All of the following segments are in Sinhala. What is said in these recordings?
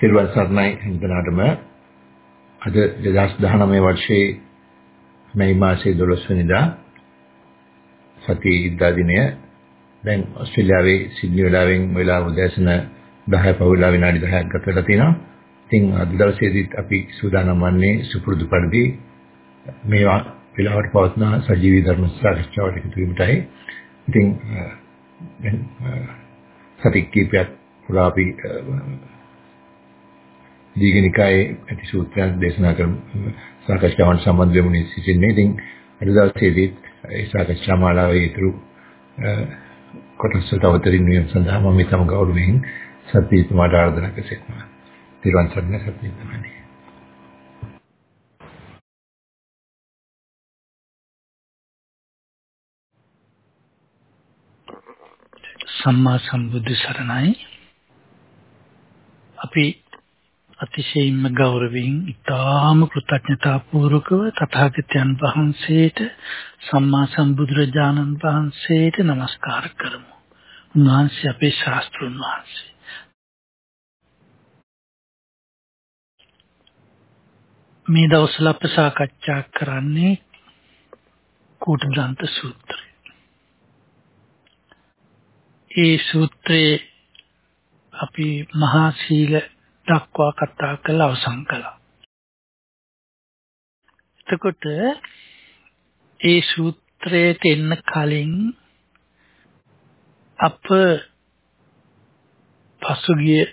තිරුවන් සරණයි හැමදෙනාටම අද 2019 වර්ෂයේ මැයි මාසයේ 12 වෙනිදා සතිය ඉදා දිනය දැන් ඕස්ට්‍රේලියාවේ සිඩ්නි වෙලාවෙන් වෙලාව උදෑසන 10 පහුවෙලා විනාඩි 10ක් ගත වෙලා තියෙනවා. ඉතින් අද දවසේදීත් අපි සූදානම් වන්නේ සුපුරුදු පරිදි මේවා වෙලාවට පවත්න සජීවී ධර්ම සාකච්ඡාවට එකතු වීමටයි. ඉතින් දැන් සති කිහිපයක් පුරා අපි දීඝනිකායේ ඇති සූත්‍රයන් දේශනා කරමු සාකච්ඡාවන් සම්බන්ධ වෙමුනේ සිටින්නේ. ඉතින් අද දවසේදී ඒ සාකච්ඡා මාලාවේ ඉතුරු කොටස තවතරින් වීම සඳහා මම තම ගෞරවයෙන් සත්‍යීතුමාට ආරාධනා කරනවා. තිරුවන් සරණයි සත්‍යීතුමානි. සම්මා සම්බුද්ධ සරණයි අපි අතිශයින්ම ගෞරවයෙන් ඉතාම කෘතඥතා පූර්වකව තථාගතයන් වහන්සේට සම්මා සම්බුදුරජාණන් වහන්සේට নমස්කාර කරමු. උන්වහන්සේ අපේ ශාස්ත්‍රුන් වහන්සේ. මේ දවස්වල අප සාකච්ඡා කරන්නේ කූටදන්ත සූත්‍රය. ඒ සූත්‍රයේ අපි මහා සීල දක්වා කතා කළ අවසන් කළා. එතකොට ඒ සූත්‍රයට එන්න කලින් අප පසුගිය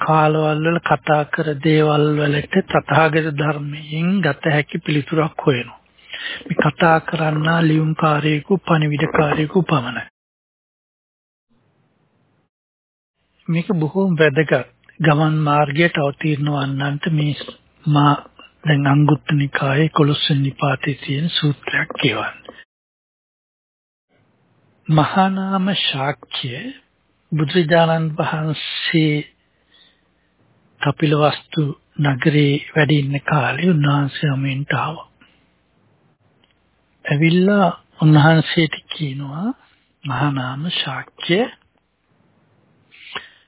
කාලවල වල කතා කර දේවල් වලට තථාගත ධර්මයෙන් ගත හැකි පිළිතුරක් හොයනවා. මේ කතා කරන්නා ලියුම් කාර්යයක පණිවිඩකාරයෙකු පමණයි. මේක බොහෝම වැදගත්. ගමන් මාර්ගයට අවතීර්ණ වන්නන්ට මේ මා දැන් අංගුත්තර නිකායේ 11 නිපාතේ තියෙන සූත්‍රයක් කියවන්න. මහා නාම ශාක්‍ය බුදුරජාණන් වහන්සේ කපිලවස්තු නගරේ වැඩ ඉන්න කාලේ උන්වහන්සේ අමින්ට ආවා. ඇවිල්ලා උන්වහන්සේට කියනවා මහා නාම ශාක්‍ය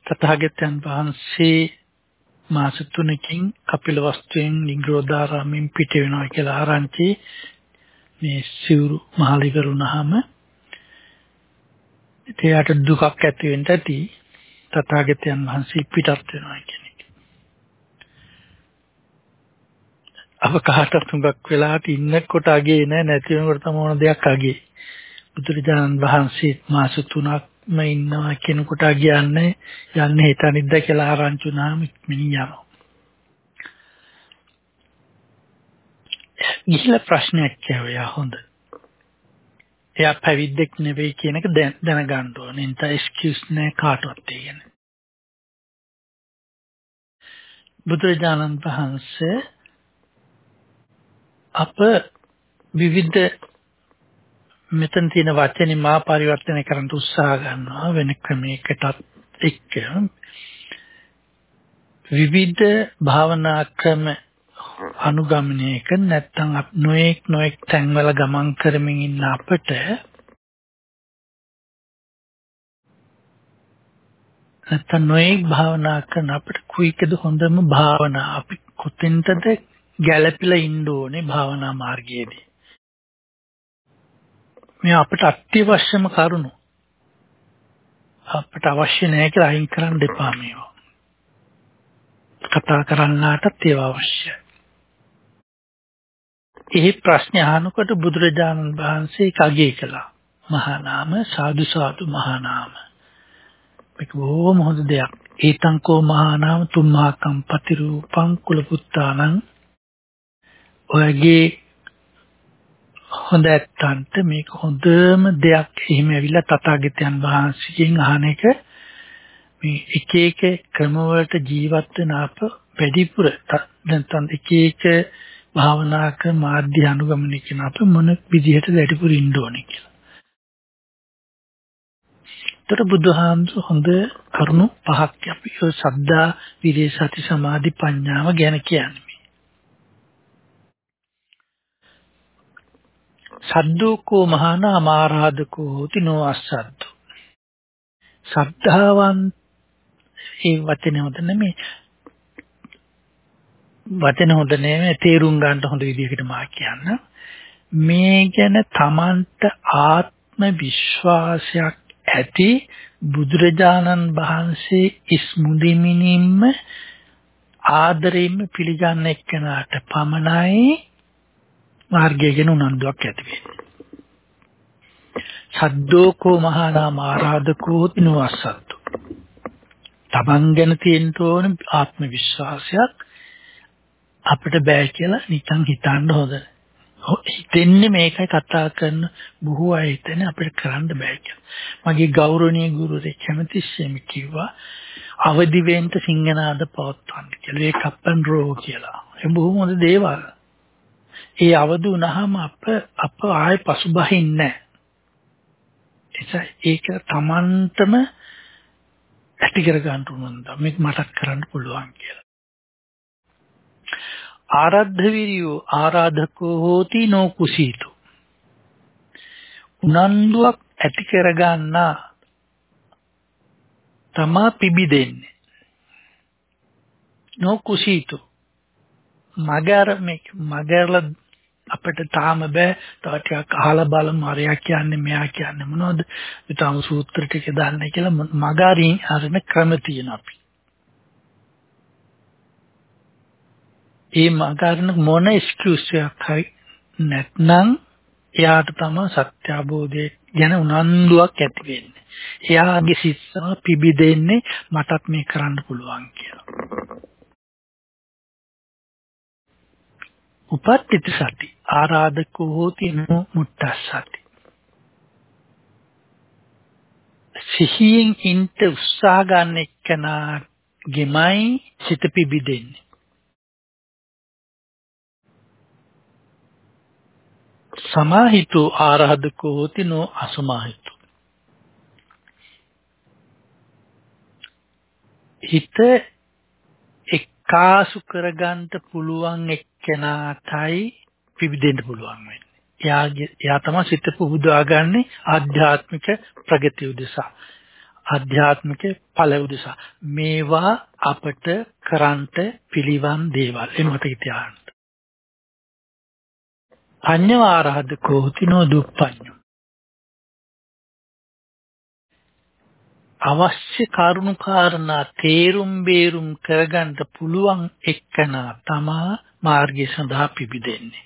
තථාගතයන් වහන්සේ මාස තුනකින් කපිලවස්තුවෙන් නිග්‍රෝධාරාමෙන් පිට වෙනවා කියලා ආරංචි මේ සිවුරු මහලි කරුණාම එතයට දුකක් ඇති වෙන්න ඇති තථාගතයන් වහන්සේ පිටත් වෙනවා කියන එක. අප කාටත් හුඟක් වෙලාට ඉන්නකොට අගේ නෑ නැති වෙනකොට තම මොන දෙයක් අගේ. බුදුරජාණන් වහන්සේ මාස 3ක්ම ඉන්නවා කෙනෙකුට කියන්නේ යන්නේ හිතනිද්ද කියලා ආරංචි වුණාම මිනිහ යනවා. ගිහිලා ප්‍රශ්නයක් කියවයා හොඳ. එයා පැවිද්දෙක් නෙවෙයි කියන එක දැනගන්න ඕනේ. එන්ට එක්ස්කියුස් නෑ කාටවත් කියන්නේ. බුදුරජාණන් වහන්සේ අප විවිධ මෙතන තියෙන වචනේ මා පරිවර්තනය කරන්න උත්සාහ ගන්නවා වෙන ක්‍රමයකටත් එක්ක. විවිධ භාවනා ක්‍රම අනුගමනය කරන නැත්නම් නොඑක් නොඑක් තැන්වල ගමන් කරමින් ඉන්න අපට නැත්නම් නොඑක් භාවනා කරන අපිට කුයිකද හොඳම භාවනා. අපි කොතෙන්ටද ගැළපිලා ඉන්න ඕනේ භාවනා මාර්ගයේදී? මේ අපිට අත්‍යවශ්‍යම කරුණු අපිට අවශ්‍ය නැහැ කියලා අයින් කරන්න දෙපා මේවා කතා කරන්නාටත් ඒවා අවශ්‍යයි ඒ ප්‍රශ්නේ අහනකොට බුදුරජාණන් වහන්සේ කගේ කළා. මහා නාම සාදු සාදු මහා නාම. මේක බොහොම හොඳ දෙයක්. ඒතංකෝ මහා නාම තුම්මාකම් පතිරූපං කුල පුත්තානං ඔයගේ හොඳ ඇත්තන්ට මේක හොඳම දෙයක් එහෙම ඇවිල්ලා තථාගතයන් වහන්සේගෙන් අහන එක මේ එක එක ක්‍රමවලට ජීවත් වෙන අප වැඩිපුර නැත්නම් එක එක භාවනා කර මාධ්‍ය අනුගමනය කරන අප මොන විදිහට වැඩිපුර ඉන්න ඕනේ කියලා. ତර බුදුහාමුදුර හොඳ කරුණු පහක් අපි ඔය සද්දා විරේ සති සමාධි ප්‍රඥාව ගැන කියන්නේ. සද්දෝකෝ මහාන අමාරාධකෝ හෝති නෝ අස්සද්දෝ. සද්ධාවන් ඒ වචනේ හොඳ නෙමෙයි. වචන හොඳ නෙමෙයි තේරුම් ගන්න හොඳ විදිහකට මා කියන්න. මේ ගැන Tamanට ආත්ම විශ්වාසයක් ඇති බුදුරජාණන් වහන්සේ ඉස්මුදිමිනින්ම ආදරයෙන්ම පිළිගන්න එක්කනට පමණයි මාර්ගය ගැන උනන්දුවක් ඇති වෙන්නේ. සද්දෝකෝ මහා නාම ආරාධකෝ තිනවස්සත්තු. තමන් ගැන තියෙන්න ඕන ආත්ම විශ්වාසයක් අපිට බෑ කියලා නිකන් හිතන්න හොඳ. හිතෙන්නේ මේකයි කතා කරන බොහෝ අය හිතන්නේ අපිට කරන්න බෑ කියලා. මගේ ගෞරවනීය ගුරුරේ කැමතිස්සෙම කිව්වා අවදි වෙන්න සිංහනාද පවත්වන්න කියලා. ඒක අප්පන් රෝ කියලා. ඒ බොහොම හොඳ දේවල්. ඒ අවදි වුණාම අප අප ආයේ පසුබහින්නේ නැහැ. ඒක තමන්ටම ඇති කර ගන්න උනන්ද මේක මතක් කරන්න පුළුවන් කියලා. ආරද්ධ විරියෝ ආරාධකෝ හෝති නෝ කුසීතු. උනන්දුවක් ඇති කර ගන්නා තමා පිබිදෙන්නේ. නෝ කුසීතු. මගර මේ මගරලා අපිට තාම බෑ. තව ටිකක් අහලා බලමු. අරයා කියන්නේ මෙයා කියන්නේ මොනවද? ඊටම සූත්‍ර ටික දාන්න කියලා මගාරින් අරන ක්‍රම තියෙන අපි. ඒ මගාරින මොන එක්ස්කියුස් එකක් හරි නැත්නම් එයාට තමයි සත්‍ය අවබෝධය ගැන උනන්දුවක් ඇති වෙන්නේ. එයාගේ සිස්සම පිබිදෙන්නේ මටත් මේ කරන්න පුළුවන් කියලා. උපත්ිත සති. ආරාධකෝ හෝති නෝ මුට්ටස්සති සිහියෙන් ඉන්ට උත්සාහ ගන්න එක්කනා ගෙමයි සිත පිබිදෙන්නේ. සමාහිතෝ ආරාධකෝ හෝති නෝ අසමාහිතෝ. හිත එක්කාසු කරගන්න පුළුවන් එක්කෙනාටයි පිබිදෙන්න පුළුවන් වෙන්නේ. එයාගේ එයා තමයි සිත පුබුදාගන්නේ ආධ්‍යාත්මික ප්‍රගතිය උදෙසා. ආධ්‍යාත්මික ඵල උදෙසා. මේවා අපට කරන්ට පිළිවන් දේවල්. ඒ මතක තියාගන්න. අඤ්ඤවාරහදකෝ තිනෝ දුප්පඤ්ඤෝ. අවශ්‍ය කරුණු කාරණා තේරුම් බේරුම් කරගන්න පුළුවන් එක්කනා තමා මාර්ගය සඳහා පිබිදෙන්නේ.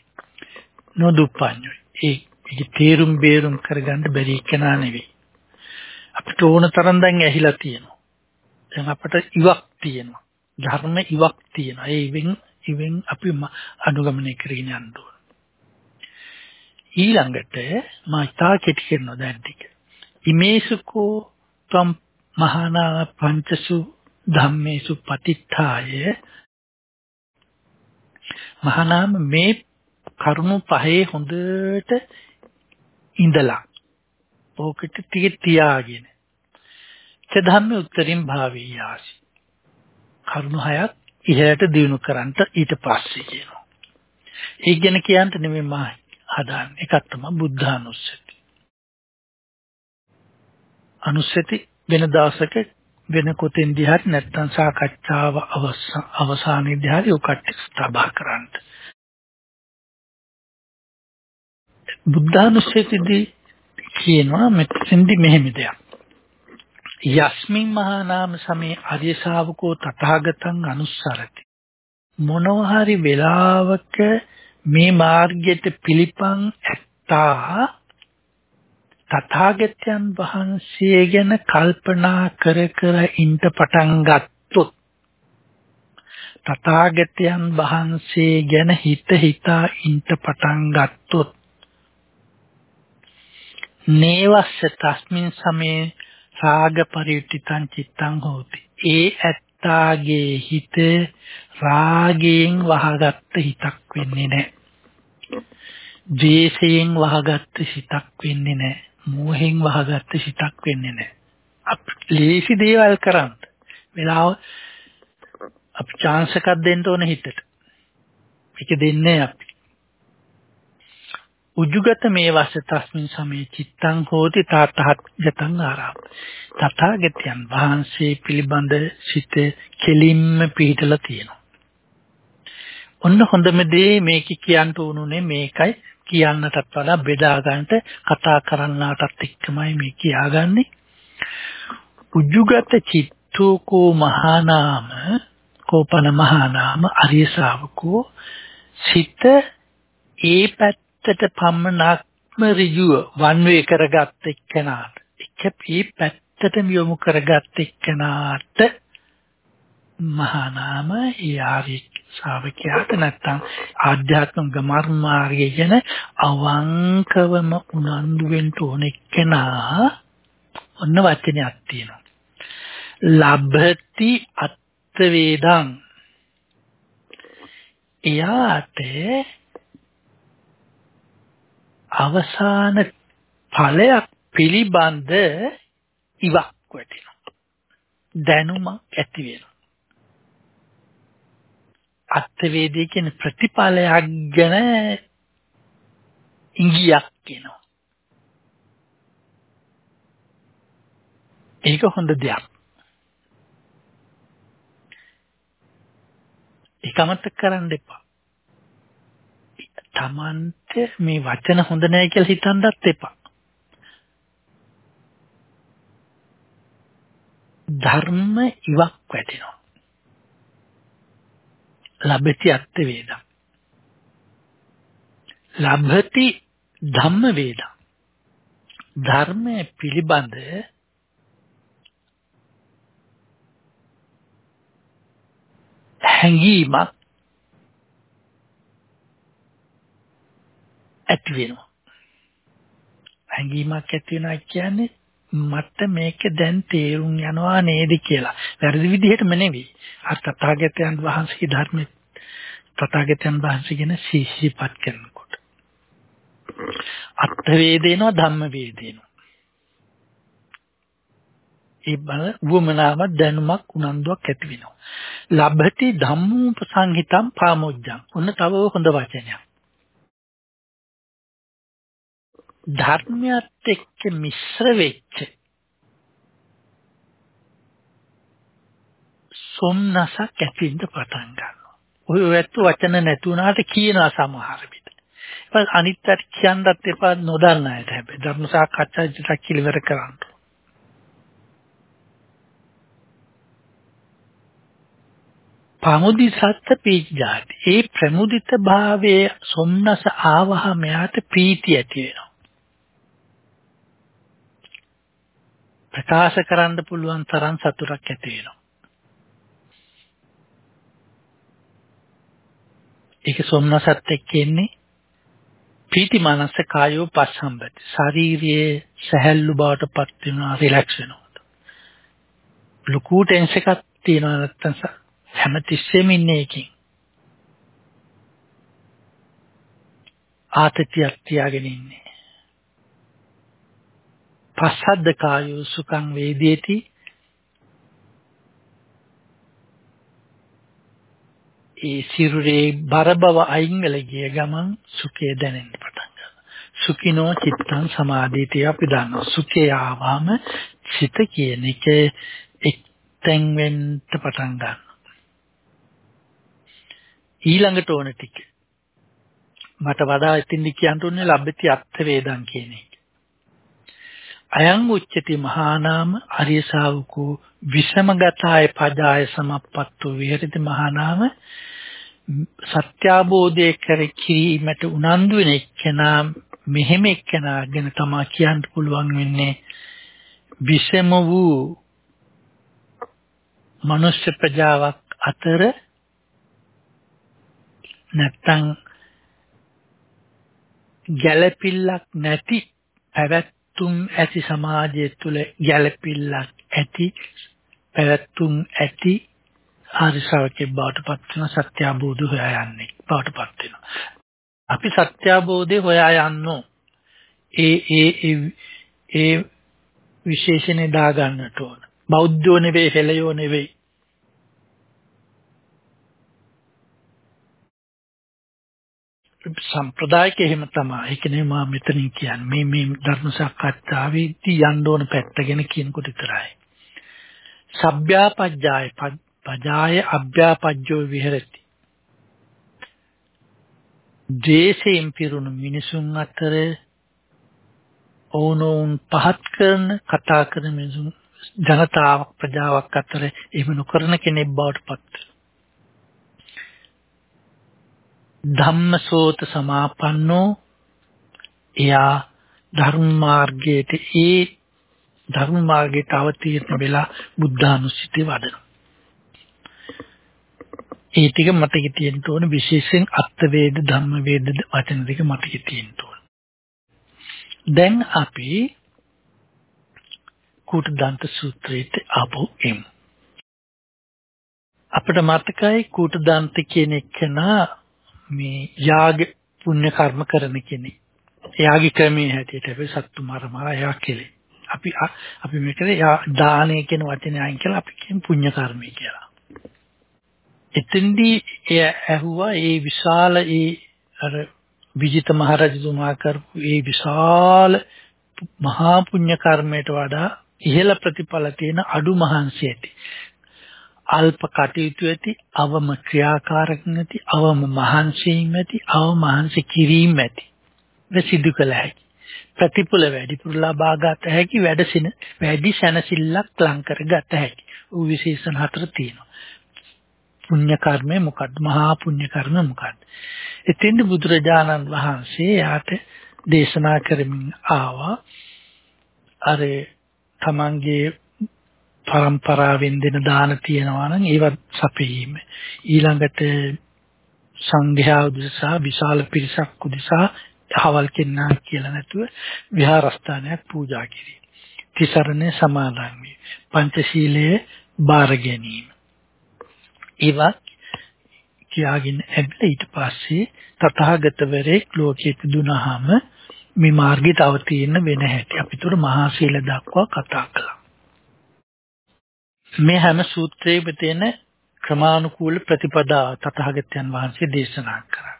නොදුප්පඤ්ඤොයි. ඒ ඒක තේරුම් බේරුම් කරගන්න බැරි කෙනා නෙවෙයි. අපිට ඕන තරම් දැන් ඇහිලා තියෙනවා. දැන් අපිට ඉවක් තියෙනවා. ධර්ම ඉවක් තියෙනවා. ඒ ඉවෙන් ඉවෙන් අපි අනුගමනය කරගෙන යන්න ඕන. ඊළඟට මා ඉතා කෙටි කරනවා දැන් ටික. ඉමේසුකෝ තම් මහානා පංචසු ධම්මේසු පතිත්ථාය මහානාම මේ කරුණු පහේ හොඳට ඉඳලා ඕකට ටික තියාගෙන ච ධම්මේ උත්තරින් භාවී ආසි කරුණු හයක් ඉහළට දිනු කරන්ට ඊට පස්සේ කියනවා. ඒ ගැන කියන්න නෙමෙයි මා හදාන්නේ. එකක් තමයි බුද්ධානුස්සති. අනුස්සති වෙන දවසක වෙන කොතෙන්දී හරි නැත්නම් සාකච්ඡාව අවසානයේදී හරි උකට ස්ථාබා කරන්න. බුද්ධානුස්සතියදී කියනවා මෙතෙන්දි මෙහෙම දෙයක්. යස්මින් මහා නාම සමේ ආර්ය ශාවකෝ තථාගතං අනුස්සරති. මොනවා හරි වෙලාවක මේ මාර්ගයට පිළිපන් ඇත්තා තථාගතයන් වහන්සේ ගැන කල්පනා කර කර ඉන්න පටන් ගත්තොත් තථාගතයන් වහන්සේ ගැන හිත හිතා ඉන්න පටන් ගත්තොත් නේවස්ස තස්මින් සමේ රාග පරිවිතිතං චිත්තං හෝති. ඒ ඇත්තාගේ හිත රාගයෙන් වහගත්ත හිතක් වෙන්නේ නැහැ. ද්වේෂයෙන් වහගත්ත හිතක් වෙන්නේ නැහැ. මෝහෙන් වහගත්ත සිතක් වෙන්නේ නැහැ. අපි ලේසි දේවල් කරන්න. වෙලාව අපි chance එකක් දෙන්න ඕන හිතට. ඒක දෙන්නේ අපි. උජුගත මේ වස්ස තස්මින් සමේ චිත්තං හෝති තාතහත් ගතං ආරාම තථාගතයන් වහන්සේ පිළිබඳ සිත කෙලින්ම පිහිටලා තියෙනවා ඔන්න හොඳම දේ මේක කියන්න උනුනේ මේකයි කියන්නටත් වඩා බෙදා ගන්නට කතා කරන්නාටත් එක්කමයි මේ කියාගන්නේ. උජුගත චිත්තෝකෝ මහානාම කෝපන මහානාම අරිය ශාවකෝ සිත ඒ පැත්තට පමණක්ම ඍජුව වන් වේ කරගත් එක්කනාට එක මේ පැත්තටම යොමු කරගත් එක්කනාට මහානාම ඒ ආර්ය ශ්‍රාවකයාට නැත්තම් ආධ්‍යාත්මික මාර්ගය ගැන අවංකවම උනන්දු වෙන්න ඕන එක්කනා ඔන්න වචනයක් තියෙනවා. ලබති අත්ත වේදං එයාට අවසාන ඵලයක් පිළිබඳ ඉවක් වැටෙනවා. දැනුමක් ඇති වෙනවා. අත්වේදී කියන ප්‍රතිඵලයක් ගැන ඉංගියක් කියනවා. ඒක හොඳ දෙයක්. ඒකමත් කරන්න එපා. Tamante මේ වචන හොඳ නැහැ කියලා හිතන්නත් එපා. ධර්ම ඉවක් වැටෙනවා. ලබති අත්ත වේදම්. ලබති ධම්ම වේදම්. ධර්මයේ පිළිබඳ හැඟීමක් ඇති වෙනවා. හැඟීමක් ඇති වෙනවා කියන්නේ මට මේක දැන් තේරුම් යනවා නේද කියලා. වැරදි විදිහටම නෙවෙයි. අර තථාගතයන් වහන්සේගේ ධර්මයේ තථාගතයන් වහන්සේ ගැන සිහිපත් කරනකොට. අත්ථ වේදේනවා ධම්ම වේදේනවා. ඒ බල වුමනාව දැනුමක් උනන්දුවක් ඇති වෙනවා. ලබති ධම්මෝපසංහිතම් පාමොජ්ජං. ඔන්න තව හොඳ වචනයක්. ධර්මයත් එක්ක මිශ්‍ර වෙච්ච සොම්නසක් ඇතිවෙන්න පටන් ගන්නවා. ඔය ඇත්ත වචන නැතුණාට කියනවා සමහර විට. ඒක අනිත් පැත්ත කියන්නත් එපා නොදන්න අයට හැබැයි ධර්ම සාකච්ඡා ටිකක් ඉවර කරන්න. පමුදිසත්ත පීජාති. ඒ ප්‍රමුදිත භාවයේ සොම්නස ආවහම යාට ප්‍රීතිය ඇති වෙනවා. ප්‍රකාශ කරන්න පුළුවන් තරම් සතුටක් ඇති වෙනවා. ඒක සොම්නසත් එක්ක එන්නේ ප්‍රීති මනස කායෝ පස්සම්බති. ශාරීරියේ සැහැල්ලු බවට පත් වෙනවා රිලැක්ස් වෙනවා. ලুকু ටෙන්ස් එකක් තියෙනවා නැත්තම් හැමතිස්සෙම ඉන්නේ එකකින්. ආතතියක් තියාගෙන ඉන්නේ. පස්සද්ද කායෝ සුඛං වේදේති ඒ සිරුරේ බර බව අයින් වෙලා ගිය ගමන් සුඛය දැනෙන්න පටන් ගන්නවා. සුඛිනෝ චිත්තං සමාධිතිය අපි දන්නවා. සුඛය ආවම සිත කියන එක එක්තෙන් වෙන්න පටන් ගන්නවා. ඊළඟට ඕන ටික මට වඩා ඉතින්දි කියන්න උන්නේ ලබ්බති අත්ථ වේදං කියන එක. අයං උච්චති මහානාම අරිය ශාවකෝ විෂමගතාය පජාය සමප්පත්තු විහෙරති මහානාම සත්‍යාබෝධය කර කිරීමට උනන්දු වෙන එක්කෙනා මෙහෙම එක්කෙනා ගැන තමයි කියන්න පුළුවන් වෙන්නේ විෂම වූ මනුෂ්‍ය ප්‍රජාවක් අතර නැත්තම් ගැළපිල්ලක් නැති පැවැත් පැවැත්තුම් ඇති සමාජය තුළ ගැළපිල්ලක් ඇති පැවැත්තුම් ඇති ආර්ය ශ්‍රාවකෙක් බවට පත් වෙන සත්‍ය අවබෝධ හොයා යන්නේ බවට පත් වෙනවා. අපි සත්‍ය අවබෝධය හොයා යන්නෝ ඒ ඒ ඒ විශේෂණේ දා ගන්නට ඕන. බෞද්ධෝ නෙවෙයි හෙළයෝ නෙවෙයි. සම්ප්‍රදායික එහෙම තමයි. ඒ කියන්නේ මම මෙතනින් කියන්නේ මේ මේ ධර්ම සාකච්ඡාවේදී යන්න ඕන පැත්ත ගැන කියනකොට විතරයි. සබ්භ්‍යාපජ්ජාය පජාය අභ්‍යාපජ්ජෝ විහෙරති. දේශයෙන් පිරුණු මිනිසුන් අතර ඕනෝන් පහත් කරන කතා කරන මිනිසුන් ජනතාවක් ප්‍රජාවක් අතර එහෙම නොකරන කෙනෙක් බවට පත් ධම්මසෝත සමාපන්නෝ එයා ධර්ම මාර්ගයට ඒ ධර්ම මාර්ගයට අවතීර්ණ වෙලා බුද්ධානුස්සතිය වඩන. ඒ ටික මතකෙ තියෙන්න ඕන විශේෂයෙන් අත්ත වේද ධම්ම වේද වචන ටික මතකෙ තියෙන්න ඕන. දැන් අපි කූටදන්ත සූත්‍රයට ආපහු එමු. අපිට මතකයි කූටදන්ත කියන එකනා මේ යාග පුණ්‍ය කර්ම කරන කෙනෙක්. එයාගේ ක්‍රමයේ හැටියට අපි සත්තු මර මර එයා කෙලේ. අපි අපි මේකේ දානය කියන වචනේ අයින් කරලා අපි කියන පුණ්‍ය කර්මය කියලා. එතෙන්දී එය ඇහුවා ඒ විශාල ඒ අර විජිත මහරජතුමා කරපු ඒ විශාල මහා පුණ්‍ය කර්මයට වඩා ඉහළ ප්‍රතිඵල තියෙන අඩු මහන්සි ඇති. අල්ප කටයුතු ඇති, අවම ක්‍රියාකාරකම් ඇති, අවම මහන්සියීම් ඇති, අවම මහන්සි කිරීම ඇති. සිදු කළ හැකි. ප්‍රතිඵල වැඩිපුර ලබා ගත හැකි වැඩසින වැඩි සැනසෙල්ලක් ලං කර ගත හැකි. ඌ විශේෂණ හතර තියෙනවා. පුණ්‍ය කර්මය මොකක්ද? මහා පුණ්‍ය කර්ම මොකක්ද? එතෙන්ද බුදුරජාණන් වහන්සේ යාට දේශනා කරමින් ආවා අර තමන්ගේ පරම්පරාවෙන් දෙන දාන තියෙනවා නම් ඒවත් සපයීම ඊළඟට සංඝයා උදෙසා විශාල පිරිසක් උදෙසා හවල් කෙනා කියලා නැතුව විහාරස්ථානයක් පූජා කිරීම. තිසරණ සමාදන් වීම. පංචශීලයේ බාර ගැනීම. ඒවත් කියාගෙන ඇවිල්ලා ඊට පස්සේ තථාගතවරේ ලෝකෙ පිදුනහම මේ මාර්ගය තව තියෙන වෙන හැටි අපිට මහා සීල දක්වා කතා කළා. මේ හැම සූත්‍රයේම තියෙන ක්‍රමානුකූල ප්‍රතිපදා තථාගතයන් වහන්සේ දේශනා කරා.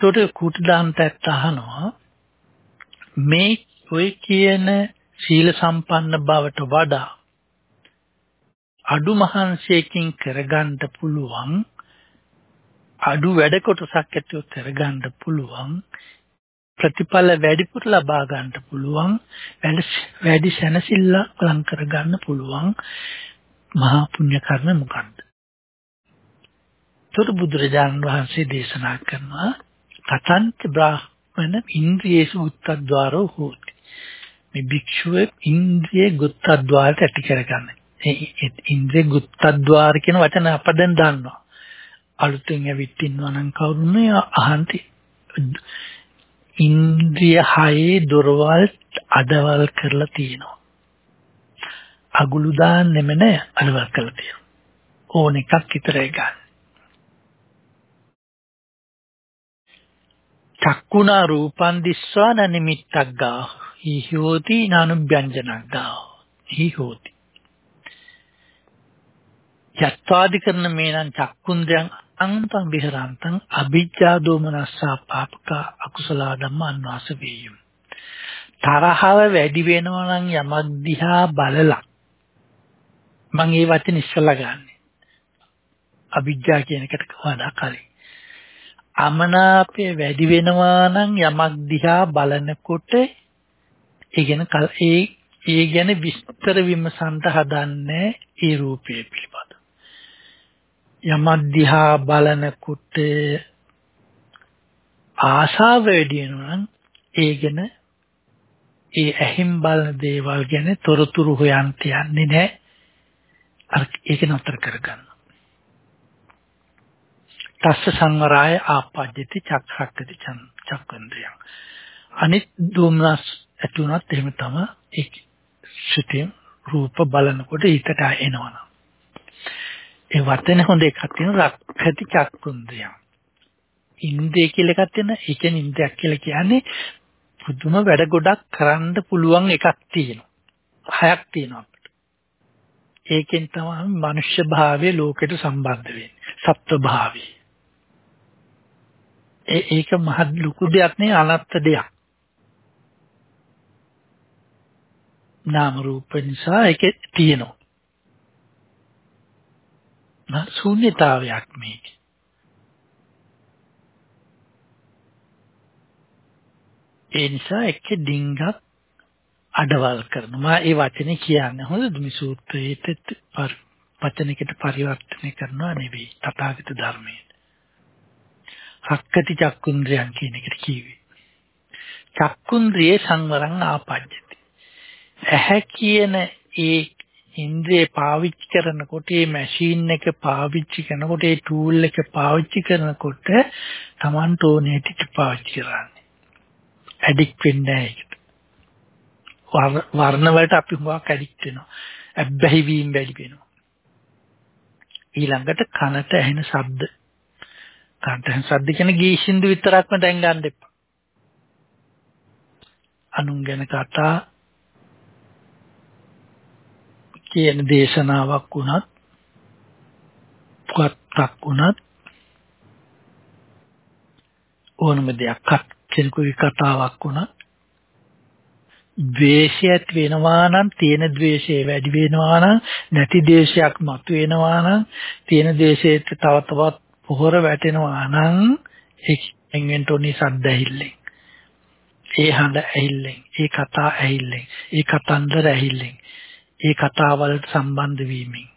ඒකට කුටදාන්තත් අහනවා මේ ඔය කියන සීල සම්පන්න බවට වඩා අඩු මහන්සියකින් කරගන්න පුළුවන් අඩු වැඩ කොටසක් ඇතුව කරගන්න පුළුවන් ප්‍රතිඵල වැඩිපුර ලබා ගන්න පුළුවන් වැඩි සැනසෙල්ල ලං කර ගන්න පුළුවන් මහා පුණ්‍ය කර්ම මොකක්ද? තොර බුදුරජාණන් වහන්සේ දේශනා කරනවා කතන්ත බ්‍රාහ්මණ ඉන්ද්‍රියේසු උත්තද්වාරෝ හෝති. මේ භික්ෂුව ඉන්ද්‍රිය ගුත්තද්වාරට ඇති කරගන්න. ඒ ඉන්ද්‍රිය ගුත්තද්වාර කියන වචන අප දැන් දන්නවා. අලුතෙන් ඇවිත් ඉන්නවා නම් කවුරුනේ අහන්ති ඉන්ද්‍රිය හයේ දොරවල් අදවල් කරලා තියෙනවා. අගුළු දාන්නෙම නෑ අදවල් කරලා තියෙනවා. ඕන එකක් විතරයි ගන්න. චක්කුණා රූපං දිස්වා නිමිත්තක් ගා. හි හෝති නානුභ්‍යංජනක් ගා. හි හෝති. යත්වාදි කරන මේනං චක්කුන්ද්‍රයන් අන්තං විහරන්තං අභිජ්ජා දෝමනස්සා පාපක අකුසල ධම්ම අන්වාස වේයම්. තරහව වැඩි වෙනවා නම් යමක් දිහා බලලා මම ඒ වචන ඉස්සලා ගන්නෙ. අභිජ්ජා කියන එකට වඩා කලින් අමනාපය වැඩි වෙනවා නම් යමක් දිහා බලනකොට ඒ ගැන ඒ ඒ ගැන විස්තර විමසන්න හදන්නේ ඒ රූපය පිළිබඳ යමද්දිහා බලනකොට ආශාව වැඩි වෙනවා නම් ඒ ගැන ඒ ඇහිම් බලන දේවල් ගැන තොරතුරු හොයන්න යන්නේ නැහැ. අර ඒක නතර කරගන්න. තස්ස සංවරාය ආපජ්ජති චක්ඛක්කති චක්කන්දය. අනිත් දුම්නස් ඇතුණත් එහෙම තමයි ඒ සිතේ රූප බලනකොට හිතට එනවනම්. ඒ වචන හොඳ එකක් තියෙන රක්ඛති චක්කුන්ද්‍රයන්. ඉන්ද්‍රිය කියලා එකක් තියෙන. ඒ කියන්නේ ඉන්ද්‍රියක් කියලා කියන්නේ පුදුම වැඩ ගොඩක් කරන්න පුළුවන් එකක් තියෙනවා. හයක් තියෙනවා අපිට. ඒකෙන් තමයි මනුෂ්‍ය භාවය ලෝකෙට සම්බන්ධ වෙන්නේ. සත්ව භාවය. ඒක මහ ලොකු දෙයක් නේ අනත්ත් දෙයක්. නාම රූප නිසා ඒකේ තියෙනවා. නා ශූන්‍යතාවයක් මේක. ඒ නිසා එක ඩිංගක් අඩවල් කරනවා. ඒ වචනේ කියන්නේ හොඳද මේ සූත්‍රයේත් වචනයකට පරිවර්තනය කරනවා නෙවෙයි තථාගත ධර්මයේ. හක්කති චක්කුන්ද්‍රයන් කියන එකට කිව්වේ. චක්කුන්ද්‍රියේ සංවරං ආපජ්ජති. ඇහැ කියන ඒ ඉන්ද්‍රිය පාවිච්චි කරනකොට මේ මැෂින් එක පාවිච්චි කරනකොට ඒ ටූල් එක පාවිච්චි කරනකොට Tamanට ඕනේ ටික පාවිච්චි කරන්නේ. ඇඩික්ට් වෙන්නේ නැහැ ඒකට. වර්ණ වලට අපි හුඟක් ඇඩික්ට් වෙනවා. ඇබ්බැහි වීම වැඩි වෙනවා. ඊළඟට කනට ඇහෙන ශබ්ද. කනට ඇහෙන ශබ්ද කියන්නේ ගීසින්දු විතරක්ම දැන් ගන්න එපා. අනුන් ගැන කතා කියන දේශනාවක් වුණත් පුවත්ක් වුණත් ඕනම දෙයක් කෙනෙකුගේ කතාවක් වුණත් ද්වේෂය ඇති වෙනවා නම් තියෙන ද්වේෂය වැඩි වෙනවා නම් නැති ද්වේෂයක් මතු වෙනවා නම් තියෙන ද්වේෂයට තව තවත් පොහොර වැටෙනවා නම් ඒකෙන් වෙන්න ඕනි සද්ද ඇහිල්ලෙන්. ඒ හඬ ඇහිල්ලෙන්. ඒ කතා ඇහිල්ලෙන්. ඒ කතන්දර ඇහිල්ලෙන්. ඒ කතාවලට සම්බන්ධ වීමෙන්.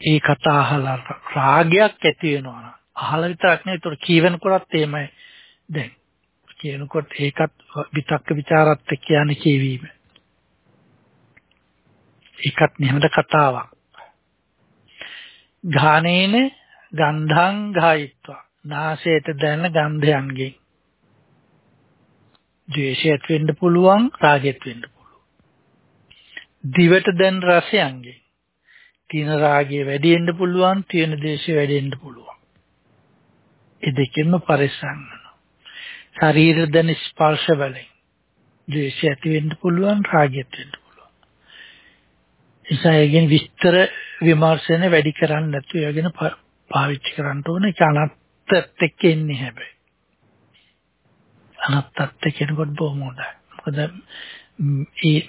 ඒ කතා අහලා රාගයක් ඇති වෙනවා අහලා විතරක් නෙවෙයි ඒතර කියවෙනකොටත් එහෙමයි දැන්. කියනකොට ඒකත් විතක්ක ਵਿਚාරත් එක්ක යන්නේ කියවීම. ඒකත් නිහඬ කතාවක්. ඝානේන ගන්ධං ගායිත්වා. නාසයට දැනෙන ගන්ධයන්ගෙන්. ද්වේෂයත් වෙන්න පුළුවන් රාගයත් වෙන්න පුළුවන්. දිවට දැන් රසයන්ගෙන් තියෙන රාගය වැඩි වෙන්න පුළුවන් තියෙන ද්වේෂය වැඩි වෙන්න පුළුවන්. ඒ දෙකෙන්ම පරිස්සම් ශරීර දැන ස්පර්ශ වලින් ද්වේෂය ඇති වෙන්න පුළුවන් රාගයත් වෙන්න පුළුවන්. ඒසයගෙන් විස්තර විමර්ශන වැඩි කරන්නේ නැතුව ඒගෙන පාවිච්චි කරන්න ඕනේ. ඒක අනත්තත් එක්ක එන්නේ හැබැයි. අනත්තත් කියනකොට බොහොම හොඳයි. මොකද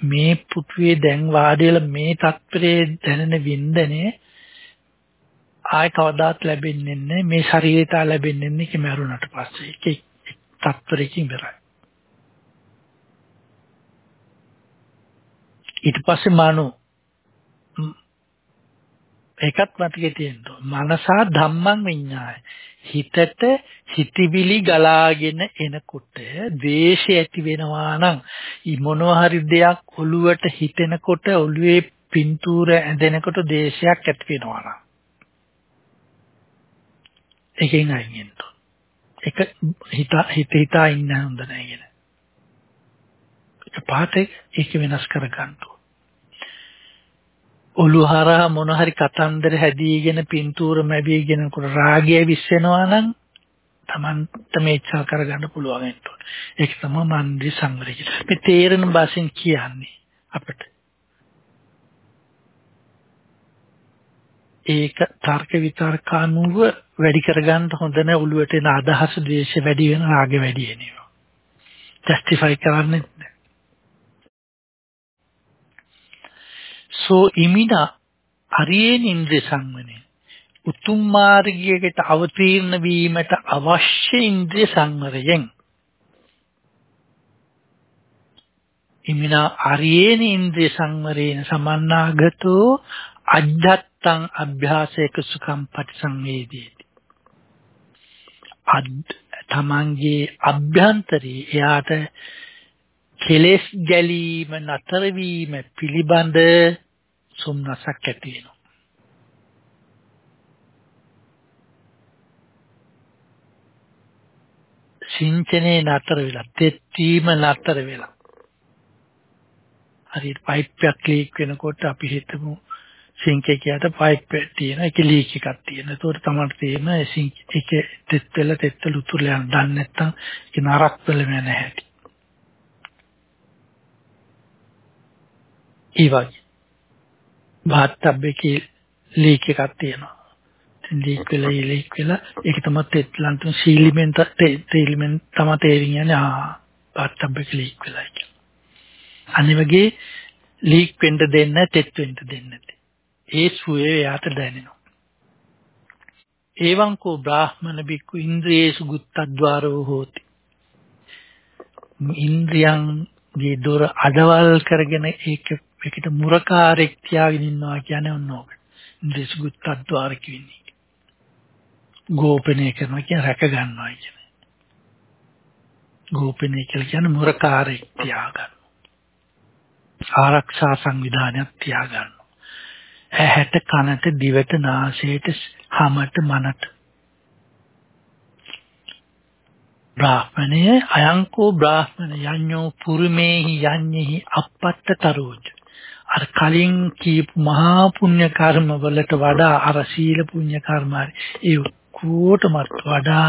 මේ පුතුවේ දැන් වාඩිලා මේ තත්පරේ දැනෙන වින්දනේ ආය කවදාත් ලැබෙන්නේ නැහැ. මේ ශරීරයට ලැබෙන්නේ නැහැ කි මරුණට පස්සේ ඒක තත්පරයකින් ඉවරයි. ඊට පස්සේ මානු ඒකත් මතකේ තියෙන්න මනසා ධම්මං විඤ්ඤාය. හිතට හිතවිලි ගලාගෙන එනකොට ද්වේෂය ඇති වෙනවා නම් මොනවා හරි දෙයක් ඔළුවට හිතෙනකොට ඔළුවේ පින්තූර ඇඳෙනකොට ද්වේෂයක් ඇති වෙනවා නම්. එකෙන් අයින් වෙන්න ඒක හිත හිත හිතා ඉන්න හොඳ නැහැ කියන. ඒක පාතේ ඒක වෙනස් කර ගන්න ඔළුව හරහා මොන හරි කතන්දර හැදීගෙන පින්තූර මැබීගෙන කොට රාගය විශ්වෙනවා නම් Tamanට මේච්චා කරගන්න පුළුවන් වෙන්න ඒක තමයි මන්දි සංවරය කියන්නේ. මේ තේරෙන භාෂෙන් කියන්නේ අපිට. ඒක තර්ක විතර්ක අනුව වැඩි කරගන්න හොඳ නැහැ ඔළුවට එන අදහස ද්වේෂ වැඩි වෙන රාග වැඩි වෙනවා. ජස්ටිෆයි කරන්නේ නැහැ. සෝ ඉමිනා හරියෙන් ඉන්ද්‍රිය සංවරය උතුම් මාර්ගයකට අවතීර්ණ වීමට අවශ්‍ය ඉන්ද්‍රිය සංවරයෙන්. ඉමිනා අරියේන ඉන්ද්‍රිය සංවරේන සමන්නාගතෝ අජ්ජත්තං අභ්‍යාසයක සුඛම් පටිසංවේදීති. අද් තමන්ගේ අභ්‍යන්තරේ එයාට කෙලෙස් ගැලීම නතර වීම පිළිබඳ සොම්නසක් ඇති වෙනවා. සිංචනේ නතර වෙලා, තෙත්වීම නතර වෙලා. හරියට පයිප් එකක් ලීක් වෙනකොට අපි හිතමු සිංක් එකකට පයිප් එක තියෙන එක ලීක් එකක් තියෙන. ඒතකොට තමයි තේරෙන සිංක් එකේ තෙත් වෙලා තෙත් වල උතුරලා යන දන්නේ නැත්නම් ඒක නරක් වෙලම නැහැ. ඒ වගේ බාත්ටබ් එකේ ලීක් එකක් තියෙනවා. ලීක් වෙලා ලීක් වෙලා ඒක තමයි තෙත්ලන්තුන් සීලිමෙන්ට තේලිමෙන් තමයි තේරින් යන්නේ ආ බාත්ටබ් එක ලීක් වෙලා කියලා. අනිත් වගේ ලීක් වෙන්න දෙන්න තෙත් වෙන්න දෙන්න. ඒ සුවේ යාට දැනෙනවා. එවං කෝ බ්‍රාහ්මණ බික්කු ඉන්ද්‍රියේසු ගුත්තද්වාරෝ හෝති. ඉන්ද්‍රියන්ගේ දොර අඩවල් කරගෙන ඒක ඒකට මුරකාරෙක් තියාගෙන ඉන්නවා කියන්නේ ඔන්න ඕක. ඉන්ද්‍රියසු ගුත්තද්වාර කියන්නේ. ගෝපනය කරනවා කියන්නේ රැක ගන්නවා කියන්නේ. ගෝපනය කියලා කියන්නේ මුරකාරෙක් තියාගන්න. ආරක්ෂා සංවිධානයක් තියාගන්න. ඇහැට කනට දිවට නාසයට හමට මනට බ්‍රාහ්මණය අයංකෝ බ්‍රාහ්මණ යඤ්ඤෝ පුරුමේහි යඤ්ඤෙහි අපත්ත තරෝජ අර කලින් කියපු මහා පුණ්‍ය කර්ම වලට වඩා අර සීල පුණ්‍ය කර්ම ඒ කොටමත් වඩා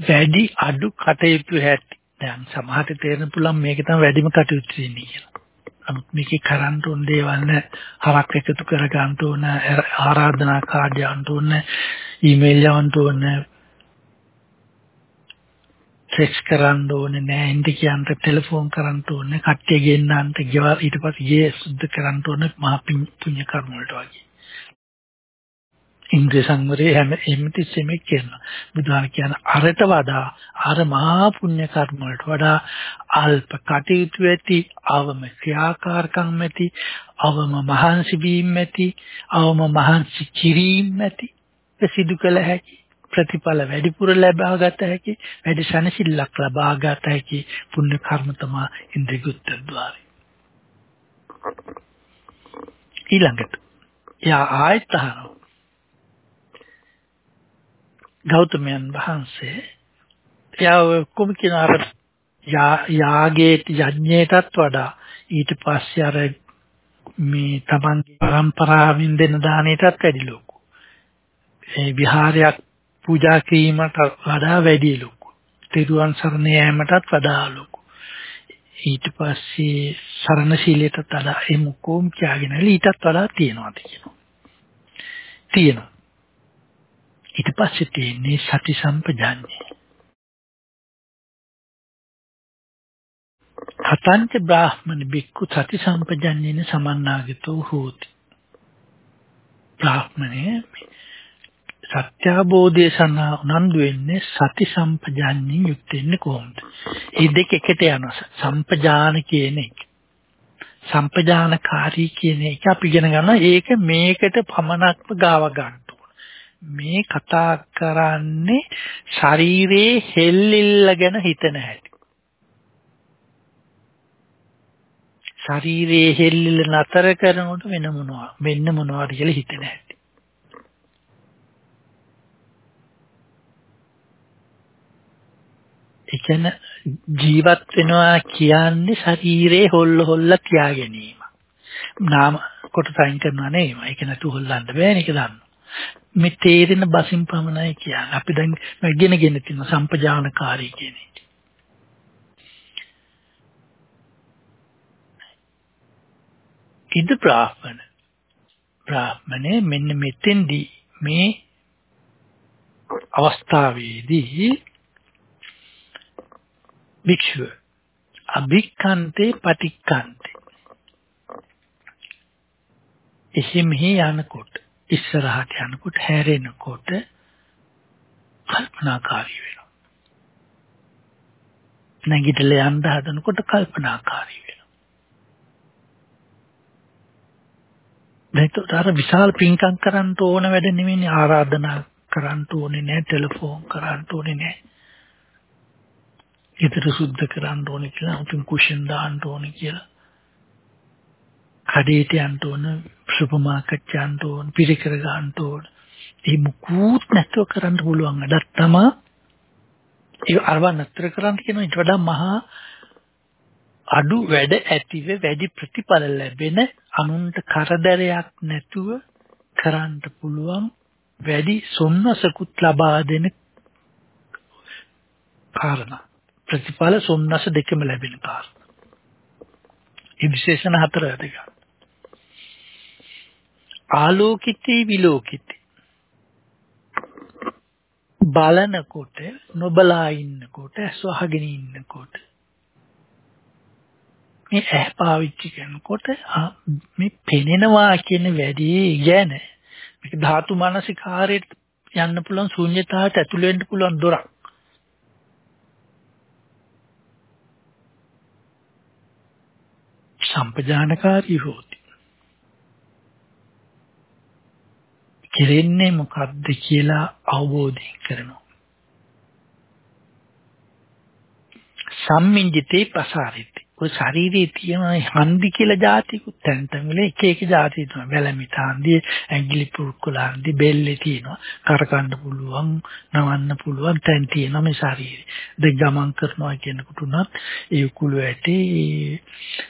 වැඩි අඩු කටයුතු හැටි දැන් සමහරට තේරෙන්න පුළුවන් මේක තමයි වැඩිම කටයුතු වෙන්නේ කියලා. නමුත් මේකේ කරන්න ඕන දේවල් නේ හරක් එකතු කර ගන්න ඕන ආරාධනා කාඩ් යවන්න ඕන ඊමේල් යවන්න ඕන ටෙක්ස් කරන්න ඕනේ නෑ ඉන්ද කියන්න ටෙලිෆෝන් කරන්න ඕනේ කට්ටිය ගෙන්නන්න ගෙවල් ඊට පස්සේ ගේ සුද්ධ කරන්න ඕනේ මහා පුණ්‍ය කර්ම වලට වගේ ඉන්ද්‍රිය සංවරය හැම එම්තිස්සෙම කියනවා. බුදුහාම කියන අරට වඩා අර මහා පුණ්‍ය කර්ම වලට වඩා අල්ප කටයුතු ඇති අවම ක්‍රියාකාරකම් ඇති අවම මහන්සි වීම ඇති අවම මහන්සි කිරීම ඇති සිදු කළ හැකි ප්‍රතිඵල වැඩිපුර ලබා ගත හැකි වැඩි සනසිල්ලක් ලබා ගත හැකි පුණ්‍ය කර්ම තමයි ඉන්ද්‍රිය ගුත්තද්වාරය ඊළඟට යා ආයත අහනවා ගෞතමයන් වහන්සේ එයා කොම කියන අර යාගේට යඥයටත් වඩා ඊට පස්සේ අර මේ තමන්ගේ පරම්පරාවෙන් දෙන දාණයටත් වැඩි ලොකු. ඒ විහාරයක් පූජා කිරීමට වඩා වැඩි ලොකු. තිරුවන් සරණ යෑමටත් වඩා ලොකු. ඊට පස්සේ සරණ ශීලයටත් වඩා ඒ මුකෝම් කියාගෙන ඊටත් වඩා තියෙනවා කියනවා. තියෙනවා. ඊට පස්සේ තියෙන්නේ සති සම්පජාඤ්ඤය. හතංච බ්‍රාහ්මණ බික්කු සති සම්පජාඤ්ඤේන සමන්නාගතෝ හෝති. බ්‍රාහ්මණය සත්‍ය අවබෝධය සඳහා උනන්දු වෙන්නේ සති සම්පජාඤ්ඤයෙන් යුක්ත වෙන්නේ කොහොමද? මේ දෙක එකට යනවා. සම්පජාන කියන එක. සම්පජානකාරී කියන එක අපි ඉගෙන ගන්නවා. ඒක මේකට පමණක්ම ගාව ගන්න. මේ කතා කරන්නේ ශරීරයේ හෙල්ලිල්ල ගැන හිතන හැටි. ශරීරයේ හෙල්ලිල්ල නතර කරනකොට වෙන මොනවා වෙන්න මොනවද කියලා හිතන හැටි. එචන ජීවත් වෙනවා කියන්නේ ශරීරයේ හොල්ල හොල්ල තියා ගැනීම. නාම කොට සයින් කරනවා නෙවෙයි. ඒක නතු හොල්ලන්න බෑනේ ඒක දන්නවා. මේ තේරෙන බසින් පමණයි කියන්නේ. අපි දැන් ඉගෙනගෙන තියෙන සම්පජානකාරී කියන එක. ඉද බ්‍රාහ්මණ බ්‍රාහ්මණය මෙන්න මෙතෙන්දී මේ අවස්ථාවේදී භික්ෂුව අභික්ඛන්තේ පටික්ඛන්තේ එහිමෙහි යනකොට ඉස්සරහට යනකොට හැරෙනකොට කල්පනාකාරී වෙනවා. නැගිටලා යන්න හදනකොට කල්පනාකාරී වෙනවා. දැන් අර විශාල පින්කම් කරන්න ඕන වැඩ නෙවෙයි ආරාධනා කරන්න ඕනේ නෑ ටෙලිෆෝන් කරන්න ඕනේ නෑ. ඊටට සුද්ධ කරන්න ඕනේ කියලා උතුම් කුෂන් දාන්න ඕනේ කියලා. කඩේට යන්න ඕන සුපර් මාකට් යන්න ඕන පිරිකර ගන්න ඕන. ඒ මුකුත් නැතුව කරන්න පුළුවන්. වැඩක් තමයි ඒ අරව නතර කරන්න කියන ඊට වඩා මහා අඩු වැඩ ඇතිව වැඩි ප්‍රතිඵල ලැබෙන අනුන්ට කරදරයක් නැතුව කරන්න පුළුවන් වැඩි සොම්නසකුත් ලබා දෙන කාරණා. ප්‍රතිඵල සොම්නස දෙකම ලැබෙන කාරණා ඒ විශේෂණ හතර වැදගත් ආලෝකිතේ විලෝකිතේ. බලනකොට නොබලා ඉන්නකොට ඇස්වහගෙන ඉන්නකොට මේ ඇහ පාවිච්චි කරනකොට මේ පෙනෙනවා කියන වැඩේ ගැන මේක ධාතු මානසිකාරයට යන්න පුළුවන් ශූන්‍යතාවට ඇතුල් වෙන්න පුළුවන් දොරක්. සම්පජානකාරී හොති. කෙරෙන්නේ මොකද්ද කියලා අවබෝධයෙන් කරනවා. සම්මිංජිතේ පසාරිතේ ඔය ශරීරයේ තියෙන හන්දි කියලා જાතිකුත් තැන් තැන් වල එක එක જાති තියෙනවා. වැලමිට හන්දිය, ඇඟිලි පුරුක්කුල හන්දි, බෙල්ලේ තියෙනවා. කරකන්න පුළුවන්, නවන්න පුළුවන් තැන් තියෙනවා මේ ශරීරේ. දැන් ගමන් කරනවා කියනකොට උනත් ඒ කුළු ඇටේ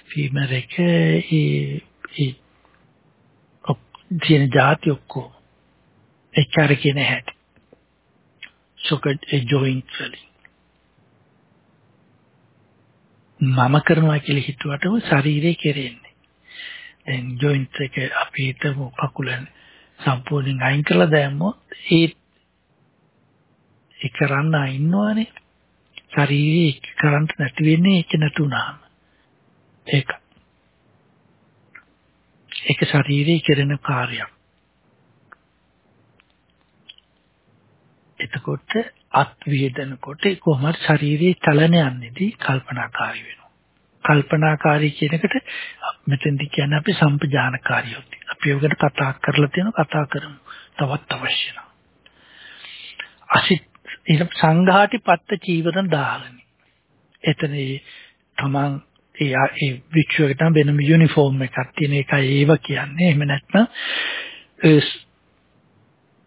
ෆීමර් එක ඒ ඒ තියෙන જાති ඔක්කොම එච්චර කියන හැටි. සොකට් ඒ ජොයින්ට් වලින් මම කරනවා කියලා හිතුවටම ශරීරේ කෙරෙන්නේ. දැන් ජොයින්ට් එක අපි හිතමු කකුලෙන් සම්පූර්ණයෙන් අයින් කරලා දැම්මොත් ඒ ඒ කරන්න ඉන්නවනේ. ශරීරේ කරන්ට් නැති වෙන්නේ ඒක නැතුණාම. ඒක. ඒක ශරීරේ කෙරෙන කාර්යයක්. එතකොට අත් වේදනකොට කොහොමද ශරීරයේ චලනයන්ෙදී කල්පනාකාරී වෙනවා. කල්පනාකාරී කියන එකට මෙතෙන්දි කියන්නේ අපි සම්පජානකාරියොත්. අපි ඒකට කතා කරලා තියෙන කතා කරමු. තවත් අවශ්‍ය නම්. අසිත සංඝාටි පත්ත චීවරණ දාලනි. එතන තමන් ඒ ඒ වික්ෂුවකට වෙනම යුනිෆෝම් එකක් තියෙන එකයි ඒව කියන්නේ. එහෙම නැත්නම්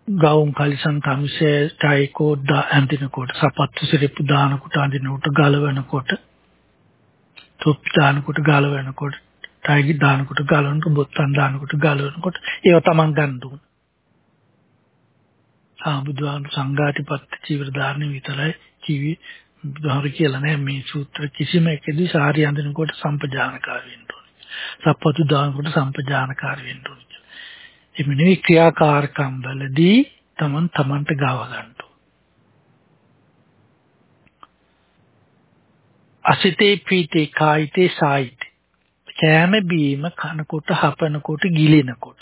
ගවුම් කලිසම් කමිසේ ටයි කෝඩ් අඳිනකොට සපත්තු සිරිප්පු දානකොට අඳිනකොට ගලවනකොට තොප්පි දානකොට ගලවනකොට ටයි දානකොට ගලවනකොට බොත්තම් දානකොට ගලවනකොට ඒව තමන් ගන්න දුන්න. ආබුදුහාම සංඝාතිපත්ති චීවර ධාරණ විතරයි කිවි බුදුහාර කියලා නෑ මේ සූත්‍ර කිසිම එකදී සාරි අඳිනකොට සම්පජානකාර වෙන්න ඕනේ. සපත්තු දානකොට සම්පජානකාර වෙන්න ඕනේ. එමෙන්නේ ක්‍රියාකාරකම් වලදී තමන් තමන්ට ගාව ගන්න. අසිතේ පීතේ කායිතේ සායිතේ. කෑම බීම කනකොට හපනකොට ගිලිනකොට.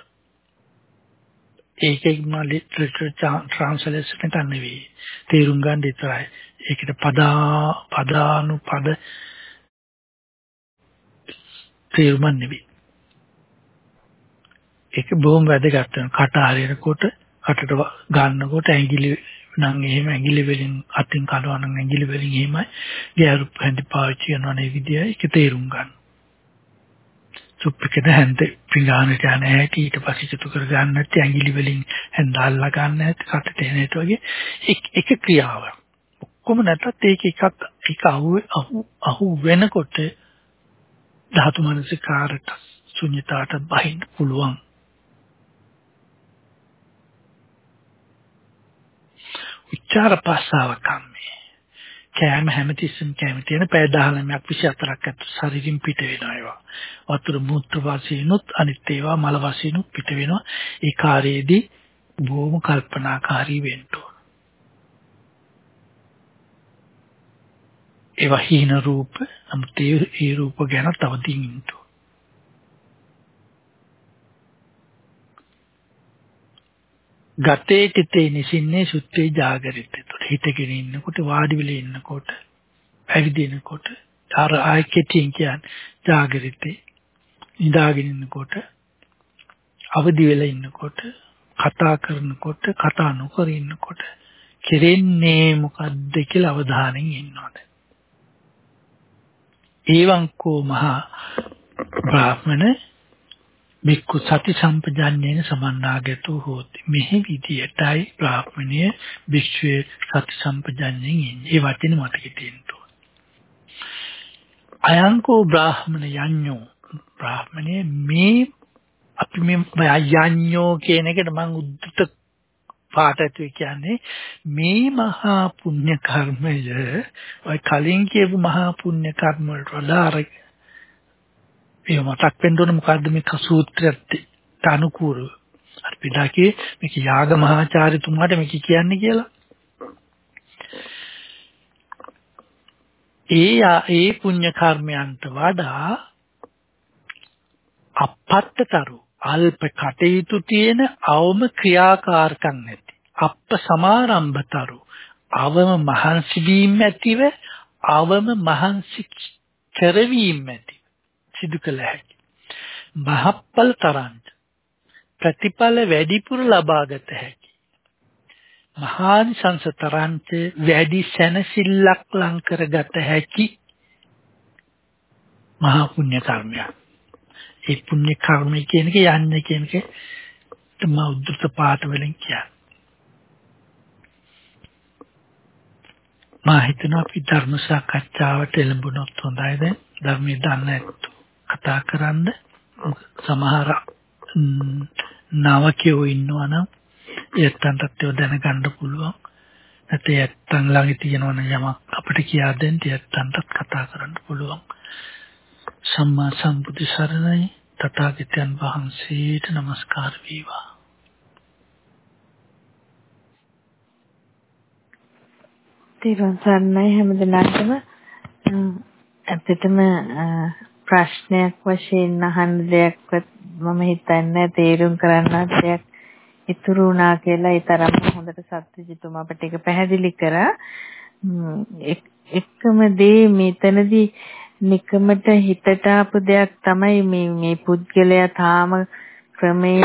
ඒකෙන් මා ලිටරචර් ට්‍රාන්ස්ලේෂන් එක නෙවෙයි. තේරුම් ගන්න විතරයි. ඒකට පදා පදානු පද තේරුම් නෙවෙයි. ඒක බොහොම වැදගත් වෙන කට හරිනකොට කටට ගන්නකොට ඇඟිලි නම් එහෙම ඇඟිලි වලින් අතින් කනවා නම් ඇඟිලි වලින් එහෙමයි ගෑරු හැඳි පාවිච්චි කරනවා නේ විදිය ඒක තේරුම් ගන්න. සුප්පිකද හැඳ පිඟානට යන හැටි ඊට පස්සේ චතු කර ගන්න නැති ඇඟිලි වලින් හැඳ අල්ලා ගන්න නැති කටට එන හැටි වගේ එක ක්‍රියාව. ඔක්කොම නැත්තත් ඒක එකක් එක අහු අහු වෙනකොට ධාතු මනසිකාරට ශුන්‍යතාවට බහින්න පුළුවන්. උච්චාර පස්සාව කම්මේ. කෑම හැමතිස්සෙම කෑම තියෙන පැය 19ක් 24ක් අතර ශරීරින් පිට වෙනවා ඒවා. වතුර මූත්‍ර වාසීනුත් අනිත් ඒවා මල වාසීනුත් පිට වෙනවා. ඒ කාර්යයේදී බොහොම කල්පනාකාරී වෙන්න ඕන. ඒවා හීන රූප නමුත් ඒ රූප ගැන තව දින්න්න ගතේ තිතේ නිසින්නේ සුත්තේ ජාගරිත. ඒතකොට හිතගෙන ඉන්නකොට වාඩි වෙලා ඉන්නකොට ඇවිදිනකොට අර ආය කෙටියෙන් කියන්නේ ජාගරිතේ නිදාගෙන ඉන්නකොට අවදි වෙලා ඉන්නකොට කතා කරනකොට කතා නොකර ඉන්නකොට කෙරෙන්නේ මොකද්ද කියලා අවධානයෙන් ඉන්නවද ඒවංකෝ මහා බ්‍රාහ්මණ බික්කු සති සම්පජාඤ්ඤේන සමන්නාගතෝ හෝති. මෙහි විදියටයි බ්‍රාහ්මණය භික්ෂුවේ සති සම්පජාඤ්ඤයෙන් ඉන්නේ. ඒ වචනේ මතකෙ තියෙන්න අයංකෝ බ්‍රාහ්මණ යඤ්ඤෝ බ්‍රාහ්මණය මේ අපි මේ යඤ්ඤෝ කියන එකට මම උද්දත පාඩතු කියන්නේ මේ මහා පුණ්‍ය කර්මය ඔය කලින් කියපු මහා පුණ්‍ය කර්ම වලට වඩා අර ඒ මතක් වෙන්න ඕන මොකද්ද මේ සූත්‍රයට අනුකූලව. අර පිටාකේ මේක යාග මහාචාර්යතුමාට මේක කියන්නේ කියලා. ඒ ඒ පුණ්‍ය කර්මයන්ට වඩා අපත්තතරු අල්ප කටයුතු තියෙන අවම ක්‍රියාකාරකම් නැති අප්ප සමාරම්භතරු අවම මහන්සි වීම ඇතිව අවම මහන්සි කරවීම ඇති සිදු කළ හැකි. මහප්පල් තරන්ට ප්‍රතිඵල වැඩිපුර ලබාගත හැකි. මහානිසංස තරන්ට වැඩි සැනසෙල්ලක් ලං කරගත හැකි මහා පුණ්‍ය කර්මයක්. ඒ පුණ්‍ය කර්මය කියන එක යන්නේ කියන එක තමයි උද්දෘත පාඨ වලින් කියන්නේ. මා හිතනවා අපි ධර්ම සාකච්ඡාවට එළඹුණොත් හොඳයි දැන්. ධර්මයේ දන්න ඇත්තු කතා කරන්න. සමහර නවකයෝ ඉන්නවා නම් ඒත්තන්ටත් ඒව දැනගන්න පුළුවන්. නැත්නම් ඒත්තන් ළඟ තියෙනවා නම් යමක් අපිට කියා දෙන්න ඒත්තන්ටත් කතා කරන්න පුළුවන්. සම්මා සම්බුදු සරණයි. තථාගතයන් වහන්සේට নমස්කාර වේවා. තිරුවන් සරණයි හැමදෙනාටම. ඇත්තටම ප්‍රශ්නයක් වශයෙන් අහන්න දෙයක්වත් මම හිතන්නේ තේරුම් කරන්න දෙයක් ඉතුරු වුණා කියලා ඒ තරම්ම හොඳට සත්‍යජිතුමා අපිට ඒක පැහැදිලි කරා. එකම දේ මෙතනදී නිකමට හිතට ආපු දෙයක් තමයි මේ මේ පුද්ගලයා තාම ක්‍රමේ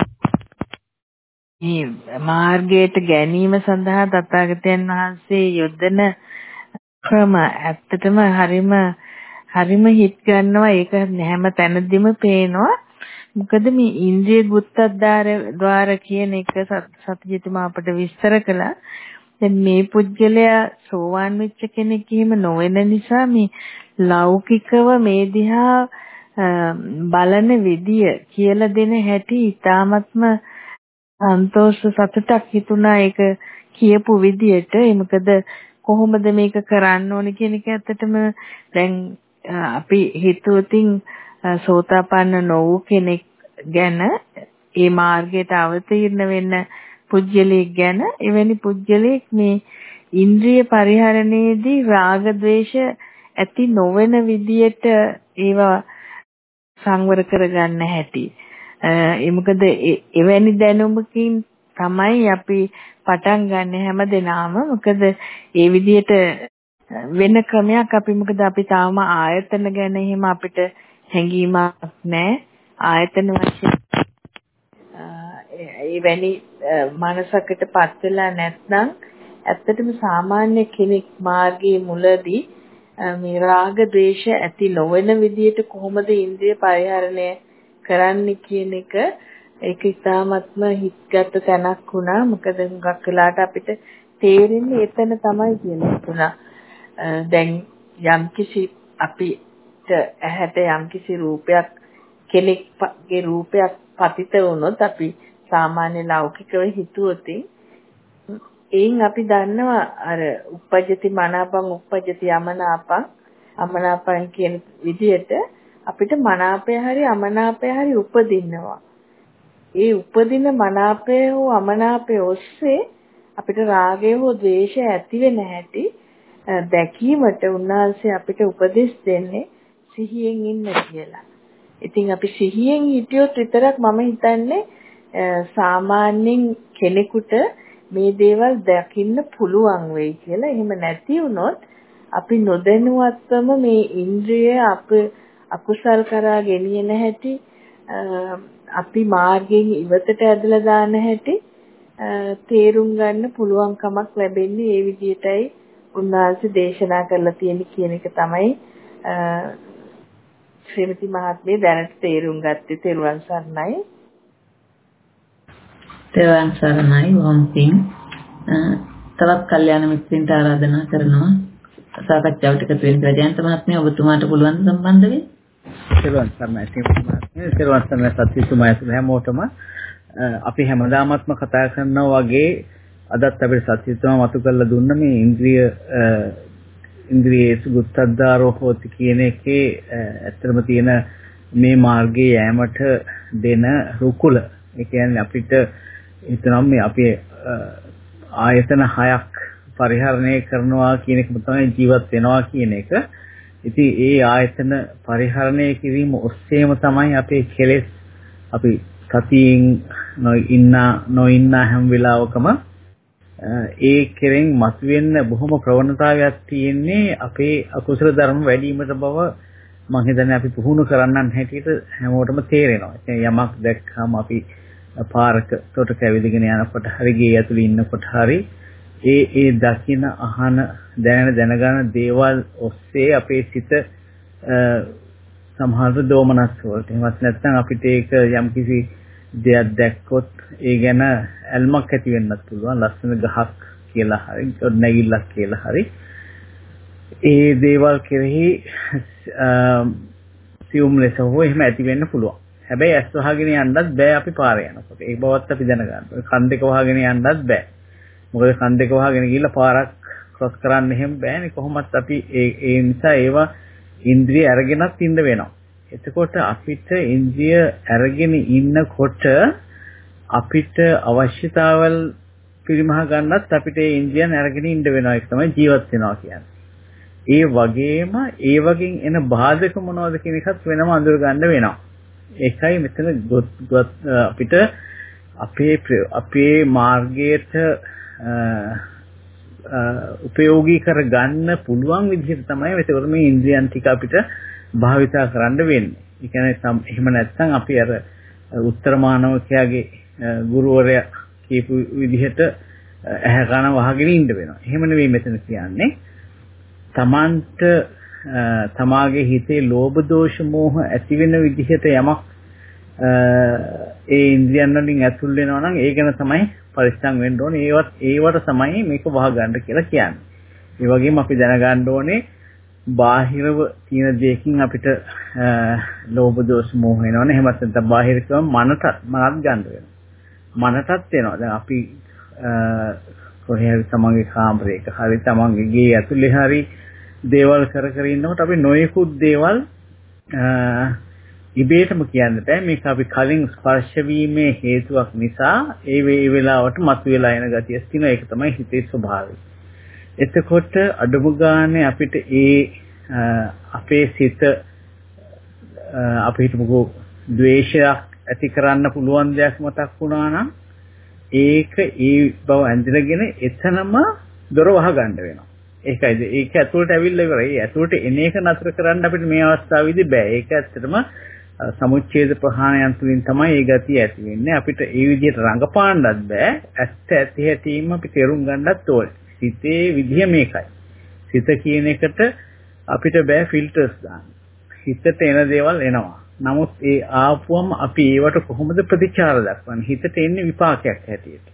මේ මාර්ගයට ගැනීම සඳහා තථාගතයන් වහන්සේ යොදන ක්‍රම ඇත්තටම හරිම හරිම හිට් ගන්නවා. ඒක හැම තැනදීම පේනවා. මොකද මේ ඉන්ද්‍රිය ගුත්තද්දාර ద్వාර කියන එක සත්‍යජිතමා අපට විස්තර කළා. දැන් මේ පුජ්‍යලයා සෝවාන් වෙච්ච කෙනෙක් එහෙම නොවන නිසා මේ ලෞකිකව මේ දිහා බලන විදිය කියලා දෙන හැටි ඊ타ත්ම සන්තෝෂ සතුටක් හිතුණා. ඒක කියපු විදියට. ඒ මොකද කොහොමද මේක කරන්න ඕනේ කියන එක ඇත්තටම දැන් අපි හිතුවතින් සෝතාපන්න නොවු කෙනෙක් ගැන ඒ මාර්ගයට අවතීර්ණ වෙන්න පුජ්‍යලයක් ගැන එවැනි පුජ්‍යලයක් මේ ඉන්ද්‍රිය පරිහරණයේදී රාග ద్వේෂ ඇති නොවන විදියට ඒවා සංවර කරගන්න හැටි. ඒ මොකද එවැනි දැනුමකින් තමයි අපි පටන් ගන්න හැමදෙනාම මොකද ඒ විදිහට වෙන ක්‍රමයක් අපි මොකද අපි තාම ආයතන ගැන එහෙම අපිට හැඟීමක් නැහැ ආයතන වශයෙන් එවැනි මනසකටපත් වෙලා නැත්නම් ඇත්තටම සාමාන්‍ය කෙනෙක් මාර්ගයේ මුලදී මේ රාග ද්වේෂ ඇති නොවන විදියට කොහොමද ඉන්ද්‍රිය පරිහරණය කරන්න කියන එක ඒක ඉතාමත්ම හිත්ගත තැනක් වුණා. මොකද හුඟක් වෙලාට අපිට තේරෙන්නේ එතන තමයි කියලා හිතුණා. දැන් යම්කිසි අපිට ඇහැට යම්කිසි රූපයක් කෙනෙක්ගේ රූපයක් පතිත වුණොත් අපි සාමාන්‍ය ලෞකිකව හිතුවොත් එයින් අපි දන්නවා අර uppajjati මනාපං uppajjati යමනාපං අමනාපං කියන විදිහට අපිට මනාපය හරි අමනාපය හරි උපදිනවා. ඒ උපදින මනාපය හෝ අමනාපය ඔස්සේ අපිට රාගය හෝ ද්වේෂය ඇති වෙන හැටි දැකීමට උන්වහන්සේ අපිට උපදෙස් දෙන්නේ සිහියෙන් ඉන්න කියලා. ඉතින් අපි සිහියෙන් හිටියොත් විතරක් මම හිතන්නේ සාමාන්‍යයෙන් කෙනෙකුට මේ දේවල් දකින්න පුළුවන් වෙයි කියලා. එහෙම නැති වුණොත් අපි නොදැනුවත්වම මේ ඉන්ද්‍රිය අප අකුසල් කරා ගෙනියන හැටි අපි මාර්ගයෙන් ඉවතට ඇදලා දාන හැටි තේරුම් ගන්න පුළුවන් කමක් ලැබෙන්නේ ඒ විදිහටයි උන්වහන්සේ දේශනා කරලා තියෙන කියන එක තමයි ශ්‍රීමති මහත්මිය දැනට තේරුම් ගත්තේ තෙරුවන් සරණයි. තෙරුවන් සරණයි වම්පින් තවත් කල්යාණ මිත්‍රින්ට ආරාධනා කරනවා සාකච්ඡාවට එකතු වෙන්න කියලා ජයන්ත මහත්මිය ඔබතුමාට පුළුවන් සම්බන්ධ වෙන්න. සිරුවන් සරණයි සිරුවන් සිරුවන් සරණයි සත්‍යතුමා හැමෝටම අපි හැමදාමත්ම කතා කරනවා වගේ අදත් අපිට සත්‍යතුමා මතු කරලා දුන්න මේ ඉන්ද්‍රිය ඉන්ද්‍රියේ සුගතද්දාරෝ හෝති කියන එකේ ඇත්තම තියෙන මේ මාර්ගයේ යෑමට දෙන රුකුල. ඒ කියන්නේ අපිට හිතනම් මේ අපි ආයතන හයක් පරිහරණය කරනවා කියන එක තමයි ජීවත් වෙනවා කියන එක. ඉතින් ඒ ආයතන පරිහරණය කිරීම ඔස්සේම තමයි අපේ කෙලෙස්. අපි සතියින් ඉන්න නොඉන්න හැම වෙලාවකම ඒ කෙරෙන් මතුවෙන්න බොහොම ප්‍රවණතාවයක් තියෙන්නේ අපේ අකුසල ධර්ම වැඩි වීමට බව මම හිතන්නේ අපි පුහුණු කරන්නන් හැටියට හැමෝටම තේරෙනවා. ඒ යමක් දැක්කම අපි පාරක තොට කැවිදගෙන යනකොට හරි ගේ ඇතුළේ ඉන්නකොට හරි ඒ ඒ දකින අහන දැනෙන දැනගන්න දේවල් ඔස්සේ අපේ සිත සමහර දෝමනස් වලට එහෙමත් නැත්නම් අපිට ඒක යම්කිසි දෙයක් දැක්කොත් ඒ ගැන ඇල්මක් ඇති වෙන්නත් පුළුවන් ලස්සන ගහක් කියලා හරි නැගිල්ලක් කියලා හරි. ඒ දේවල් කෙරෙහි සියුම් ලෙස හෝ එහෙම ඇති වෙන්න පුළුවන්. හැබැයි ඇස් වහගෙන යන්නත් බෑ අපි පාරේ යනකොට. ඒ බවත් අපි දැනගන්න. කන් දෙක වහගෙන යන්නත් බෑ. මොකද කන් දෙක වහගෙන ගිහිල්ලා පාරක් ක්‍රොස් කරන්න එහෙම බෑනේ. කොහොමත් අපි ඒ ඒ නිසා ඒවා ඉන්ද්‍රිය අරගෙනත් ඉන්න වෙනවා. එතකොට අපිට ඉන්ද්‍රිය අරගෙන ඉන්නකොට අපිට අවශ්‍යතාවල් පිරිමහ ගන්නත් අපිට ඒ ඉන්ද්‍රියන් අරගෙන ඉන්න වෙනවා. ඒක තමයි ජීවත් වෙනවා කියන්නේ. ඒ වගේම ඒ වගේ එන බාධක මොනවද කියන එකත් වෙනම අඳුර ගන්න වෙනවා. ඒකයි මෙතන අපිට අපේ අපේ මාර්ගයට උපයෝගී කරගන්න පුළුවන් විදිහට තමයි ඒකවල මේ ඉන්ද්‍රියන් ටික අපිට භාවිතා කරන්න වෙන්නේ. ඒ කියන්නේ එහෙම නැත්නම් අපි අර උත්තර මානවකයාගේ ගුරුවරයා කියපු විදිහට ඇහැ කන වහගෙන ඉන්න වෙනවා. එහෙම නෙවෙයි මෙතන කියන්නේ. තමන්ට තමාගේ හිතේ ලෝභ දෝෂ මෝහ ඇති වෙන විදිහට යමක් ඒ ඉන්ද්‍රියන් වලින් ඇතුල් වෙනවා නම් ඒ ගැන තමයි පරිස්සම් වෙන්න ඕනේ. ඒවත් ඒවට තමයි මේක වහගන්න කියලා කියන්නේ. ඒ වගේම අපි දැනගන්න ඕනේ බාහිරව තියෙන දෙයකින් අපිට ලෝභ දෝෂ මෝහ වෙනවනේ. එහෙමත් නැත්නම් බාහිර කියවම මනට මනත් ගන්න වෙනවා. මනටත් එනවා. දැන් අපි කොහේ හරි තමන්ගේ කාමරයක හරි තමන්ගේ ගේ ඇතුලේ හරි දේවල් කර කර ඉන්නකොට අපි නොයෙකුත් දේවල් ඉබේටම කියන්න බෑ මේක අපි කලින් ස්පර්ශ වීමේ හේතුවක් නිසා ඒ වේ වෙලාවට මතුවලා එන ගතියක් තියෙනවා ඒක තමයි හිතේ ස්වභාවය. එතකොට අඩුම ගානේ අපිට ඒ අපේ සිත අපි හිතමුකෝ ද්වේෂයක් ඇති කරන්න පුළුවන් දෙයක් මතක් වුණා නම් ඒක ඒ බව ඇඳගෙන එතනම දොර වහ ගන්න වෙනවා. ඒකයිද ඒක ඇතුළට ඇවිල්ලා ඉවරයි. ඇතුළට එන එක නතර කරන්න අපිට මේ අවස්ථාවේදී බෑ. ඒක ඇත්තටම සමුච්ඡේද ප්‍රහාණයන් තුලින් තමයි ඒ ගතිය ඇති වෙන්නේ. අපිට ඒ විදිහට රඟපාන්නත් බෑ. ඇත්ත ඇති හැටීම අපි තේරුම් ගන්නත් ඕනේ. සිතේ විදිය මේකයි. සිත කියන එකට අපිට බෑ ෆිල්ටර්ස් දාන්න. හිතට එන දේවල් එනවා. නමුත් ඒ ආපුවම අපි ඒවට කොහොමද ප්‍රතිචාර දක්වන්නේ? හිතට එන්නේ විපාකයක් හැටියට.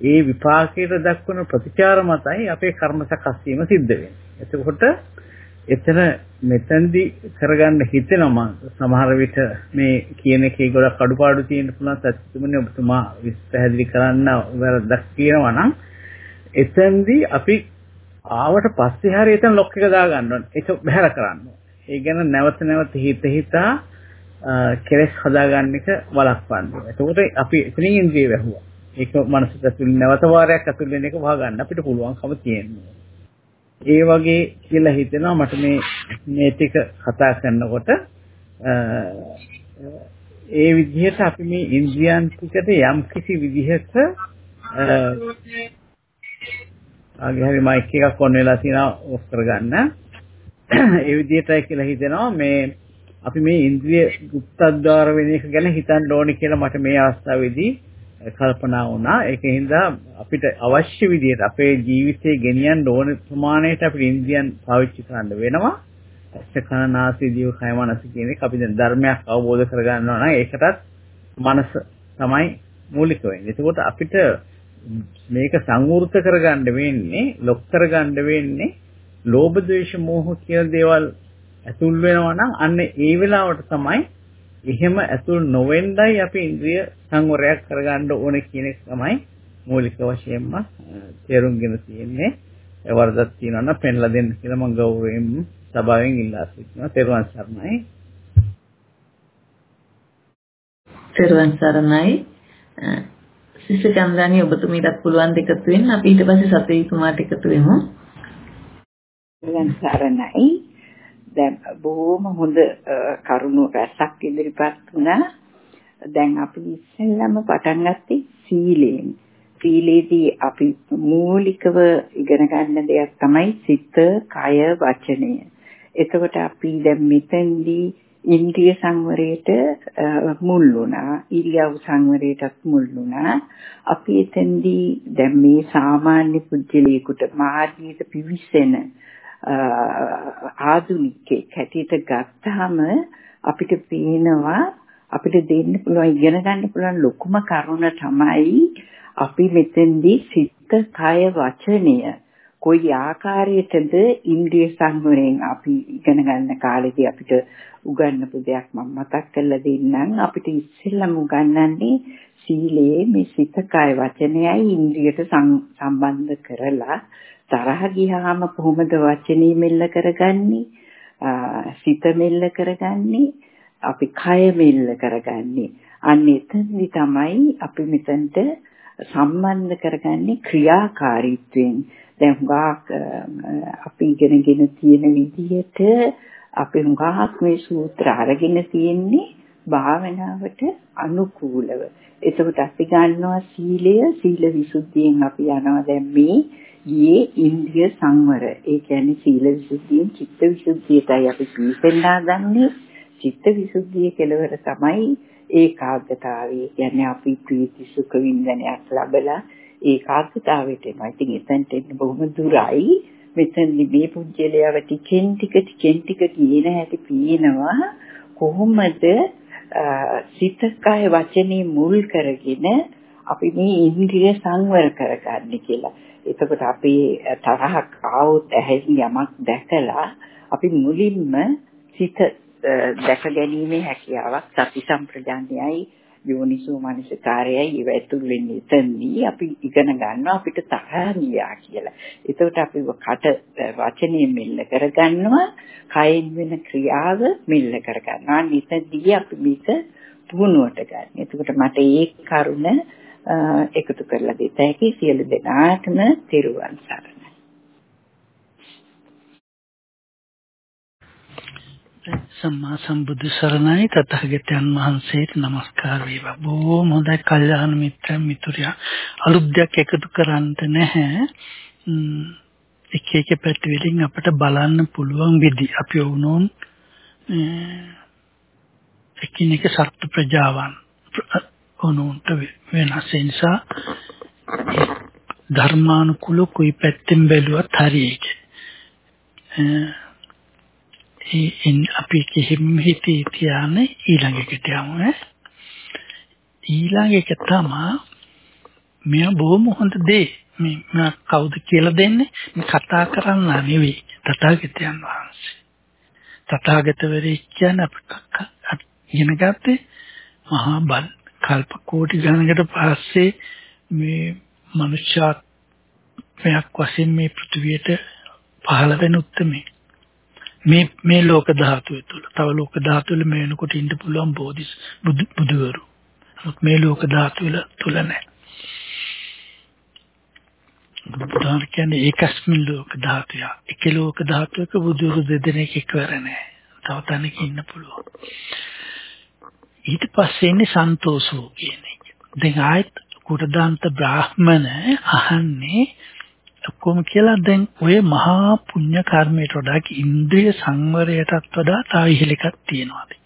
ඒ විපාකයට දක්වන ප්‍රතිචාර මතයි අපේ කර්ම සකස් වීම සිද්ධ වෙන්නේ. එතකොට එතන මෙතෙන්දි කරගන්න හිතෙනවා සමහර විට මේ කියන එකේ ගොඩක් අඩුපාඩු තියෙන්න පුළුවන් සත්‍යතුමනේ ඔබතුමා පැහැදිලි කරන්න වැරද්දක් කියනවා නම් එතෙන්දි අපි ආවට පස්සේ හරි එතන ලොක් එක දා ගන්න ඕනේ. ඒක බහැර කරන්න. ඒ ගැන නැවත නැවත හිත හිතා කෙලස් හදාගන්න එක වළක්වන්න. එතකොට අපි එතනින් ඉන්ද්‍රිය වැහුවා. ඒක මනසට ඇතුළේ නැවත වාරයක් ඇතුළේ වෙන එක වහගන්න අපිට පුළුවන්කම තියෙනවා. ඒ වගේ කියලා හිතෙනවා මට මේ මේ ටික කතා කරනකොට ඒ විදිහට අපි මේ ඉන්ද්‍රියන් ටිකට යම් කිසි විදිහක ආගේ හරි මයික් එකක් ඔන් වෙලා තියෙනවා ඔෆ් කරගන්න. ඒ විදිහටයි කියලා හිතෙනවා මේ අපි මේ ඉන්ද්‍රිය ගුප්තද්වාර වෙන එක ගැන හිතන්න ඕනේ කියලා මට මේ අවස්ථාවේදී කල්පනා වුණා. ඒකින්ද අපිට අවශ්‍ය විදිහට අපේ ජීවිතේ ගෙනියන්න ඕන ප්‍රමාණයට අපිට ඉන්ද්‍රියන් පාවිච්චි කරන්න වෙනවා. ඇස කන නාසය දිව කය මනස කියන එක අපි දැන් ධර්මයක් අවබෝධ කරගන්නවා නම් ඒකටත් මනස තමයි මූලික වෙන්නේ. එතකොට අපිට මේක සංවෘත කරගන්න වෙන්නේ, ලොක් කරගන්න වෙන්නේ ලෝභ ද්වේෂ මෝහ කියන දේවල් ඇතුල් වෙනවා නම් අන්න ඒ වෙලාවට තමයි එහෙම ඇතුල් නොවෙන්නයි අපි ඉන්ද්‍රිය සංවරයක් කරගන්න ඕනේ කියන එක තමයි මූලික වශයෙන්ම තේරුම්ගෙන තියෙන්නේ. වරදක් තියෙනවා නම් පෙන්ලා දෙන්න කියලා මම ගෞරවයෙන් සභාවෙන් ඉල්ලා සිටිනවා. තෙරුවන් සරණයි. තෙරුවන් සරණයි. සිස්ටර් චන්ද්‍රානි ඔබතුමීටත් පුළුවන් දෙකතු වෙන්න අපි ඊට පස්සේ සතේ තුමාට එකතු වෙමු. තෙරුවන් සරණයි. දැන් බොහොම හොඳ කරුණු රැසක් ඉදිරිපත් වුණා. දැන් අපි ඉස්සෙල්ලම පටන් ගත්තේ සීලයෙන්. සීලේදී අපි මූලිකව ඉගෙන ගන්න දෙයක් තමයි සිත, කය, වචනය. එතකොට අපි දැන් මෙතෙන්දී ඉන්ද්‍රිය සංවරයට මුල් වුණා. ඉරියව් සංවරයටත් මුල් වුණා. අපි එතෙන්දී දැන් මේ සාමාන්‍ය පුජ්‍යලයකට මාර්ගයට පිවිසෙන ආධුනිකෙක් හැටියට ගත්තාම අපිට පේනවා අපිට දෙන්න පුළුවන් ඉගෙන ගන්න පුළුවන් ලොකුම කරුණ තමයි අපි මෙතෙන්දී සිත කය වචනය කොයි ආකාරයටද ඉන්ද්‍රිය සංවරයෙන් අපි ඉගෙන ගන්න කාලෙදී අපිට උගන්වපු දෙයක් මම මතක් කරලා දෙන්නම්. අපිට ඉස්සෙල්ලම උගන්වන්නේ සීලයේ මේ සිත කය වචනයයි ඉන්ද්‍රියට සම්බන්ධ කරලා. තරහ ගියාම කොහොමද වචනේ මෙල්ල කරගන්නේ? සිත මෙල්ල කරගන්නේ? අපි කය මෙල්ල කරගන්නේ. අන්න එතනදි තමයි අපි මෙතනට සම්බන්ධ කරගන්නේ ක්‍රියාකාරීත්වයෙන්. දැන් හුඟක් අපි ඉගෙනගෙන තියෙන විදිහට අපි හුඟක් මේ සූත්‍ර අරගෙන තියෙන්නේ භාවනාවට අනුකූලව. එතකොට අපි ගන්නවා සීලය සීල විසුද්ධියෙන් අපි යනවා දැන් මේ ගියේ ඉන්ද්‍රිය සංවර. ඒ කියන්නේ සීල විසුද්ධියෙන් චිත්ත විසුද්ධියටයි අපි පිළිපෙන්න හදන්නේ. චිත්ත විසුද්ධිය කෙලවර තමයි ඒකාග්‍රතාවය. කියන්නේ අපි ප්‍රීති සුඛ විඳනයක් ලැබලා ඒකාග්‍රතාවයට එනවා. ඉතින් එතනට එන්න බොහොම දුරයි. මෙතනදි මේ පුජ්‍යලයව ටිකෙන් ටික ටිකෙන් ටික කියන හැටි පේනවා කොහොමද සිත කය වචනේ මුල් කරගෙන අපි මේ ඉන්ද්‍රිය සංවර කරගන්නේ කියලා. එතකොට අපි තරහක් ආවොත් ඇහෙන් යමක් දැකලා අපි මුලින්ම සිත දැක ගැනීමේ හැකියාවක් සති සම්ප්‍රදානයයි යෝනිසෝ මනසිකාරයයි ඒව ඇතුල් වෙන්නේ එතනදී අපි ඉගෙන ගන්නවා අපිට තරහ ගියා කියලා. එතකොට අපි කට වචනේ මෙල්ල කරගන්නවා, කයෙන් වෙන ක්‍රියාව මෙල්ල කරගන්නවා. නිතදී අපි මේක පුහුණුවට ගන්න. එතකොට මට ඒ කරුණ එකතු කරලා දෙත හැකි සියලු දෙනාටම තෙරුවන් සරණයි. සම්මා සම්බුදු සරණයි තථාගතයන් වහන්සේට নমස්කාර වේවා. බොහොම හොඳයි කල්යාණ මිත්‍රයන් මිතුරියා. අලුත් දෙයක් එකතු කරන්නට නැහැ. එක එක පැති වලින් අපිට බලන්න පුළුවන් විදි අපි වුණොන් එකිනෙක සත්ත්ව ප්‍රජාවන් වුණොන්ට වෙනස් නිසා ධර්මානුකූල කුයි පැත්තෙන් බැලුවත් හරියයි. ඒ අපි කිහිම හිතේ තියාන ඊළඟ එකට යමු ඊළඟ එක තමයි මෙයා බොහොම හොඳ දේ. මේ මම කවුද කියලා දෙන්නේ? මේ කතා කරන්න නෙවෙයි තථාගතයන් වහන්සේ. තථාගතවරේ කියන්නේ අපිට ඉගෙන ගත්තේ මහා බල කල්ප කෝටි ගණනකට පස්සේ මේ මනුෂ්‍යත්වයක් වශයෙන් මේ පෘථිවියට පහළ වෙන උත්මේ. මේ මේ ලෝක ධාතුව තුළ තව ලෝක ධාතු වල මේ වෙනකොට ඉන්න පුළුවන් බෝධිස් බුදුවරු. නමුත් මේ ලෝක ධාතු වල තුල නැහැ. බුදුන් කියන්නේ ඒකස්මින් ලෝක ධාතුය. එක ලෝක ධාතුවක බුදුරු දෙදෙනෙක් එකවර නැහැ. තව තැනක ඉන්න පුළුවන්. ඊට පස්සේ ඉන්නේ සන්තෝෂෝ කියන එක. දැන් ආයත් කුටදාන්ත බ්‍රාහ්මණ අහන්නේ ඔක්කොම කියලා දැන් ඔය මහා පුණ්‍ය කර්මයට වඩා ඉන්ද්‍රිය සංවරයටත් වඩා තව ඉහළ එකක් තියෙනවාද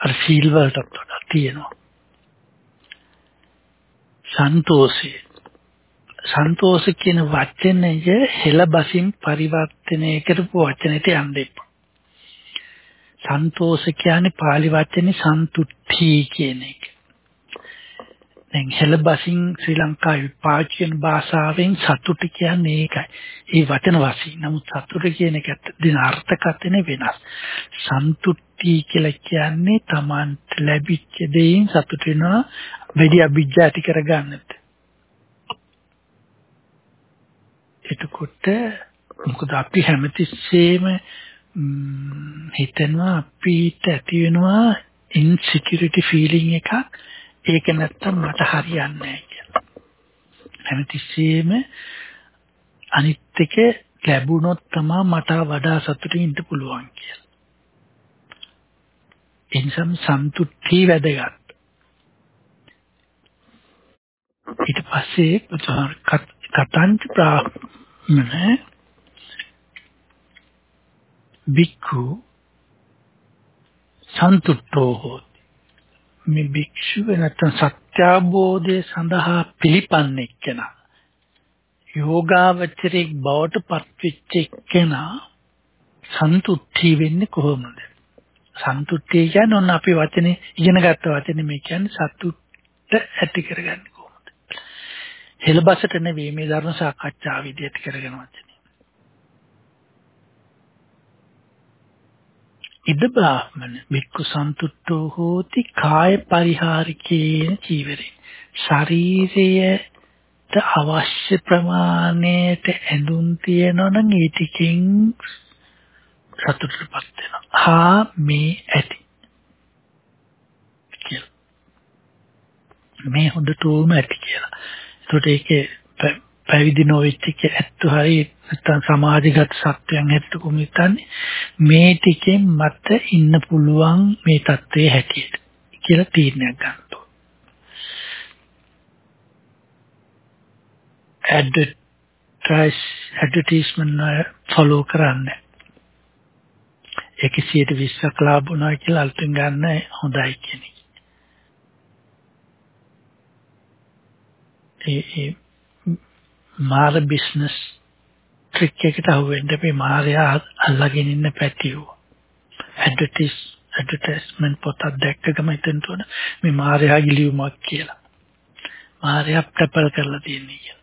අර සීල් වලටත් වඩා තියෙනවා. සන්තෝෂය. සන්තෝෂ කියන වචනය හෙළ බසින් පරිවර්තනය කරපු වචනෙට යන්න එපා. සන්තෝෂ කියන්නේ pāli වචනේ සන්තුට්ඨි කියන එක. දැන් හෙළබසින් ශ්‍රී ලංකාවේ පාවිච්චි කරන භාෂාවෙන් සතුට කියන්නේ ඒකයි. ඒ වචන වශයෙන්. නමුත් සතුට කියන එකට දෙන අර්ථකථනය වෙනස්. සන්තුට්ටි කියලා කියන්නේ Tamanට ලැබිච්ච දෙයින් සතුට වෙනවා වැඩි අභිජ්ජා ඇති කරගන්නත්. එතකොට මොකද අපි හැමතිස්සෙම හිතනවා අපිට ඇති වෙනවා ඉන්සිකියුරිටි ෆීලිං එකක් ඒක නැත්තම් මට හරියන්නේ නැහැ කියලා. හැමතිස්සෙම අනිත් එක ලැබුණොත් තමයි මට වඩා සතුටින් ඉන්න පුළුවන් කියලා. එනිසම් සන්තුට්ටි වැදගත්. ඊට පස්සේ කතංච ප්‍රාමණ බික්ඛු සන්තුට්ඨෝ හෝති මේ භික්ෂුව නැත්නම් සත්‍යාබෝධය සඳහා පිළිපන්නේ කෙනා යෝගාවචරයක් බවට පත්වෙච්ච කෙනා සන්තුට්ටි වෙන්නේ කොහොමද? සන්තුට්ටි කියන්නේ ඔන්න අපි වචනේ ඉගෙන ගත්ත වචනේ මේ කියන්නේ සතුට ඇති කරගන්නේ කොහොමද? හෙළබසට නෙවෙයි මේ ධර්ම සාකච්ඡා විදිහට කරගෙන වචනේ. ඉද බ්‍රාහ්මණ වික්කු සන්තුට්ඨෝ හෝති කාය පරිහාරිකේන චීවරේ ශරීරයට අවශ්‍ය ප්‍රමාණයට ඇඳුම් තියෙනවා නම් ඒ ටිකෙන් සතුටටපත් වෙනවා. හා මේ ඇති. කියලා. මේ හොඳටම ඇති කියලා. ඒකට ඒකේ පැවිදි නොවෙච්ච ඇත්තු හරි නැත්නම් සමාජගත සත්‍යයන් හැටියට කොමිතන්නේ මේ ටිකෙන් මට ඉන්න පුළුවන් මේ தත්ත්වයේ හැටියට කියලා තීරණයක් ගන්නවා. ඇඩ්වර්ටයිස් ඇඩ්වර්ටයිස්මන්ට් ෆලෝ කරන්න. ඒක 120ක් ලාභුණා කියලා අල්පෙන් ගන්න හොඳයි කියන්නේ. ඒ මාර බිස්නස් ට්‍රික් එකට අහුවෙන්න අපි මාරයා අල්ලගෙන ඉන්න පැතියෝ ඇඩ්වර්ටයිස් ඇඩ්වර්ටයිස්මන්ට් පොතක් දැක්ක ගම හිතෙන්න ඕන මේ මාරයා ගිලියුමක් කියලා. මාරයා ප්‍රපල් කරලා තියෙන්නේ කියලා.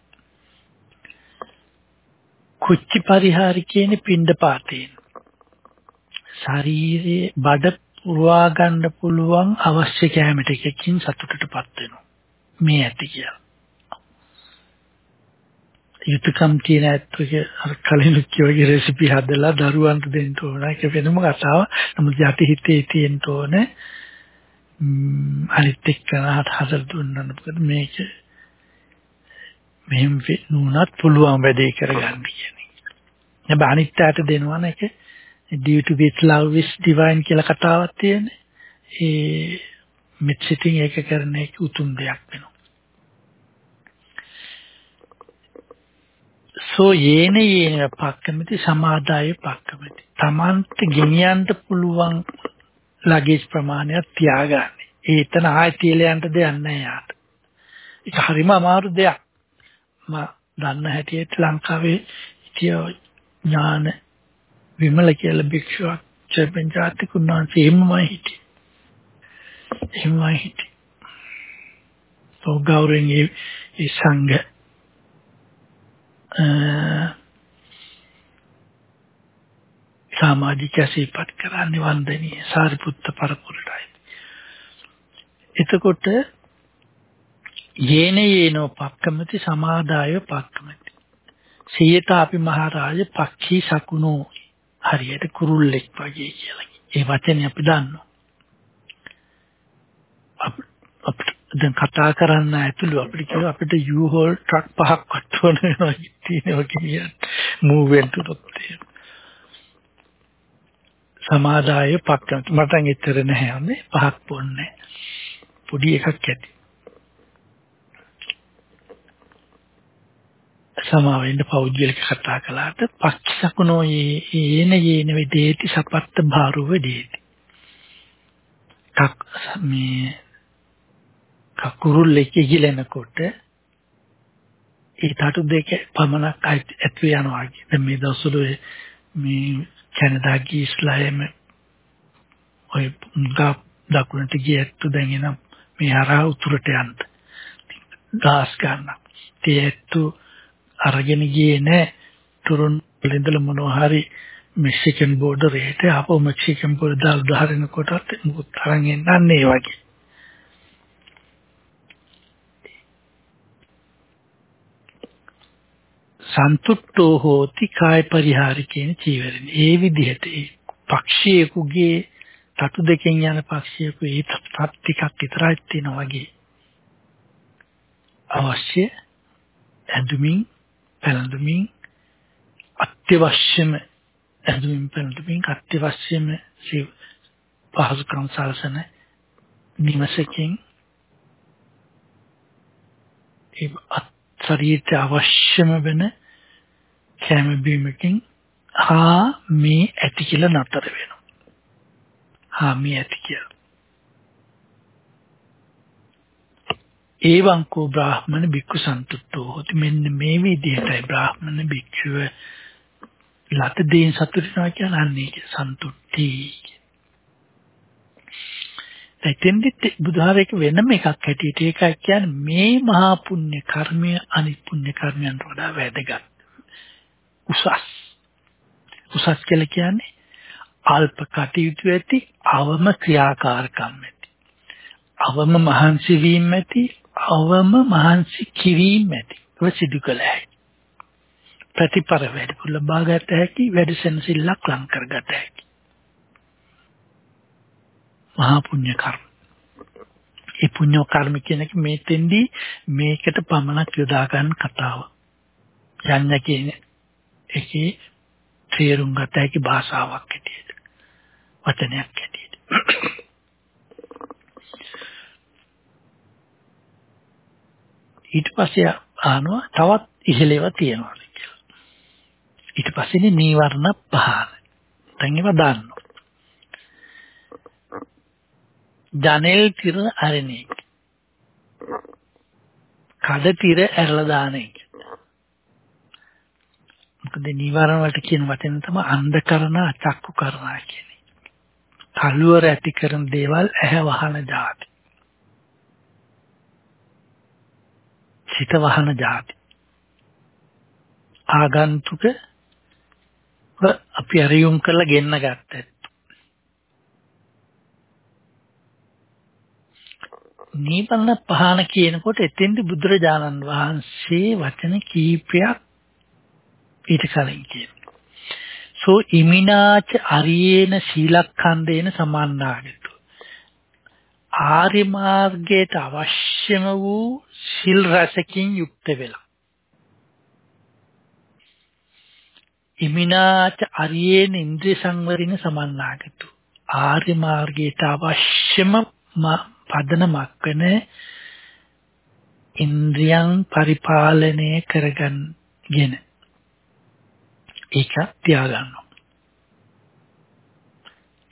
කුච්චි පරිහාරි කියන පින්ඩ පාතේන ශරීරයේ බඩ පුරවා ගන්න පුළුවන් අවශ්‍ය කැම ටිකකින් සතුටටපත් වෙනවා. මේ ඇති කියලා. යුතුයකම් තියෙන ඇත්තක අර කලින් කිව්වගේ රෙසිපි හදලා දරුවන්ට දෙන්න ඕන ඒක වෙනම කතාවක්. නමුත් යටි හිතේ තියෙන්න ඕන අනිත් එක්කනහට හදලා දුන්නා මොකද මේක මෙහෙම නුනත් පුළුවන් වැඩේ කරගන්න කියන්නේ. හැබැයි අනිත් පැයට දෙනවා නේක due to with love is divine කියලා කතාවක් තියෙන්නේ. ඒ මෙත් සිතින් ඒක කරන එක උතුම් දෙයක් වෙනවා. සෝ යේන යේන පක්කමති සමාදාය පක්කමති. Tamant ගෙනියන්න පුළුවන් ලගේජ් ප්‍රමාණයක් තියාගන්න. ඒතන ආයෙ තියලා යන්න දෙයක් නැහැ යාට. ඒක හරිම අමාරු දෙයක්. මම දන්න හැටියට ලංකාවේ හිටිය ඥාන විමල කියලා භික්ෂුවක් චර්පෙන් ජාතික උන්වහන්සේ එහෙමමයි හිටියේ. එහෙමමයි හිටියේ. සෝ ගෞරවයෙන් ඒ සංඝ සමාජික සිපත් කරන්නේ වන්දනීය සාරිපුත්ත පරපුරටයි. එතකොට යේන යේනෝ පක්කමති සමාදාය පක්කමති. සියතාපි මහරජ පක්ඛී සකුණෝ හරියට කුරුල්ලෙක් වගේ කියලා. ඒ වචනේ අපි දන්නවා. අපිට දැන් කතා කරන්න ඇතුළු අපිට කියව අපිට U-Haul ට්‍රක් පහක් වට්ටවන වෙනවා තියෙනවා කියන්නේ. Move වෙන්ටුනොත් සමාදාය පක්ක මට ඇත්තර නැහැ මේ පහක් පොන්නේ. පොඩි එකක් ඇති. සමාවෙන්න පෞද්ගලික කතා කළාට පක්ෂකුණෝ යේන යේන විදේති සපත්ත භාරුව දේති මේ කකුරුල්ලෙක් ඉගිලෙනකොට ඒ තටු දෙක පමණක් ඇතු යනවා. දැන් මේ දවස්වල මේ කැනඩා ගිස්ලායම ඔය ගා දකුණට ගියත්තු දැන් එන මේ හරහා උතුරට යන්න. දාස් ගන්න. ඒත්තු අරගෙන ගියේ නෑ ටොරොන්ටෝ ඉඳලා මොනවා හරි මෙක්සිකන් බෝඩරේට ආපහු මෙක්සිකන් බෝඩර් දාලා උදාහරණයකටත් මුකුත් තරන් එන්නන්නේ වගේ. සන්තුට්ඨෝ හෝති කාය පරිහාරිකේන චීවරණ. ඒ විදිහට ඒ පක්ෂියෙකුගේ තටු දෙකෙන් යන පක්ෂියෙකු ඒ තත් ටිකක් විතරයි තියෙනා වගේ. අවශ්‍ය ඇඳුමින් පැළඳුමින් අත්‍යවශ්‍යම ඇඳුම් පැළඳුමින් අත්‍යවශ්‍යම පහසුකම් සලසන නිවසකින් ඒ ශරීරයට අවශ්‍යම වෙන කැම බීමකින් හා මේ ඇති කියලා නතර වෙනවා. හා මේ ඇති කියලා. ඒවංකෝ බ්‍රාහ්මණ භික්ඛු සන්තුට්ඨෝ හොති මෙන්න මේ විදිහටයි බ්‍රාහ්මණ භික්ෂුව ලත දේන් සතුටුනවා කියන්නේ සන්තුට්ටි. එතෙන්දිත් බුදුහාරේක වෙනම එකක් හැටියට ඒකයි කියන්නේ මේ මහා පුණ්‍ය කර්මය අනිත් පුණ්‍ය කර්මයන්ට වඩා වැදගත්. උසස්. උසස් කියලා කියන්නේ අල්ප කටයුතු ඇති අවම ක්‍රියාකාරකම් ඇති. අවම මහන්සි වීම ඇති අවම මහන්සි කිරීම ඇති. ඒක සිදු කළ හැකි. ප්‍රතිපර වැඩි ලබා ගත හැකි වැඩි සෙනසිල්ලක් ලං කරගත හැකි. මහා පුණ්‍ය කර්ම. ඒ පුණ්‍ය කර්ම කියන එක මේ තෙන්දී මේකට පමණක් යොදා ගන්න කතාව. යන්න කියන එකේ තේරුම් ගත හැකි භාෂාවක් ඇටියෙද. වචනයක් ඇටියෙද. ඊට පස්සේ ආනවා තවත් ඉහළේව තියෙනවා කියලා. ඊට පස්සේනේ නීවරණ පහන. දැන් ඒවා දාන්න. ජනෙල් තිර අරින එක. කඩ තිර ඇරලා දාන එක. මොකද නිවරණ වලට කියන වචන තමයි අන්ධකරණ අචක්කු කරනා කියන්නේ. කලුවර ඇති කරන දේවල් ඇහැ වහන જાති. සිත වහන જાති. ආගන්තුක අපි අරියුම් කරලා ගෙන්න ගත්තා. නීවරණ පහන කියනකොට එතෙන්දි බුදුරජාණන් වහන්සේ වචන කීපයක් ඊට කලින් කියනවා. සෝ ඉමිනාච අරියේන සීලක්ඛන්දේන සමාන්නාගතු. ආර්ය මාර්ගයට අවශ්‍යම වූ සිල් රසකින් යුක්ත වෙලා. ඉමිනාච අරියේන ඉන්ද්‍රිය සංවරින සමන්නාගතු. ආර්ය මාර්ගයට අවශ්‍යම පදනමක් වෙන ඉන්ද්‍රියන් පරිපාලනය කරගන්ගෙන ඒක තියාගන්නවා.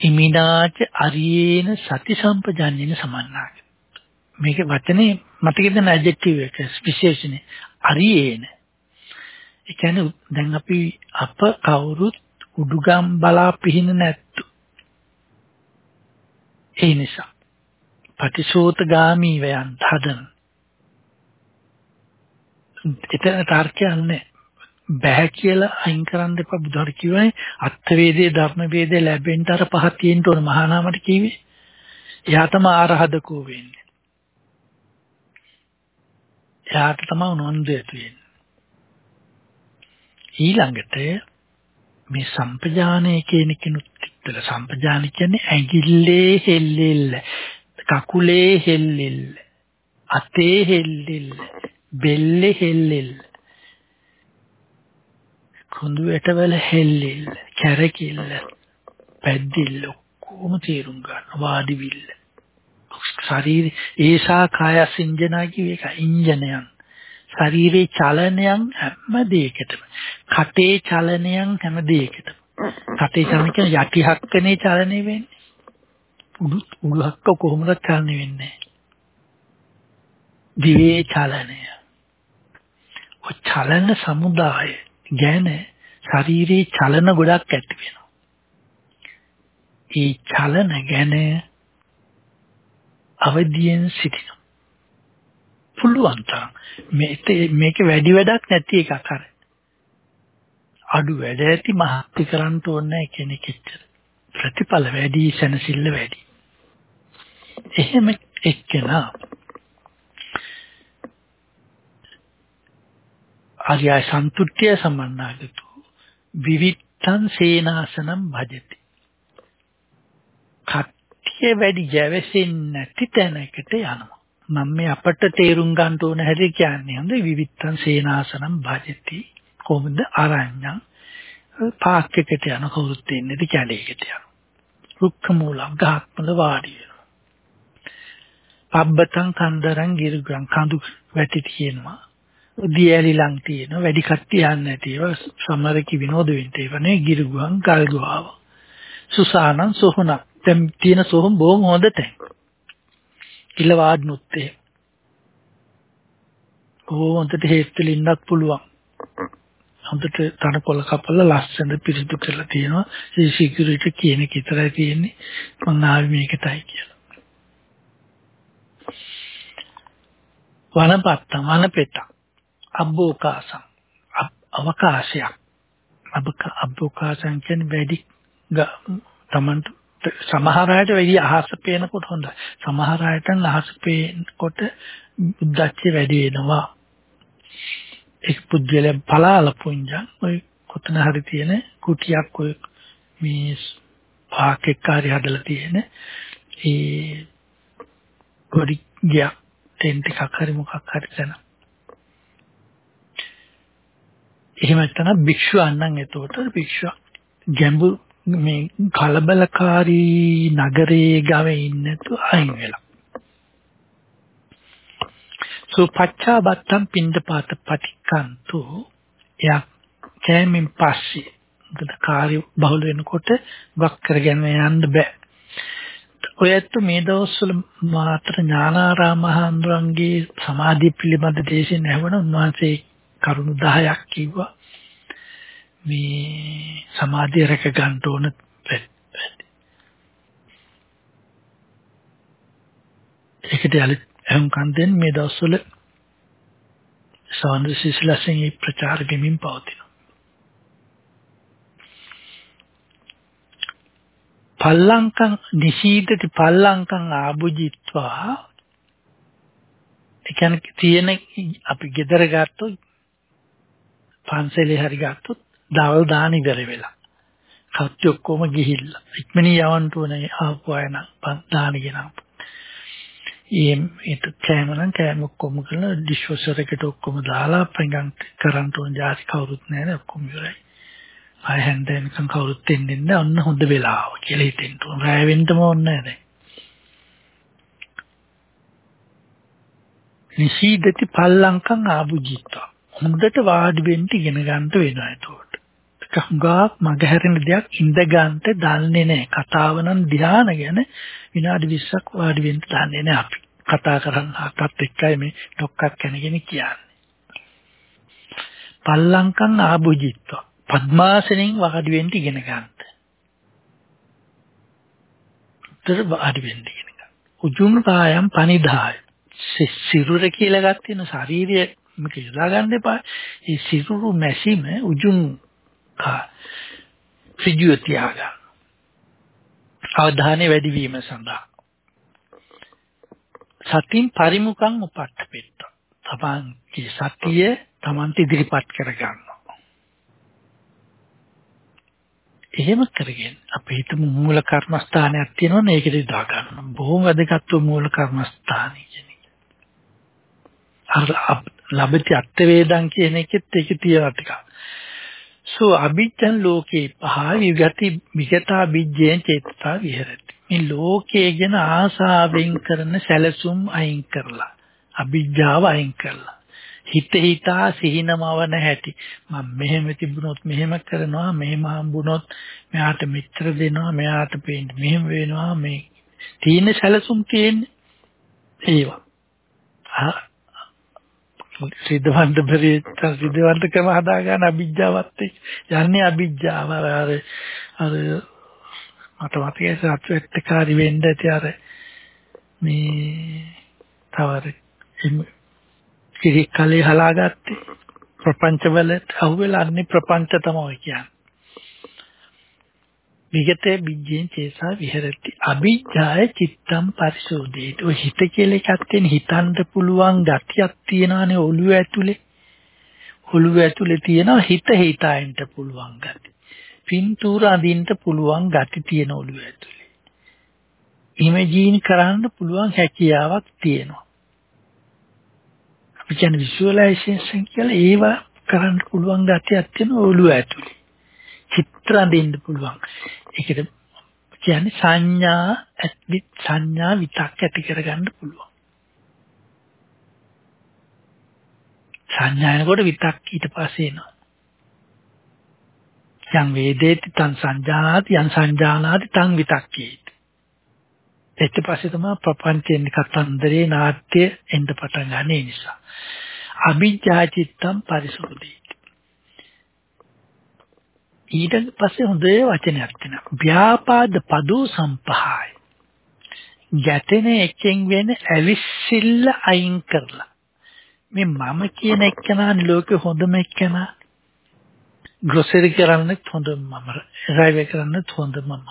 ඉමිනාච අරියේන සති සම්පජාන්‍යන සමන්නාග. මේක වචනේ මතකද ඇඩ්ජෙක්ටිව් එක විශේෂනේ අරියේන. ඒ කියන්නේ දැන් අපි අප කවුරුත් උඩුගම් බලා පිහින නැත්තු. ඒ නිසා පටිසෝතගාමීව යන්න හදන. එතන තර්කයක් නැහැ. බෑ කියලා අයින් කරන්න එපා බුදුහාර කිව්වනේ අත්වේදයේ ධර්ම වේදේ ලැබෙන්න අර පහ තියෙන්න ඕන මහානාමට කිව්වේ. එයා තමයි ආරහදකෝ වෙන්නේ. එයාට තමයි නොන්දු ඇති වෙන්නේ. ඊළඟට මේ සම්පජානය කියන කෙනුත් එක්කල සම්පජාන කියන්නේ ඇඟිල්ලේ හෙල්ලෙල්ල කකුලේ හෙල්ලෙල්ල අතේ හෙල්ලෙල්ල බෙල්ලේ හෙල්ලෙල්ල කුඳු ඇටවල හෙල්ලෙල්ල කැරකිල්ල පැද්දිල්ල කොහොම තේරුම් ගන්න. වාඩිවිල්ල ශරීරේ ඒසා කාය සිංජනා කිය එක ඉන්ජනයන්. ශරීරේ චලනයන් හැම දෙයකටම. කටේ චලනයන් හැම දෙයකටම. කටේ චලන කියන්නේ යටි හක්කනේ චලනය වෙන්නේ. උඩු උඩු හක්ක කොහොමද චලනය වෙන්නේ දිවේ චලනය. ඔය චලන සමුදාය ගැන ශරීරේ චලන ගොඩක් ඇති වෙනවා. ඒ චලන ගැන අවදියෙන් සිටිනවා. පුළුවන් තරම්. මේක මේක වැඩි වැඩක් නැති එකක් අර. අඩු වැඩ ඇති මහත්ති කරන්න ඕනේ කෙනෙක් එච්චර. ප්‍රතිඵල වැඩි සැනසෙල්ල වැඩි. එහෙම එක්කෙනා ආර්ය සන්තුට්ඨිය සමන්නාගතු විවිත්තං සේනාසනම් භජති. කට්ටිය වැඩි ජැවසෙන්නේ නැති තැනකට යනවා. මම මේ අපට තේරුම් ගන්න ඕන හැටි කියන්නේ හොඳ විවිත්තං සේනාසනම් භජති. කොහොමද? ආරඤ්ඤං පාක් එකට යන කවුරුත් ඉන්නේ ඉතින් කැලේකට යන. රුක්ක මූලම් ගහක් මුල වාඩි වෙනවා. පබ්බතං කන්දරං ගිරුගම් කඳු වැටි තියෙනවා. දියැලි ලං තියෙනවා. වැඩි කට්ටිය යන්නේ නැති ඒවා සමරකි විනෝද වෙන්න ඒවනේ ගිරුගම් ගල්ගුවාව. සුසානං සොහනක්. දැන් තියෙන සොහොන් බොහොම හොඳ තැන්. කිල වාඩ්නුත් ඒ. ඕන්ට හේත් වෙලා ඉන්නත් පුළුවන්. හොඳට තනකොළ කපලා ලස්සන පිරිසිදු කරලා තියෙනවා. ඒ සිකියුරිටි කියන එක විතරයි තියෙන්නේ. මං ආවේ මේකටයි කියලා. වනපත්ත වනපෙත අබ්බෝකාසං අවකාශයක් අබක අබ්බෝකාසං කියන්නේ වැඩි තමන්ට සමහර අයට වැඩි අහස පේනකොට හොඳයි. සමහර අයට අහස පේනකොට බුද්ධච්චේ වැඩි වෙනවා. එක් පුද්ගලයා පලාල පුංජා ඔය කොතන හරි තියෙන කුටියක් ඔය මේ පාකෙක් කාර්ය හදලා තියෙන ඒ පොඩි ගියා ටෙන්ට් එකක් හරි මොකක් හරි තැන. එහෙම නැත්නම් භික්ෂුවන් නම් එතකොට භික්ෂුව ගැඹුරු මේ කලබලකාරී නගරයේ ගාවේ ඉන්නේ නැතු අයින් වෙලා. සුපච්චාබත්තම් පින්දපාත පටික්කන්තු යක් කෑමෙන් පස්සේ මොකද කාර්ය බහුල වෙනකොට වක් කරගෙන යන්න බෑ. ඔයත් මේ දවස්වල මාතර ඥානාරාම මහඳුරන්ගේ සමාධිය පිළිබඳ දේශන ඇහුවන උන්වහන්සේ කරුණු 10ක් කිව්වා. මේ සමාධිය රැක ගන්න ඕන ඒකට යලි අහුම්කම් දෙන්න මේ දවස්වල සාන්ද්‍ර සිසිලසෙන් මේ ප්‍රචාර ගෙමින් පවතිනවා. පල්ලංකං නිශීදති පල්ලංකං ආභුජිත්වා ඒ කියන්නේ තියෙන අපි ගෙදර ගත්තොත් පන්සලේ හරි ගත්තොත් දවල් දාන ඉවර වෙලා. කච්චි ඔක්කොම ගිහිල්ලා. ඉක්මනින් යවන්න ඕනේ ආපු අය නම් දාන ගෙනාපු. ඒ ඒත් කෑම නම් කෑම ඔක්කොම කරලා ඩිෂ්වොෂර් එකට ඔක්කොම දාලා පෙඟන් කරන්ට ඕන જાති කවුරුත් නැහැ ඔක්කොම ඉවරයි. ආය හැන්දෙන්කම් කවුරුත් දෙන්නේ නැහැ ඔන්න හොඳ වෙලාව කියලා හිතෙන්න ඕන. රැය වෙන්නම ඕනේ නැහැ දැන්. නිසීදති පල්ලංකම් ආභුජිත්වා. හොඳට වාඩි වෙන්න ඉගෙන ගන්න වෙනවා ඒතකොට. හුඟක් මගහැරෙන දෙයක් ඉඳ ගන්නට දන්නේ නැහැ. කතාව නම් ධ්‍යාන ගැන විනාඩි 20ක් වාඩි වෙන්න දන්නේ නැහැ අපි. කතා කරන්න අතත් එක්කයි මේ ඩොක්කක් කනගෙන කියන්නේ. පල්ලංකම් ආභුජිත්වා. පద్මාසනෙන් වාඩි වෙන්න ඉගෙන ගන්න. උතර වාඩි වෙන්න ඉගෙන ගන්න. උජුම් කායම් පනිදාය. සිරුර කියලා ගන්න තියෙන ශාරීරිය මේක යොදා ගන්න එපා. ඒ සිරුරු මැසීම උජුම් කා ඍජුව තියාගන්න. අවධානය වැඩි වීම සඳහා සතින් පරිමුඛං උපට්ඨපෙත්ත. තමන්ගේ සතිය තමන්ට ඉදිරිපත් කරගන්නවා. එහෙම කරගෙන අපි හිතමු මූල කර්මස්ථානයක් තියෙනවනේ ඒකද දා ගන්න. බොහොම වැදගත් මූල කර්මස්ථානයි කියන්නේ. අර ලබති අත්ත වේදං කියන එකෙත් ඒක තියෙනවා ටිකක්. සෝ අභිජ්ජන් ලෝකේ පහ විගති විගතා බිජ්ජේන් චේතසා විහෙරති. මේ ලෝකයේ ගැන ආසාවෙන් කරන සැලසුම් අයින් කරලා අභිජ්ජාව අයින් කරලා හිත හිතා සිහිනමවන හැටි මම මෙහෙම තිබුණොත් මෙහෙම කරනවා මෙහෙම හම්බුනොත් මෙයාට මෙච්චර දෙනවා මෙයාට පේන්නේ මෙහෙම වෙනවා මේ තීන සැලසුම් තියෙන්නේ ඒවා සිද්ධවන්ත බරේ සිද්ධවන්ත කම හදා ගන්න අභිජ්ජාවත් යන්නේ අභිජ්ජාව. අර අර මට මතකයි සත්‍යත්කාරී වෙන්න ඇති අර මේ තවර කිරි කලේ හලාගත්තේ. ප්‍රපංච වලට අහුවෙලා අන්නේ ප්‍රපංච තමයි කියන්නේ. විගතේ බිජ්ජෙන් චේසා විහෙරති. අභිජ්ජාය චිත්තම් පරිශෝධේට ඔය හිත කියලා එකක් තියෙන හිතන්න පුළුවන් ගතියක් තියෙනවානේ ඔළුව ඇතුලේ. ඔළුව ඇතුලේ තියෙනවා හිත හිතායින්ට පුළුවන් ගති. පින්තූර අඳින්න පුළුවන් ගති තියෙන ඔළුව ඇතුලේ. ඉමේජින් කරන්න පුළුවන් හැකියාවක් තියෙනවා. අපි කියන්නේ විසුවලයිසේෂන් කියලා ඒව කරන්න පුළුවන් ගතියක් තියෙන ඔළුව ඇතුලේ. චිත්‍ර අඳින්න පුළුවන්. ඒකට කියන්නේ සංඥා ඇති සංඥා විතක් ඇති කරගන්න පුළුවන්. සංඥානකොට විතක් ඊට පස්සේ එනවා. යම් වේදේති තං සංජානාති යම් සංජානාති තං විතක්කේති. ඊට පස්සේ තමයි ප්‍රපංචයෙන් කතන්දරේ නාට්‍ය එන්න පටන් ගන්න නිසා. අභිජ්ජා චිත්තම් පරිසෝධි. ඊට පස්සේ හොඳේ වචනයක් තියෙනවා. ව්‍යාපාද පදෝ සම්පහාය. ගැටෙන එකෙන් වෙන ඇවිස්සිල්ල අයින් කරලා. මේ මම කියන එක්කනා ලෝකෙ හොඳම එක්කනා. ග්‍රොසරි කරන්නෙත් හොඳම මම. රයිව් කරන්නෙත් හොඳම මම.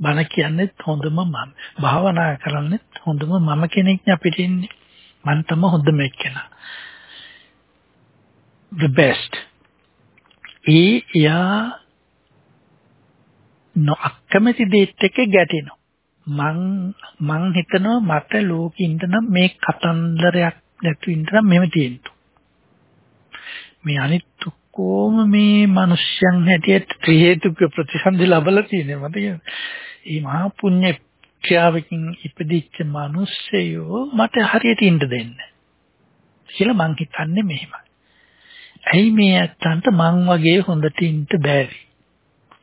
බණ කියන්නෙත් හොඳම මම. භාවනා කරන්නෙත් හොඳම මම කෙනෙක් අපිට ඉන්නේ. මම තම හොඳම එක්කනා. the best. ඒ යා නොඅකමැති දෙයත් එක්ක ගැටෙනවා. මං මං හිතනවා මට ලෝකෙ ඉඳනම් මේ කතන්දරයක් නැතු ඉඳනම් මෙහෙම තියෙනවා. මේ අනිත් ඔක්කොම මේ මිනිස්යන් හැටියට ත්‍රි හේතුක ප්‍රතිසන්දි ලැබලා තියෙනවා මත කියන්නේ. මේ මහා පුණ්‍ය ක්‍රියාවකින් ඉපදිච්ච මිනිස්සයෝ මට හරියට ඉන්න දෙන්න. කියලා මං හිතන්නේ මෙහෙමයි. ඇයි මේ ඇත්තන්ට මං වගේ හොඳට ඉන්න බැරි?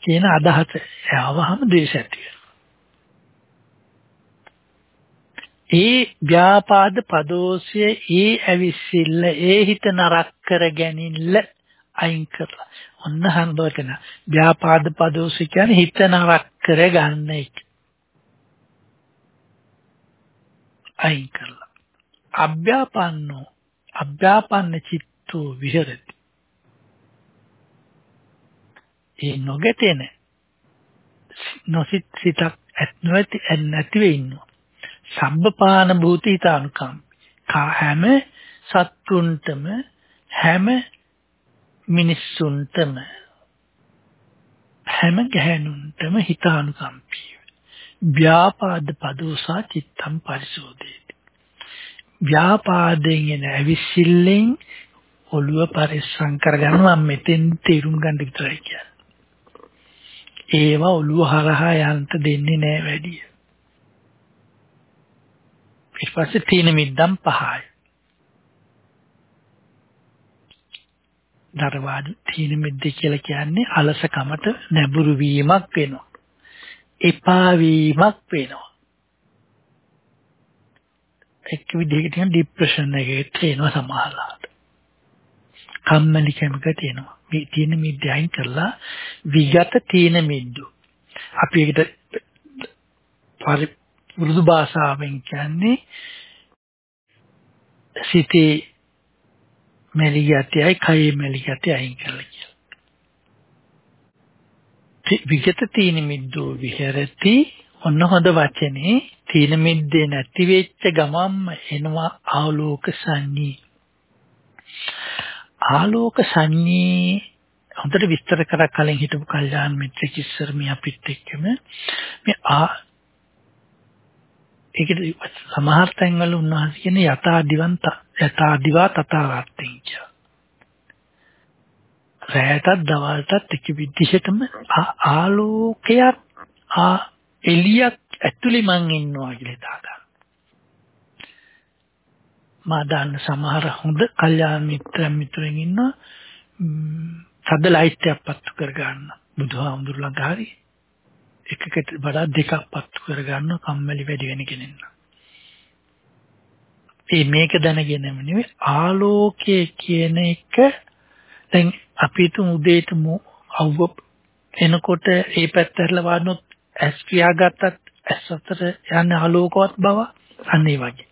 කියන අදහස යවහම ද්වේෂ ඇති ඒ ව්‍යාපාද පදෝෂය ඒ ඇවිස්සිල්ල ඒ හිත නරක කර ගැනීමල අයින් කරලා. ඔන්න හන්දවටන ව්‍යාපාද පදෝෂ කියන්නේ හිත නරක කර ගන්න එක. අයින් කරලා. අභ්‍යාපන්නෝ අභ්‍යාපන්න චිත්තෝ විහෙරති. ඒ නොගැටෙන නොසිත සිතක් ඇත්නොති නැතිව ඉන්නවා. සබ්බපාන භූතිතානුකම්. හැම සත්තුන්ටම හැම මිනිස්සුන්ටම හැම ගැහැණුන්ටම හිතානුකම්පී. ව්‍යාපාද පදෝසා චිත්තම් පරිසෝදේති. ව්‍යාපාදයෙන් එන ඇවිසිල්ලෙන් ඔළුව පරිස්සම් කරගන්නවා මෙතෙන් තේරුම් ගන්න විතරයි කියන්නේ. ඒවා ඔළුව හරහා යන්න දෙන්නේ නැහැ වැඩි. ඊට පස්සේ තීන මිද්දම් පහයි. දරවාඩු තීන මිද්ද කියලා කියන්නේ අලසකමට නැඹුරු වීමක් වෙනවා. එපා වීමක් වෙනවා. එක් විදිහකට කියන ડિප්‍රෙෂන් එකකට එනවා සමහරවිට. කම්මැලි කමකට එනවා. මේ තීන මිද්ද අයින් කරලා විගත තීන මිද්ද. අපි ඒකට මෘදු භාෂාවෙන් කියන්නේ සිතේ මෙලි යතියයි කයේ මෙලි යතිය අයින් කරලා කියලා. විගත තීන මිද්දෝ විහෙරති ඔන්න හොඳ වචනේ තීන මිද්දේ නැති වෙච්ච ගමම්ම එනවා ආලෝක සංඤී ආලෝක සංඤේ හොඳට විස්තර කරලා කලින් හිටපු කල්යාණ මිත්‍රෙක් ඉස්සර මේ අපිත් එක්කම මේ ආ ඒකද සමහර තැන්වල උන්වහන්සේ කියන යථා දිවන්ත යථා දිවා තථාවත්තිං කිය. රැයටත් දවල්ටත් එක විදිහටම ආලෝකයක් ආ එළියක් ඇතුලේ මං ඉන්නවා කියලා හිතා ගන්න. මා දාන්න සමහර හොඳ කල්යාණ මිත්‍රයන් මිතුරෙන් ඉන්නවා. සද්ද ලයිට් එකක් පත්තු කර ගන්න. බුදුහාමුදුරු ළඟ හරි එකකට වඩා දෙකක් පත්තු කර ගන්න කම්මැලි වැඩි වෙන කෙනෙක් ඒ මේක දැනගෙනම නෙවෙයි ආලෝකය කියන එක දැන් අපි තුන් උදේට අවුව එනකොට ඒ පැත්ත හැරලා වඩනොත් ඇස් පියාගත්තත් ඇස් අතර යන්නේ ආලෝකවත් බව අන්න ඒ වගේ.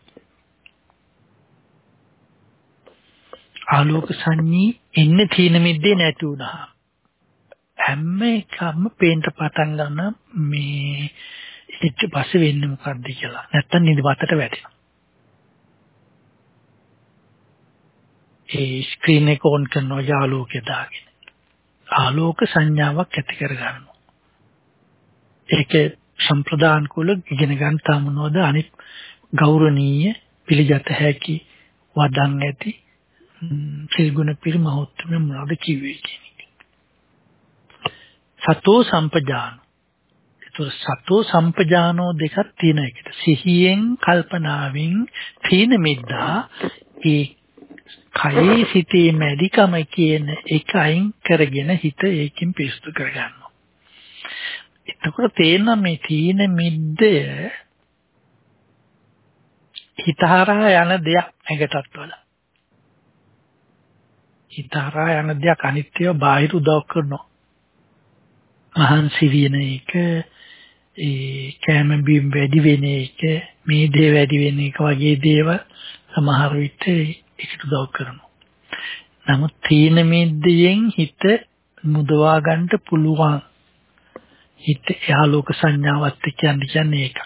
ආලෝක සංඤී එන්නේ තීන මිද්දේ නැති වුණා. හැම එකම පේන්න පටන් ගන්න මේ ඊට පස්සේ වෙන්නේ මොකද්ද කියලා. නැත්තම් නිදිමතට වැටෙනවා. ඒ ස්ක්‍රීන් එක ඔන් කරනවා ආලෝකය දාගෙන. ආලෝක සංඥාවක් ඇති කර ගන්නවා. ඒක සම්ප්‍රදාන කුල ඉගෙන ගන්න තාම මොනවද අනිත් ගෞරවනීය පිළිගත හැකි වදන් ඇති සිල්ගුණ පිරිමහොත්තුම මොනවද කිව්වේ කියන එක. සතෝ සම්පජාන. ඒතර සතෝ සම්පජානෝ දෙකක් තියෙන එකට. සිහියෙන් කල්පනාවෙන් තීන මිද්දා ඒ කයේ සිටේ මැදිකම කියන එක අයින් කරගෙන හිත ඒකෙන් පිරිසුදු කරගන්නවා. එතකොට තේරෙනවා මේ තීන මිද්දය හිතහරහා යන දෙයක් ඇඟටත් වඩා. හිතහරහා යන දෙයක් අනිත්‍යව බාහිර උදව් කරනවා. මහන්සි වෙන එක ඒ කැම බීම් වැඩි වෙන එක මේ දේ වැඩි වෙන එක වගේ දේවල් සමහර විට ඒකට උදව් කරනවා. නමුත් තීන මිද්දයෙන් හිත මුදවා ගන්න පුළුවන්. හිත යාලෝක සංඥාවත් කියන්නේ කියන්නේ ඒක.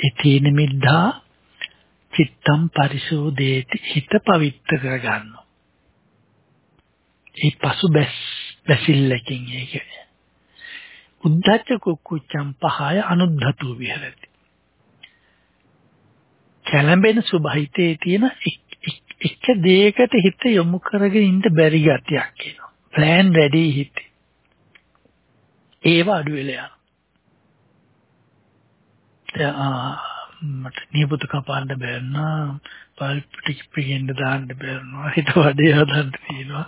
ඒ තීන මිද්දා චිත්තම් පරිශෝධේති හිත පවිත්‍ර කරගන්නවා. ඒ පසු බැස් බැසිල්ලකින් ඒක. උද්දච්ච කුක්කුච්චම් පහය අනුද්ධතු විහෙරති. කැළඹෙන සුභහිතේ තියෙන එක දෙයකට හිත යොමු කරගෙන ඉන්න බැරි ගතියක් එනවා. plan ready හිත. ඒව අඩු වෙලා යනවා. මට නියපොතු කපාන්න බැන්නා පල්ප් ටික පිටින් දාන්න බැන්නා හිත වඩේ හදන්න තියෙනවා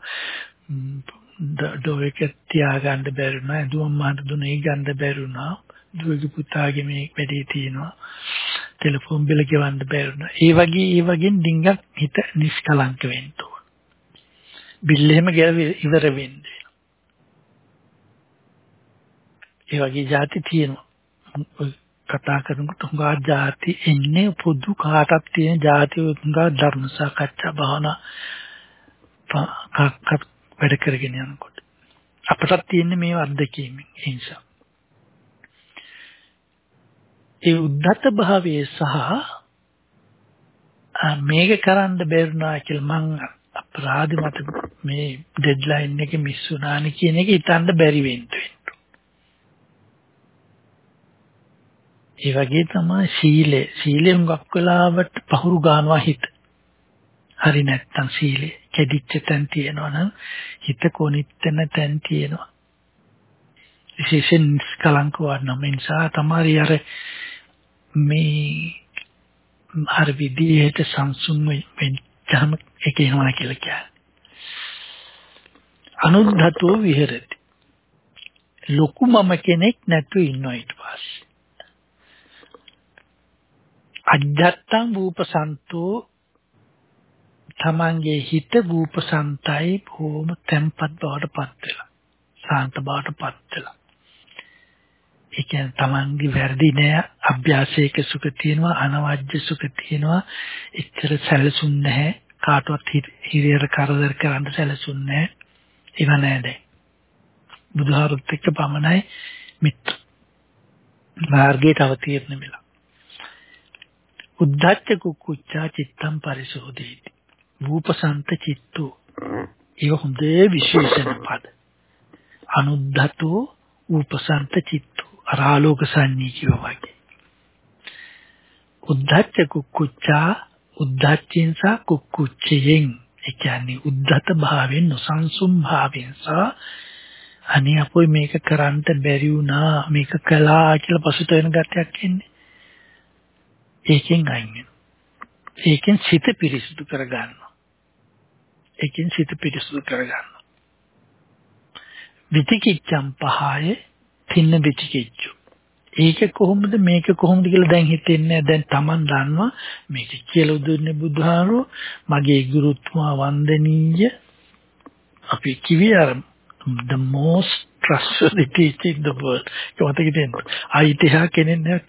ඩෝ එක තියාගන්න බැරි වුණා. ඇඳුම් මහට දුනේ ගන්න බැරි වුණා. දුවගේ පුතාගේ මේ වැඩේ තියෙනවා. ටෙලිෆෝන් බිල ගෙවන්න බැරි වුණා. ඒ වගේ ඒ වගේ ඩිංගක් හිත නිෂ්කලංක වෙන්න ඕන. බිල් එහෙම ඉවර වෙන්නේ. ඒ වගේ જાති තියෙනවා. කතා කරනකොට හුඟා જાති එන්නේ පොදු කාටක් තියෙන જાති හුඟා ධර්ම සාකච්ඡා භාවනා වැඩ කරගෙන යනකොට. අපටත් තියෙන්නේ මේ අත්දැකීමෙන්. ඒ නිසා. ඒ උද්දත භාවයේ සහ මේක කරන්න බැරුණා කියලා මං අපරාධ මත මේ ඩෙඩ්ලයින් එක මිස් වුණානේ කියන එක හිතන්න බැරි වෙන්න ඒ වගේ තමයි සීලය. සීලෙ හුඟක් වෙලාවට පහුරු ගන්නවා හිත. හරි නැත්තම් සීලය. කැඩිච්ච තැන් තියෙනවා නම් හිත කොනිටන තැන් තියෙනවා. විශේෂයෙන් කලංක වඩනම නිසා තමයි අර මේ අර විදිහට සංසුන් වෙච්චම එක එනවා කියලා කියන්නේ. අනුද්ධතෝ විහෙරති. ලොකු මම කෙනෙක් නැතුව ඉන්නවා ඊට පස්සේ. අජත්තං රූපසන්තෝ තමන්ගේ හිත රූපසන්තයි බොහොම තැම්පත් බවට පත් වෙලා. සාන්ත බවට පත් වෙලා. ඒ කියන්නේ තමන්ගේ වැරදි නෑ අභ්‍යාසයක සුඛ තියෙනවා අනවජ්‍ය සුඛ තියෙනවා. එච්චර සැලසුම් නැහැ. කාටවත් හිරියර කරදර කරන්න සැලසුම් නැහැ. ඒව නෑ දැන්. බුදුහාරුත් එක්ක පමණයි මිත්‍ර මාර්ගයට අවතීර්ණ වෙලා. උද්ධච්ච කුක්කුච්චා චිත්තම් පරිශෝධේති රූපසන්ත චිත්තෝ. ඒක හොඳේ විශේෂණ පද. අනුද්ධතෝ රූපසන්ත චිත්තෝ. අරාලෝක සංඤී කියවා වගේ. උද්ධච්ච කුක්කුච්චා උද්ධච්චෙන් සහ කුක්කුච්චයෙන් ඒ කියන්නේ උද්ධත භාවයෙන් නොසන්සුන් භාවයෙන් සහ අනේ අපොයි මේක කරන්න බැරි වුණා මේක කළා කියලා පසුත වෙන ගැටයක් එන්නේ. ඒකෙන් අයින් වෙනවා. ඒකෙන් සිත පිරිසිදු කරගන්නවා. ඒකෙන් සිත පිරිසිදු කරගන්නවා. විචිකිච්ඡම් පහය තින්න විචිකිච්ඡු. ඒක කොහොමද මේක කොහොමද කියලා දැන් හිතෙන්නේ දැන් Taman දන්නවා මේක කියලා දුන්නේ බුදුහාරෝ මගේ ගුරුතුමා වන්දනීය අපි කිවි අර the most trustworthy teacher in the world. ඒක මතක තියෙනවා. ආයිතහා කෙනෙක්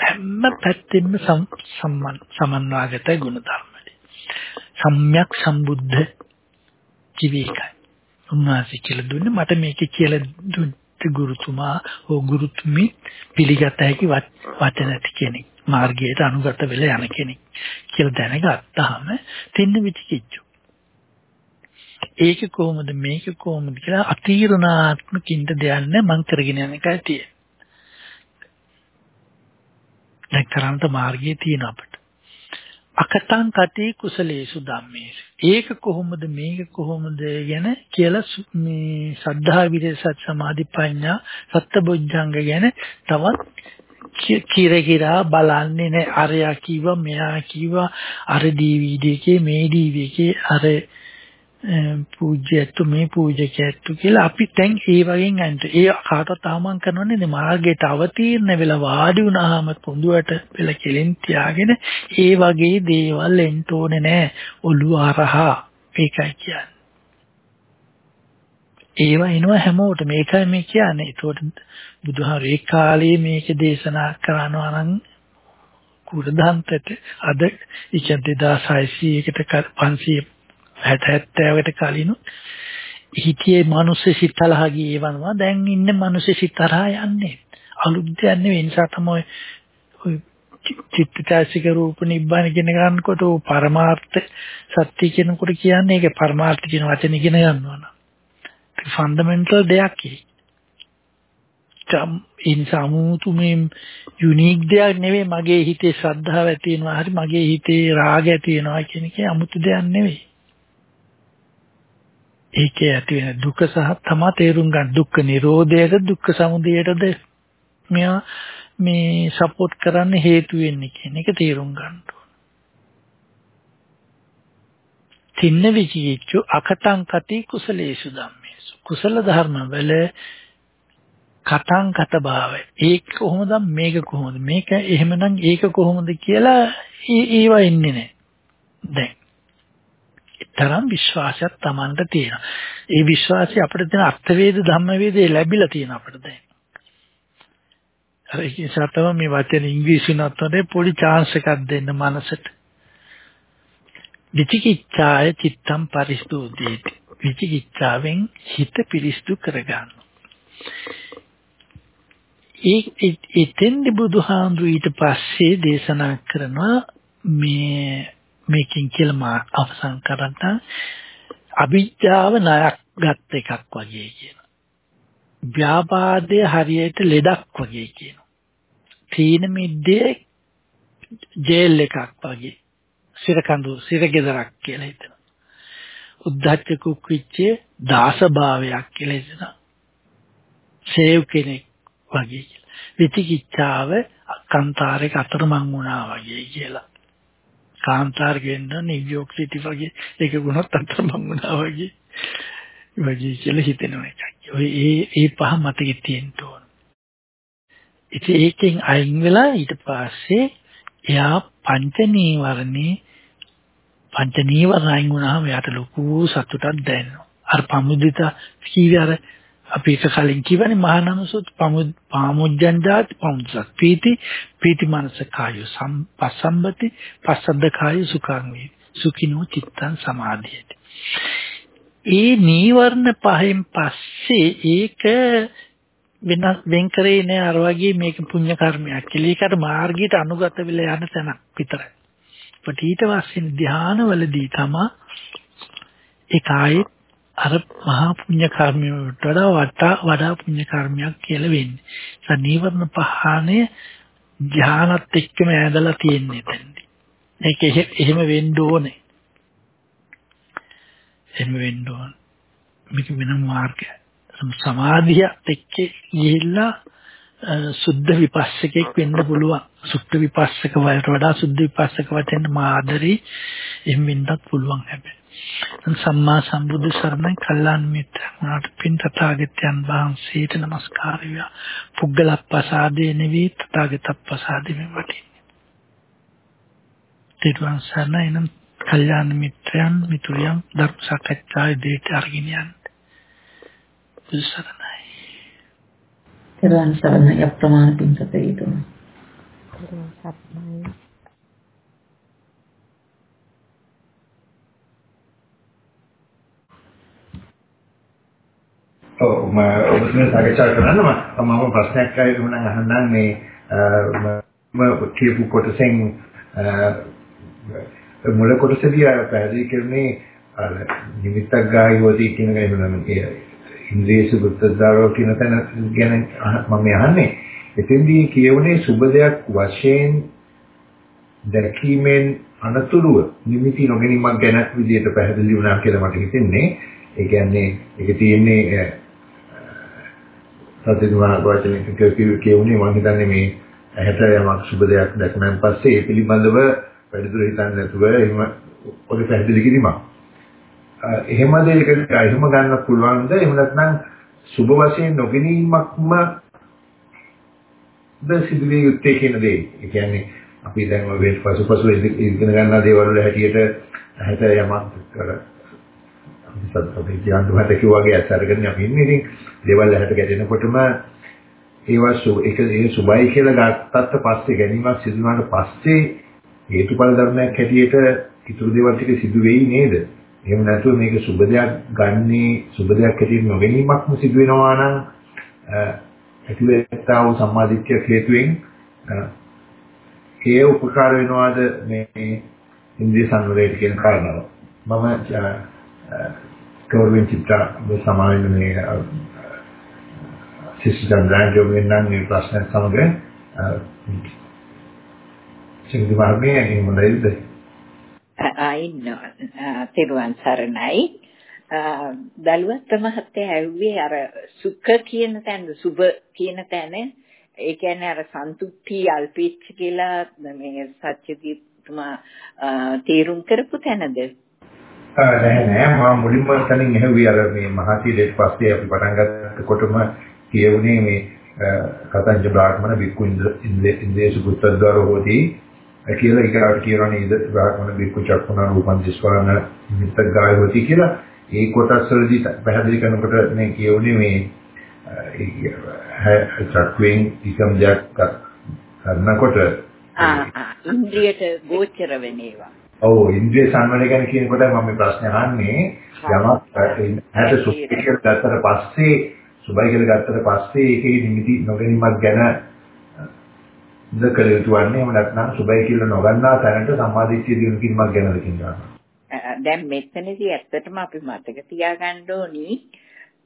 හැම පැත්තෙම සම්මන් සමන්වාගත ගුණ ධර්මයි. සම්්‍යක් සම්බුද්ධ කිවිකයි. උන්වහන්සේ කියලා දුන්නේ මට මේක කියලා දුන්නේ ගුරුතුමා හෝ ගුරුතුමි පිළිගත හැකි වචන ඇති කෙනෙක්. මාර්ගයට අනුගත වෙලා යන කෙනෙක් කියලා දැනගත්තාම තින්න විචිකිච්චු. ඒක කොහොමද මේක කොහොමද කියලා අතීරණාත්මකින්ද දෙයන්නේ මං කරගෙන යන එකයි තියෙන්නේ. දැන් කරන්ත මාර්ගයේ තියෙන අපිට. අකටං කටේ කුසලේසු ධම්මේසු. ඒක කොහොමද මේක කොහොමද ගැන කියලා මේ සද්ධා විරේ සත් සමාධි ප්‍රඥා සත්බොජ්ජංග ගැන තවත් කිරකිරා බලන්නේ නැහැ. අරයා කිව්වා මෙයා කිව්වා අර DVD එකේ මේ DVD එකේ අර පූජ්‍යත්තු මේ පූජකයත්තු කියලා අපි දැන් ඒ වගේ අන්ට. ඒ කාටවත් ආමන් කරනවනේ මේ මාර්ගයට අවතීර්ණ වෙලා වාඩි වුණාම පොඳුරට පෙළ කෙලින් තියාගෙන ඒ වගේ දේවල් එන්න ඕනේ නෑ. ඔළුව අරහා. ඒකයි කියන්නේ. ඒවා එනවා හැමෝටම මේකයි මේ කියන්නේ. ඒතකොට බුදුහාර ඒ කාලේ මේක දේශනා කරනවා නම් කුරදන්තට අද ඉච්ඡ 2600කට 500 60 70කට කලින් හිතේ මිනිස් සිතලහා ගියේ වනවා දැන් ඉන්නේ මිනිස් සිතරහා යන්නේ. අලුත් දෙයක් නෙවෙයි. නිසා තමයි ඔය චිත්තචෛසික රූප නිබ්බාන කියන ගන්නකොට පරමාර්ථ සත්‍ය කියනකොට කියන්නේ ඒක පරමාර්ථ කියන වචනේ ඉගෙන ගන්නවා නම්. ඒක ෆන්ඩමෙන්ටල් දෙයක් කි. ඉන්සමුතු මේ යුනික් දෙයක් නෙවෙයි. මගේ හිතේ ශ්‍රද්ධාව ඇති වෙනවා. හරි මගේ හිතේ රාගය ඇති වෙනවා කියන එකේ 아무තු දෙයක් නෙවෙයි. ඒකේ ඇති වෙන දුක සහ තමා තේරුම් ගන්න දුක්ඛ නිරෝධයට දුක්ඛ සමුදයටද මෙයා මේ සපෝට් කරන්න හේතු වෙන්නේ කියන එක තේරුම් ගන්න ඕන. තින්න විචිච්චු අකටං කති කුසලේසු ධම්මේසු. කුසල ධර්ම වල කටං කත භාවය. ඒක කොහොමද මේක කොහොමද මේක එහෙමනම් ඒක කොහොමද කියලා ඒවා ඉන්නේ නැහැ. දැන් තරම් විශ්වාසයක් Tamanට තියෙනවා. ඒ විශ්වාසය අපිට තියෙන අර්ථවේද ධම්මවේදේ ලැබිලා තියෙන අපිට දැන්. අර ඒක නිසා තමයි මේ වචන ඉංග්‍රීසි නත්තොනේ පොඩි chance එකක් දෙන්න මනසට. විචිකිච්ඡාය චිත්තම් පරිස්තුදේති. විචිකිච්ඡාවෙන් හිත පිරිස්තු කරගන්න. ඒ එතෙන්දි බුදුහාඳු ඊට පස්සේ දේශනා කරනවා මේ මේකෙන් කියලා මා අවසන් කරන්න අවිද්‍යාව ණයක් ගත් එකක් වගේ කියනවා. ව්‍යාපාදයේ හරියට ලෙඩක් වගේ කියනවා. තීන මිද්දේ ජේල් එකක් වගේ. සිරකඳු සිරගෙදරක් කියලා හිතනවා. උද්ධච්ච කුක්විච්චේ දාසභාවයක් කියලා හිතනවා. සේව් කෙනෙක් වගේ කියලා. විචිකිච්ඡාව කන්තාරයක අතරමං වුණා වගේ කියලා. කාන්තාර ගෙන්න නිව්යෝක් සිටි වගේ ඒක වුණොත් අතරමං වුණා වගේ වගේ කියලා හිතෙනවා එකක්. ඔය ඒ ඒ පහ මතකෙ තියෙන්න ඕන. ඉතින් ඒකෙන් අයින් වෙලා ඊට පස්සේ එයා පංච නීවරණේ පංච නීවරණ අයින් වුණාම එයාට ලොකු සතුටක් දැනෙනවා. අර පමුදිත කීවේ අර අපි එක කලින් කියවනේ මහානමසුත් පාමුජ්ජංජාත් පමුද්සත් පීති පීති මනස කාය සම්පස්සම්බති පස්සද්ද කාය සුඛං වේ සුඛිනෝ චිත්තං සමාධියති ඒ නීවරණ පහෙන් පස්සේ ඒක වෙනස් වෙන් කරේ නෑ අර වගේ මේක පුණ්‍ය කර්මයක් කියලා. ඒකට මාර්ගයට අනුගත වෙලා යන තැනක් විතරයි. ඊට පස්සේ ධානවලදී තමයි ඒ කායේ අර මහා පුණ්‍ය කර්මයට වඩා වඩා වඩා පුණ්‍ය කර්මයක් කියලා වෙන්නේ. ඒ නීවරණ පහාණය ධානත් එක්කම ඇදලා තියෙන්නේ එතෙන්දී. ඒක එහෙම වෙන්න ඕනේ. එහෙම වෙන්න ඕන. මේක වෙන මාර්ගය. සමාධියත් එක්ක ගිහිල්ලා සුද්ධ විපස්සකෙක් වෙන්න පුළුවන්. සුද්ධ විපස්සක වලට වඩා සුද්ධ විපස්සක වටෙන් මාදරි එහෙම වෙන්නත් පුළුවන් හැබැයි. සම්මා සම්බුදු සරණයි. කල්ලාන් මිත්‍ර උනාට පින් තථාගතයන් වහන්සේට নমස්කාර වේවා. පුද්ගලප්පසාදේ නෙවී තථාගතප්පසාදේ මේ වටින්නේ. තිරුවන් සරණයි. නම් කල්යාණ මිත්‍රයන් මිතුරියන් ධර්ම සාකච්ඡාවේ දෙයට අරගෙන යන්න. බුදු සරණයි. තිරුවන් සරණයි. අප්‍රමාණ පින් සතේතුමා තිරුවන් සරණයි ඔව් මම ඔබතුමිය සාකච්ඡා කරන්න මම මම ප්‍රශ්නයක් අහන්න අහන්නම් මේ මම කියපු කොටසෙන් මුල කොටසදී පැහැදිලි කරන්නේ අර නිමිත්තක් ගායෝදී කියන එක එහෙම ඒ ඉන්ද්‍රිය සුබුද්ධතාවෝ කියන තැන ගැන මම අහන්නේ එතෙන්දී කියවනේ සුබ දෙයක් වශයෙන් දැකීමෙන් අනතුරුව නිමිති නොගැනීමක් ගැන විදිහට පැහැදිලි වුණා කියලා මට හිතෙන්නේ. ඒ කියන්නේ ඒක තියෙන්නේ සත්‍යදුනා වචනේ කියුනේ මම හිතන්නේ මේ ඇහැට යමක් සුබ දෙයක් දැක්මෙන් පස්සේ ඒ පිළිබඳව වැඩිදුර හිතන්නේ නැතුව එහෙම ඔගේ පැහැදිලි කිරීමක්. එහෙම දෙයකට එහෙම ගන්න පුළුවන්ද? එහෙම නැත්නම් සුබ වශයෙන් නොගැනීමක්ම ද සිදුවේ යුත්තේ කියන දේ. ඒ කියන්නේ අපි දැන් ඔය පසුපසු ඉගෙන ගන්නා දේවල් වල හැටියට ඇහැට යමක් කර සත් අපි කියන්නුමත කිව්වාගේ අසරගෙන අපි ඉන්නේ ඉතින් දේවල් ඇහැට ගැටෙනකොටම ඒවා සු එක ඒ සුබයි කියලා ගත්තත් පස්සේ ගැනීමක් සිදු වුණාට පස්සේ හේතුඵල ධර්මයක් හැටියට ඉතුරු දේවල් ටික සිදු වෙයි නේද? එහෙම නැතුව මේක සුබ දෙයක් ගන්නේ සුබ දෙයක් හැටියට නොගැනීමක්ම සිදු වෙනවා නම් ඇතිවෙත්තා වූ සම්මාදිට්ඨිය හේතුවෙන් ඒ උපකාර වෙනවාද මේ ඉන්ද්‍රිය සංවරයට කියන කාරණාව. මම කවුරුන් චිත්‍ර සමාවෙන්න මේ සිස්ටම් රාජ්‍ය වෙනනම් මේ ප්‍රශ්න සමග සිංහල මාර්ගයේ එහෙම නැද්ද? අයින් තෙරුවන් සරණයි. දලුවත් මහත්තයා ඇව්වේ අර සුඛ කියන තැන සුභ කියන තැන ඒ කියන්නේ අර සන්තුට්ටි අල්පීච්ච කියලා මේ සත්‍යදීප්තුමා තීරුම් කරපු තැනද? නෑ නෑ. මම මුලින්ම තනින් ඇහුවේ අර මේ මහසීලයට පස්සේ අපි පටන් ගන්නකොටම කියවුනේ මේ කතංජ බ්‍රාහ්මණ බික්කු ඉන්දේ ඉන්දේසු පුත්තද්වාර හොදී. කියලා ඒකට කියනවා නේද බ්‍රාහ්මණ බික්කු චක්කුණ රූපං දිස්වරණ නිමිත්ත ගාය හොති කියලා. ඒ කොටස් වලදී පැහැදිලි කරනකොට මේ කියවුනේ මේ චක්වෙන් ඉකම් දෙයක් කරනකොට ආ ඉන්ද්‍රියට ගෝචර වෙන ඒවා. ඔව් ඉන්ද්‍රිය සංවරය ගැන කියනකොට මම මේ ප්‍රශ්නේ අහන්නේ යමක් හැට සුඛික ගත්තට පස්සේ සුබයි කියලා ගත්තට පස්සේ ඒකේ නිමිති නොගැනීමක් ගැන දකල යුතුවන්නේ නැත්නම් සුබයි කියලා නොගන්නා තැනට සම්මාදිට්ඨිය දිනු කිරීමක් ගැනද කියනවා. දැන් මෙතනදී ඇත්තටම අපි මතක තියාගන්න ඕනි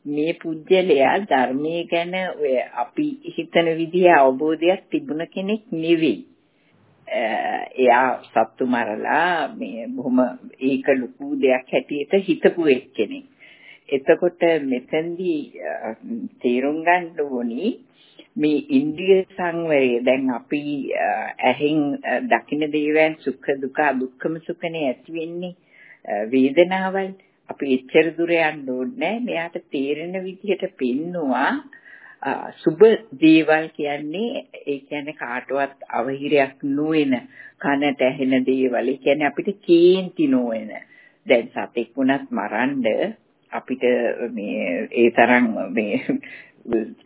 මේ පුජ්‍යලයා ධර්මයේ ගැන ඔය අපි හිතන විදිහේ අවබෝධයක් තිබුණ කෙනෙක් නෙවෙයි. එයා සත්තු මරලා මේ බොහොම ඒක ලොකු දෙයක් හැටියට හිතපු එක්කෙනෙක්. එතකොට මෙතෙන්දී තේරුම් ගන්න ඕනි මේ ඉන්ද්‍රිය සංවරය. දැන් අපි ඇහෙන් දකින දේවයන් සුඛ දුක දුක්ඛම සුඛනේ ඇති වෙන්නේ වේදනාවල්. අපි එච්චර දුර යන්න ඕනේ මෙයාට තේරෙන විදිහට පෙන්නවා සුබ දේවල් කියන්නේ ඒ කියන්නේ කාටවත් අවහිරයක් නොවන කනට ඇහෙන දේවල්. ඒ කියන්නේ අපිට කේන්ති නොවන. දැන් සතෙක් වුණත් මරන්න අපිට මේ ඒ තරම් මේ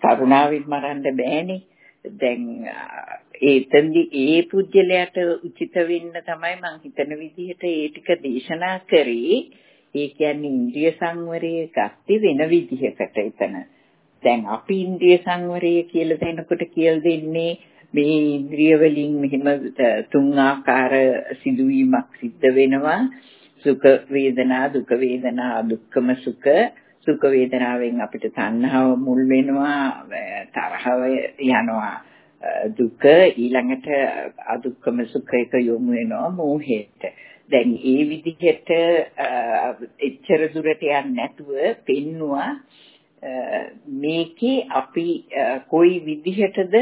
කරුණාවෙන් මරන්න බෑනේ. දැන් ඒතෙන්දි ඒ පුජ්‍යලයට උචිත වෙන්න තමයි මං හිතන විදිහට ඒ ටික දේශනා කරේ. ඒ කියන්නේ ඉන්ද්‍රිය සංවරය ගත්තේ වෙන විදිහකට එතන. දැන් අපි ඉන්ද්‍රිය සංවරය කියලා දෙනකොට කියලා දෙන්නේ මේ ඉන්ද්‍රිය වලින් මෙහිම තුන් ආකාර සිදුවීමක් සිද්ධ වෙනවා. සුඛ වේදනා, දුක වේදනා, දුක්ඛම සුඛ, සුඛ වේදනාවෙන් අපිට තණ්හාව මුල් වෙනවා, තරහව යනවා. දුක ඊළඟට අදුක්කම සුඛයක යොමු වෙනවා මෝහයට. දැන් ඒ විදිහට එච්චර දුරට යන්නේ නැතුව පෙන්නවා මේකේ අපි කොයි විදිහටද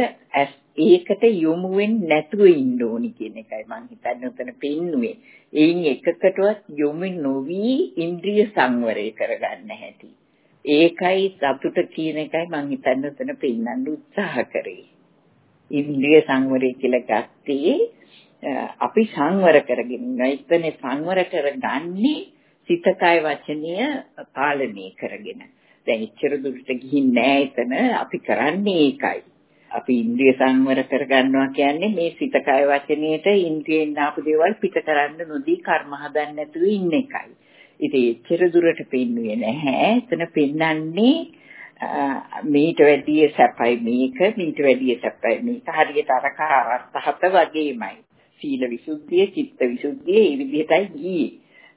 ඒකට යොමු වෙන්නේ නැතුව ඉන්න ඕනි කියන එකයි මම හිතන්නේ උතන පෙන්නුවේ. එයින් එකකටවත් යොමු නොවි ඉන්ද්‍රිය සංවරය කරගන්න හැටි. ඒකයි සතුට කියන එකයි මම හිතන්නේ උතන පෙන්වන්න උත්සාහ කරේ. ඉන්ද්‍රිය සංවරය කියලා ගත්තේ අපි සංවර කරගෙන ඉන්නවා. එතන සංවර කරගන්නේ සිත කය වචනය පාලනය කරගෙන. දැන් ඉච්ඡර දුරට ගිහින් නෑ එතන අපි කරන්නේ ඒකයි. අපි ඉන්ද්‍රිය සංවර කරගන්නවා කියන්නේ මේ සිත කය වචනයේට ඉන්ද්‍රියෙන් ආපු දේවල් පිට කරන්න නොදී කර්ම හදන්න නැතුව ඉන්න එකයි. ඉතින් එච්චර දුරට පෙන්වුවේ නැහැ. එතන පෙන්වන්නේ මීට වැඩිය සැපයි මේක මීට වැඩිය සැපයි මේක හරියට අර කාරස්තහත වගේමයි සීල විසුද්ධිය, චිත්ත විසුද්ධිය මේ විදිහටයි ගියේ.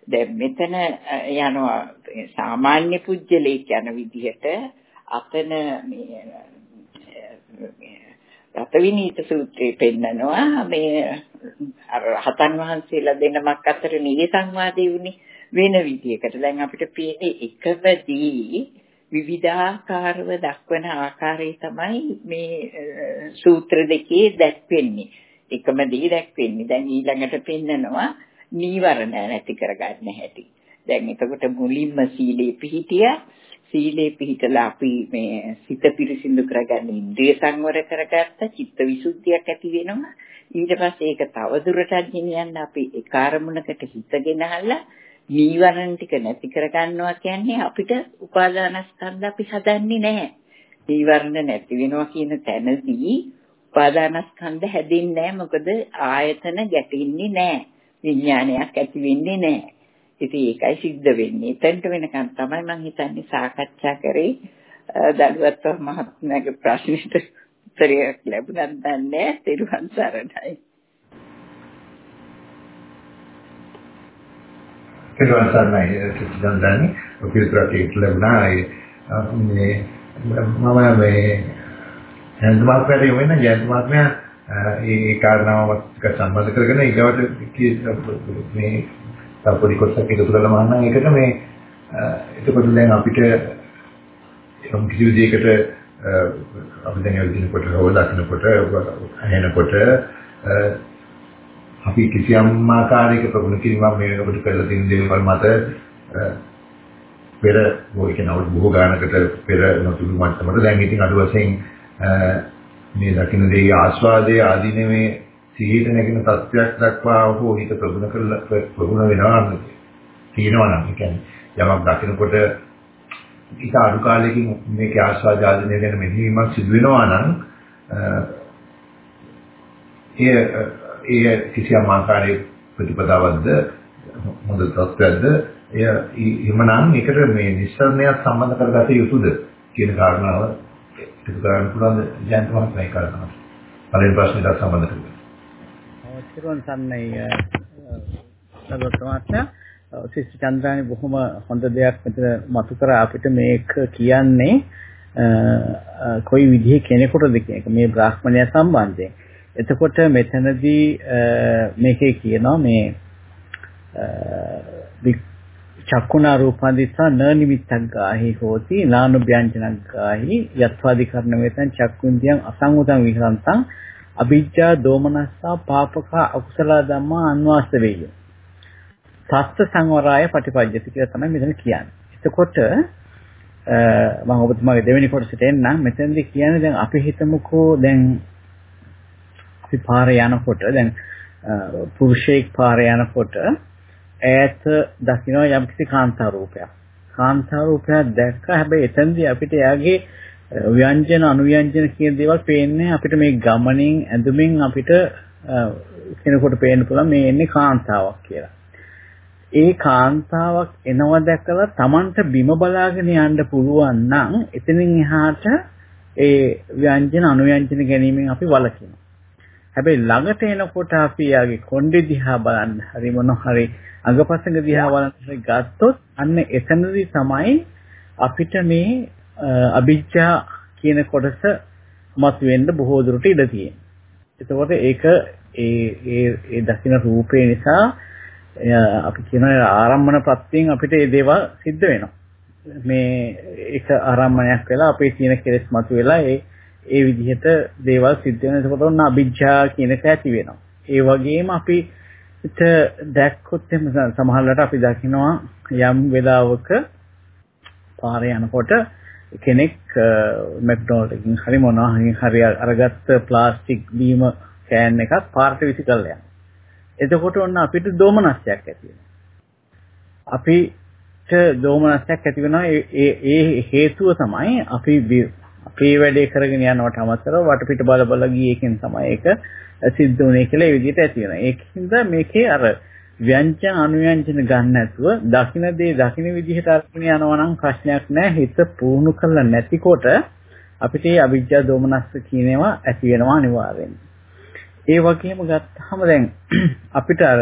දැන් මෙතන යනවා සාමාන්‍ය පුජ්‍යලේ යන විදිහට අතන මේ රතවිනීත සූත්‍රයේ පෙන්නනවා මේ අර රහතන් වහන්සේලා දෙනමක් අතර නිය සංවාදේ වුණේ වෙන විදියකට. දැන් අපිට පේන්නේ එකමදී විවිධාකාරව දක්වන ආකාරය තමයි මේ සූත්‍ර දෙකේ දැක්වෙන්නේ. එකම දේ දැක්වෙන්නේ. දැන් ඊළඟට පෙන්නනවා නීවරණ නැති කරගන්න හැටි. දැන් එතකොට මුලින්ම සීලේ පිහිටියා. සීලේ පිහිටලා අපි මේ සිත පිරිසිදු කරගන්න ඉන්ද්‍රිය සංවර කරගත්ත චිත්ත විසුද්ධියක් ඇති වෙනවා. ඊට පස්සේ ඒක තවදුරටත් ගෙනියන්න අපි ඒ කාර්මුණකට හිතගෙන අහලා නීවරණ ටික නැති කරගන්නවා කියන්නේ අපිට උපාදානස්කන්ධ අපි හදන්නේ නැහැ. නීවරණ නැති වෙනවා කියන තැනදී උපාදානස්කන්ධ හැදෙන්නේ නැහැ. මොකද ආයතන ගැටෙන්නේ නැහැ. විඥානයක් ඇති වෙන්නේ නැහැ. ඉතින් ඒකයි සිද්ධ වෙන්නේ. එතනට වෙනකන් තමයි මම හිතන්නේ සාකච්ඡා කරේ දලුවත් මහත්මයාගේ ප්‍රශ්නෙට උත්තරයක් ලැබුණත් දන්නේ නැහැ. ත්‍රිවන් සරණයි. කෙරුවන් සරණයි සිතන් දන්නේ ඔපි උතරට ඒක ලැබුණා මේ මම මේ ජයන්ත මහත්මයාට යොමු වෙන ජයන්ත මහත්මයා ඒ කාරණාවත් සම්බන්ධ කරගෙන ඊගවට මේ තවපොඩි කොටසක් එකතු කරලා මහන්නම් ඒකට මේ එතකොට දැන් අපිට යම් කිසි විදිහකට අපි දැන් යදිනකොට හොව දකින්නකොට ඇහෙනකොට අපි කිසියම් ආකාරයක ප්‍රගුණ කිරීමක් මේ වෙනකොට කරලා තියෙන දේවල් මත පෙර මොකද කියන බොහෝ ගානකට පෙර නොතිබුණු මට්ටමට දැන් ඉතින් අඩු වශයෙන් මේ දකින්න දේ ආස්වාදයේ ආදීනමේ සිහියට නැගෙන තත්ත්වයක් දක්වා හෝ හිත ප්‍රගුණ කරලා ප්‍රගුණ වෙනවා නම් තියෙනවා නම්. ඒ කියන්නේ යමක් දකිනකොට ඊට අඩු කාලයකින් මේකේ ආස්වාද ආදීනය ගැන මෙහෙයීමක් සිදු වෙනවා නම් ඒ ඒ කිසියම් ආකාරයක ප්‍රතිපදාවක්ද හොඳ තත්ත්වයක්ද එය එහෙමනම් ඒකට මේ නිස්සරණයක් සම්බන්ධ කරගත යුතුද කියන කාරණාව ඒක කරන්න පුළුවන් ජයන්ත මහත්මයා කරනවා. පළවෙනි ප්‍රශ්නෙට සම්බන්ධ කරගන්න. ඔව් සන්නයි සර්වත මහත්මයා ශිෂ්‍ය චන්ද්‍රානි බොහොම හොඳ දෙයක් මෙතන මතු කර අපිට මේක කියන්නේ කොයි විදිහේ කෙනෙකුටද කියන එක මේ බ්‍රාහ්මණය සම්බන්ධයෙන්. එතකොට මෙතනදී මේකේ කියනවා මේ චක්කුණා රූපාදිස්සා න නිමිත්තක් ගාහි හෝති නානුභ්‍යංජනක් ගාහි යත්වාදිකරණ වේතං චක්කුන්දියං අසංගතං විහරන්තං අභිජ්ජා දෝමනස්සා පාපක අකුසල ධම්මා අන්වාස්ත වේය. සස්ත සංවරාය ප්‍රතිපජ්‍යති කියලා තමයි මෙතන කියන්නේ. එතකොට මම ඔබතුමාගේ දෙවෙනි කොටසට එන්නම්. මෙතනදී කියන්නේ දැන් අපි හිතමුකෝ දැන් අපි පාරේ යනකොට දැන් පුරුෂයෙක් පාරේ යනකොට ඈත දකින්න යම්කිසි කාන්තා රූපයක්. කාන්තා රූපයක් දැක්ක හැබැයි එතනදී අපිට එයාගේ ව්‍යංජන අනුව්‍යංජන කියන දේවල් පේන්නේ අපිට මේ ගමනින් ඇඳුමින් අපිට කෙනෙකුට පේන්න පුළුවන් මේ එන්නේ කාන්තාවක් කියලා. ඒ කාන්තාවක් එනවා දැකලා Tamanට බිම බලාගෙන යන්න පුළුවන් නම් එතනින් එහාට ඒ ව්‍යංජන අනුව්‍යංජන ගැනීමෙන් අපි වළකිනවා. හැබැයි ළඟට එනකොට අපි යාගේ කොණ්ඩේ දිහා බලන්න හරි මොන හරි අඟපසඟ දිහා බලන්න හරි ගත්තොත් අන්න එතනදී තමයි අපිට මේ අභිජ්ජා කියන කොටස මතුවෙන්න බොහෝ දුරට ඉඩ තියෙන්නේ. එතකොට ඒක ඒ ඒ ඒ දකින්න රූපේ නිසා අපි කියන ආරම්මන ප්‍රත්‍යයෙන් අපිට මේ දේවල් සිද්ධ වෙනවා. මේ එක ආරම්මණයක් වෙලා අපේ තියෙන කෙලෙස් මතුවෙලා ඒ ඒ විදිහට දේවල් සිද්ධ වෙන. එතකොට ඔන්න අභිජ්ජා කියන එක ඇති වෙනවා. ඒ වගේම අපි ඊට දැක්කොත් එහෙම සමහරවිට අපි දකිනවා යම් වෙලාවක පාරේ යනකොට කෙනෙක් මැක්ඩොනල්ඩ් එකකින් හරි මොනවා හරි අරගත්ත ප්ලාස්ටික් බීම කෑන් එකක් පාරට විසි කරලා යනවා. එතකොට ඔන්න අපිට දෝමනස්යක් ඇති වෙනවා. අපිට දෝමනස්යක් ඇති වෙනවා ඒ ඒ හේතුව තමයි අපි අපේ වැඩේ කරගෙන යනවට අමතරව වටපිට බල බල ගියේකින් තමයි ඒක සිද්ධ වුනේ කියලා ඒ විදිහට ඇති වෙනවා. ඒකින්ද මේකේ අර ව්‍යංජන අනුව්‍යංජන ගන්න නැතුව දකින්න දේ දකින්න විදිහට අරගෙන යනවා නම් ප්‍රශ්නයක් නැහැ. හිත පුහුණු කරලා නැතිකොට අපිට මේ අවිජ්ජා දෝමනස්ස කියනවා ඇති වෙනවා අනිවාර්යෙන්ම. ඒ වගේම ගත්තාම දැන් අපිට අර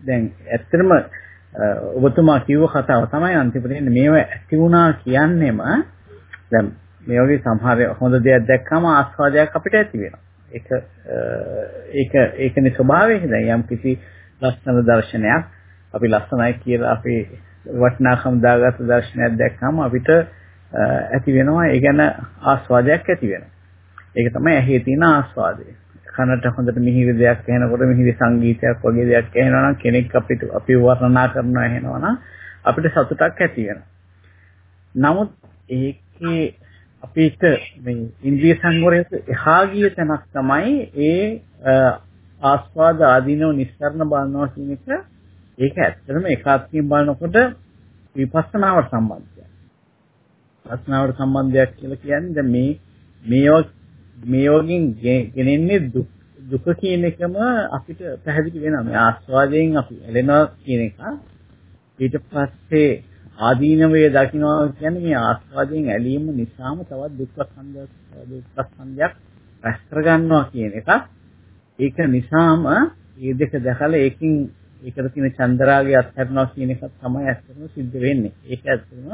දැන් ඇත්තටම ඔබතුමා කිව්ව කතාව තමයි අන්තිමට එන්නේ මේව ඇති වුණා කියන්නේම දැන් මේ වගේ සමහර හොඳ දෙයක් දැක්කම ආස්වාදයක් අපිට ඇති වෙනවා. ඒක ඒක ඒකනේ ස්වභාවය. දැන් යම් කිසි ලස්සන දර්ශනයක් අපි ලස්සනයි කියලා අපි වටිනාකම් දාගත්ත දර්ශනයක් දැක්කම අපිට ඇති වෙනවා ඒ ගැන ආස්වාදයක් ඇති වෙනවා. ඒක තමයි ඇහි තියෙන ආස්වාදය. කනට හොඳට මිහිරි දෙයක් ඇහෙනකොට මිහිරි සංගීතයක් වගේ දෙයක් ඇහෙනවා නම් කෙනෙක් අපිට අපි වර්ණනා කරනවා ඇහෙනවා නම් අපිට සතුටක් ඇති වෙනවා. නමුත් ඒකේ අපිට මේ ඉන්ද්‍රිය සංවරයට එහා ගිය තැනක් තමයි ඒ ආස්වාද ආදීනව නිස්සරණ බලනවා කියන එක ඒක ඇත්තටම ඒකාත්මික බලනකොට විපස්සනාවට සම්බන්ධයි. විපස්සනාවට සම්බන්ධයක් කියලා කියන්නේ දැන් මේ මේවා මේ වගින් ගෙනෙන්නේ දුක කියන එකම අපිට පැහැදිලි වෙනවා. මේ ආස්වාදයෙන් අපි එළෙනවා කියන එක. ඊට පස්සේ ආදීනවයේ දකින්නවා කියන්නේ මේ ආස්වාදයෙන් ඇලීම නිසාම තවත් දුක්ඛ සංදයක් දුක්ඛ සංදයක් රැස් කරගන්නවා කියන එක. ඒක නිසාම මේ දෙක දැකලා ඒකින් ඒකට තියෙන චන්දරාගය අත්හැරනවා කියන එක තමයි ඇත්තටම සිද්ධ වෙන්නේ. ඒක ඇත්තටම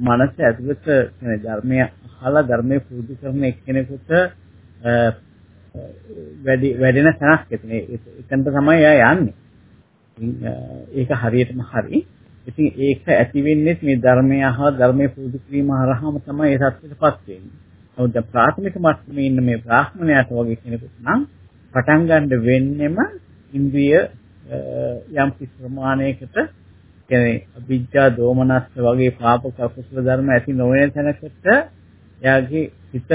මනස ඇතුළත කියන ධර්මය අහලා ධර්මයේ පුරුදු කරන එක්කෙනෙකුට වැඩි වැඩෙන තැනක් එතන. එතනට තමයි එයා යන්නේ. ඒක හරියටම හරි. ඉතින් ඒක ඇති වෙන්නේ මේ ධර්මය අහලා ධර්මයේ පුරුදු කිරීම හරහාම තමයි ඒ සත්‍යයටපත් වෙන්නේ. නමුත් ප්‍රාථමික මට්ටමේ ඉන්න මේ බ්‍රාහ්මණයාට වගේ කෙනෙකුට නම් පටන් ගන්න වෙන්නෙම ඉන්ද්‍රිය යම් කිසි ප්‍රමාණයකට කියන්නේ අවිජ්ජා දෝමනස්ස වගේ පාපක අකුසල ධර්ම ඇති නොවන තැනකට එයාගේ හිත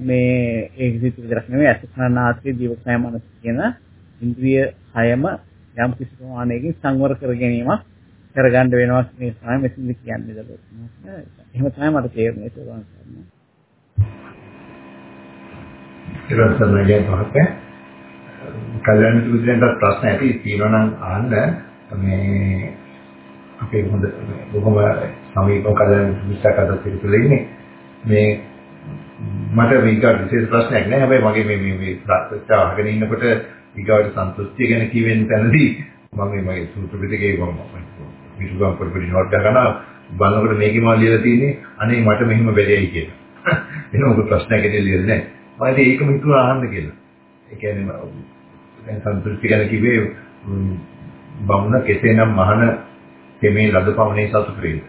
මේ ඒ හිත විතරක් නෙමෙයි අසකනාත්‍රි ජීවකය මනස කියන ඉන්ද්‍රිය හයම යම් කිසි ප්‍රමාණයකින් සංවර කර ගැනීමක් කරගන්න වෙනවා මේ තමයි මෙතනදි කියන්නේ දලෝ. එහෙම තමයි මට තේරෙන්නේ සෝවාන් කරනවා. ඊළඟ සමගිය පහක කල්‍යාණ මිතුරුන්ට ප්‍රශ්න ඇති තියෙනවා නම් අහන්න මේ අපේ හොඳ බොහොම සමීපව කල්‍යාණ මිතුරුන්ට පිළිතුරු ඉන්නේ මේ මට මේක විශේෂ ප්‍රශ්නයක් නෑ හැබැයි මගේ මේ මේ මේ ප්‍රශ්න අහගෙන ඉන්නකොට ඊගාවට සන්තුෂ්ටිය ගැන කියවෙන තැනදී මම මේ මගේ සූත්‍ර පිටකේ මම විසුගම් පොඩි නෝට් ගන්න බලනකොට මේකේ මම ලියලා තියෙන්නේ අනේ මට මෙහෙම බැරියයි කියලා. එන මොකද ප්‍රශ්නයක් ඇදලා නෑ. මම ඒක මිතුර අහන්න කියලා. ඒ කියන්නේ දැන් සන්තුෂ්ටි ගැන කිව්වේ බමුණ කෙසේනම් මහන තෙමේ ලද පවනේ සතුට වේද.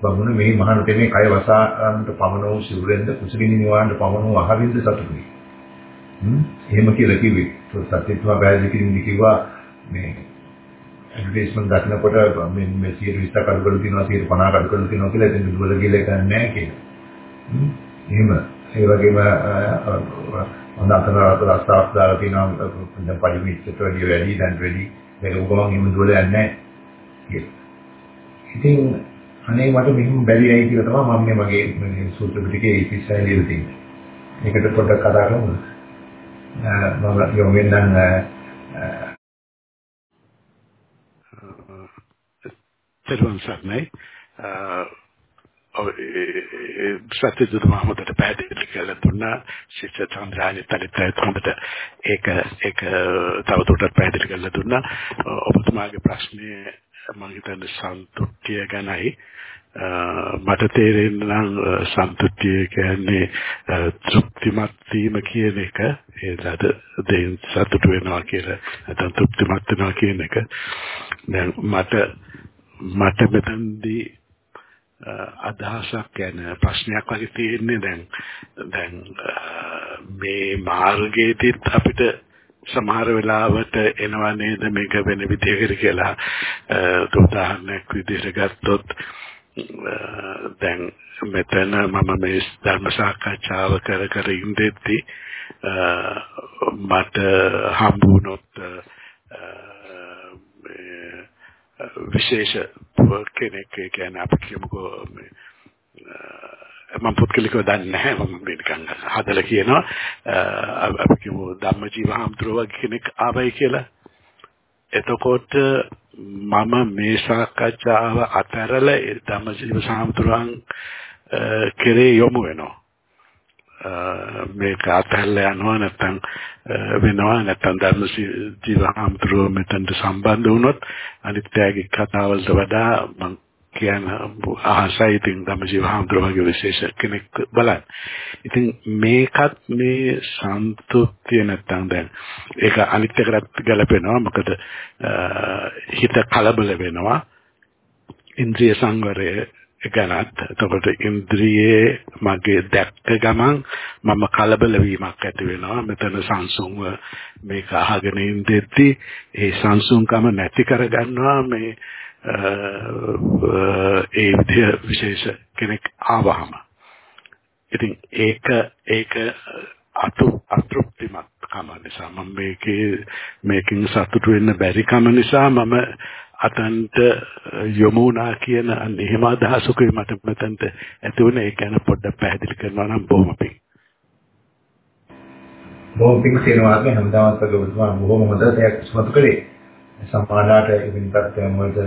බමුණ මේ මහන තෙමේ කය වසාන්ට පමන වූ සිවුරෙන්ද කුසගිනි නිවාන්ට පමන වූ අහවින්ද සතුට වේ. හ්ම් එහෙම කියලා කිව්වේ. ඒක සත්‍යත්ව බැලි කිරින්දි කිව්වා මේ ඇඩ්වර්ටයිස්මන්ට් දක්නකොට මේ මේ 120 කඩකඩ තියෙනවා 150 කඩකඩ තියෙනවා කියලා එතන දුවල ගිහලා ගන්න නැහැ කියලා. හ්ම් එහෙම ඒ වගේම හොඳ අතරාත රස්තාවක් දාලා තියෙනවා දැන් පරිමිච්චට වැඩි වැඩි දැන් වැඩි මේක උගමන් එහෙම දුවල යන්නේ නැහැ කියලා. ඉතින් අනේ මට මෙහෙම බැරියයි කියලා තමයි මම මේ මගේ සූත්‍ර පිටකේ ඉතිස්සයි ලියලා තියෙන්නේ. මේකට පොඩ්ඩක් කතා කරමු. මම යොමු වෙනනම් තෙරුවන් සරණයි සත්‍යජිත මහමදට පැහැදිලි කළ දුන්නා. ශිෂ්‍ය චන්ද්‍රානි තලිතයත් හොඳට ඒක ඒක තවදුරටත් පැහැදිලි කරලා දුන්නා. ඔබතුමාගේ ප්‍රශ්නේ මම හිතන්නේ සන්තුෂ්ටිය ගැනයි. Uh, මට තේරෙන්නේ නම් uh, සන්තුෂ්ටිය කියන්නේ uh, තෘප්තිමත් වීම කියන එක. ඒකට දෙයින් සතුට වෙනවා කියලා නැත්නම් තෘප්තිමත් වෙනවා කියන එක. දැන් මට මට මෙතනදී අදහසක් ගැන ප්‍රශ්නයක් වගේ තියෙන්නේ. දැන් දැන් මේ මාර්ගයේදීත් අපිට සමහර වෙලාවට එනවා නේද මේක වෙන විදිහකට කියලා. උදාහරණයක් විදිහට ගත්තොත් දැන් මෙතන මම මේ ධර්ම සාකච්ඡාව කර කර ඉඳෙද්දී මට හම්බුනොත් විශේෂ කෙනෙක් කියන්නේ අපි කියමුකෝ මම පුත්කලිකව දන්නේ නැහැ. මම නිකන් හදලා කියනවා. අපි කියමු ධම්මජීව හාමුදුරුවෝ වගේ කෙනෙක් ආවයි කියලා. එතකොට මම මේ සාකච්ඡාව අතරලා ධම්මජීව හාමුදුරුවන් කෙරේ යොමු වෙනවා. මේක අතහැරලා යනවා නැත්නම් වෙනවා නැත්නම් ධර්ම ජීවහාමුදුරුව මෙතනට සම්බන්ධ වුණොත් අනිත්‍යගේ කතාවලට වඩා මම කියන ආසයි ඉතින් ධම්මජීව හාමුදුරුවෝ විශේෂ කෙනෙක් බලන්න. ඉතින් මේකත් මේ සන්තුෂ්තිය නැත්තම් දැන් ඒක අනිත් එකට ගැලපෙනවා මොකද හිත කලබල වෙනවා. ඉන්ද්‍රිය සංවරය ගැනත් එතකොට ඉන්ද්‍රියේ මගේ දැක්ක ගමන් මම කලබල වීමක් ඇති වෙනවා. මෙතන සංසුන්ව මේක අහගෙන ඉඳෙද්දි ඒ සංසුන්කම නැති කරගන්නවා. මේ ඒ විදිය විශේෂ කෙනෙක් ආවහම. ඉතින් ඒක ඒක අතු අතෘප්තිමත් කම නිසා මම මේකේ මේකෙන් සතුටු වෙන්න බැරි කම නිසා මම අතන්ට යොමු වුණා කියන එහෙම අදහසකුයි මට මෙතනට ඇති වුණේ ඒක ගැන පොඩ්ඩක් පැහැදිලි කරනවා නම් බොහොම පිං. බොහොම පිං සේනවාගේ හැමදාමත් වගේ ඔබතුමා බොහොම හොඳ දෙයක් ඉස්මතු කළේ. සම්මානාට ඉදිරිපත් කරනකොට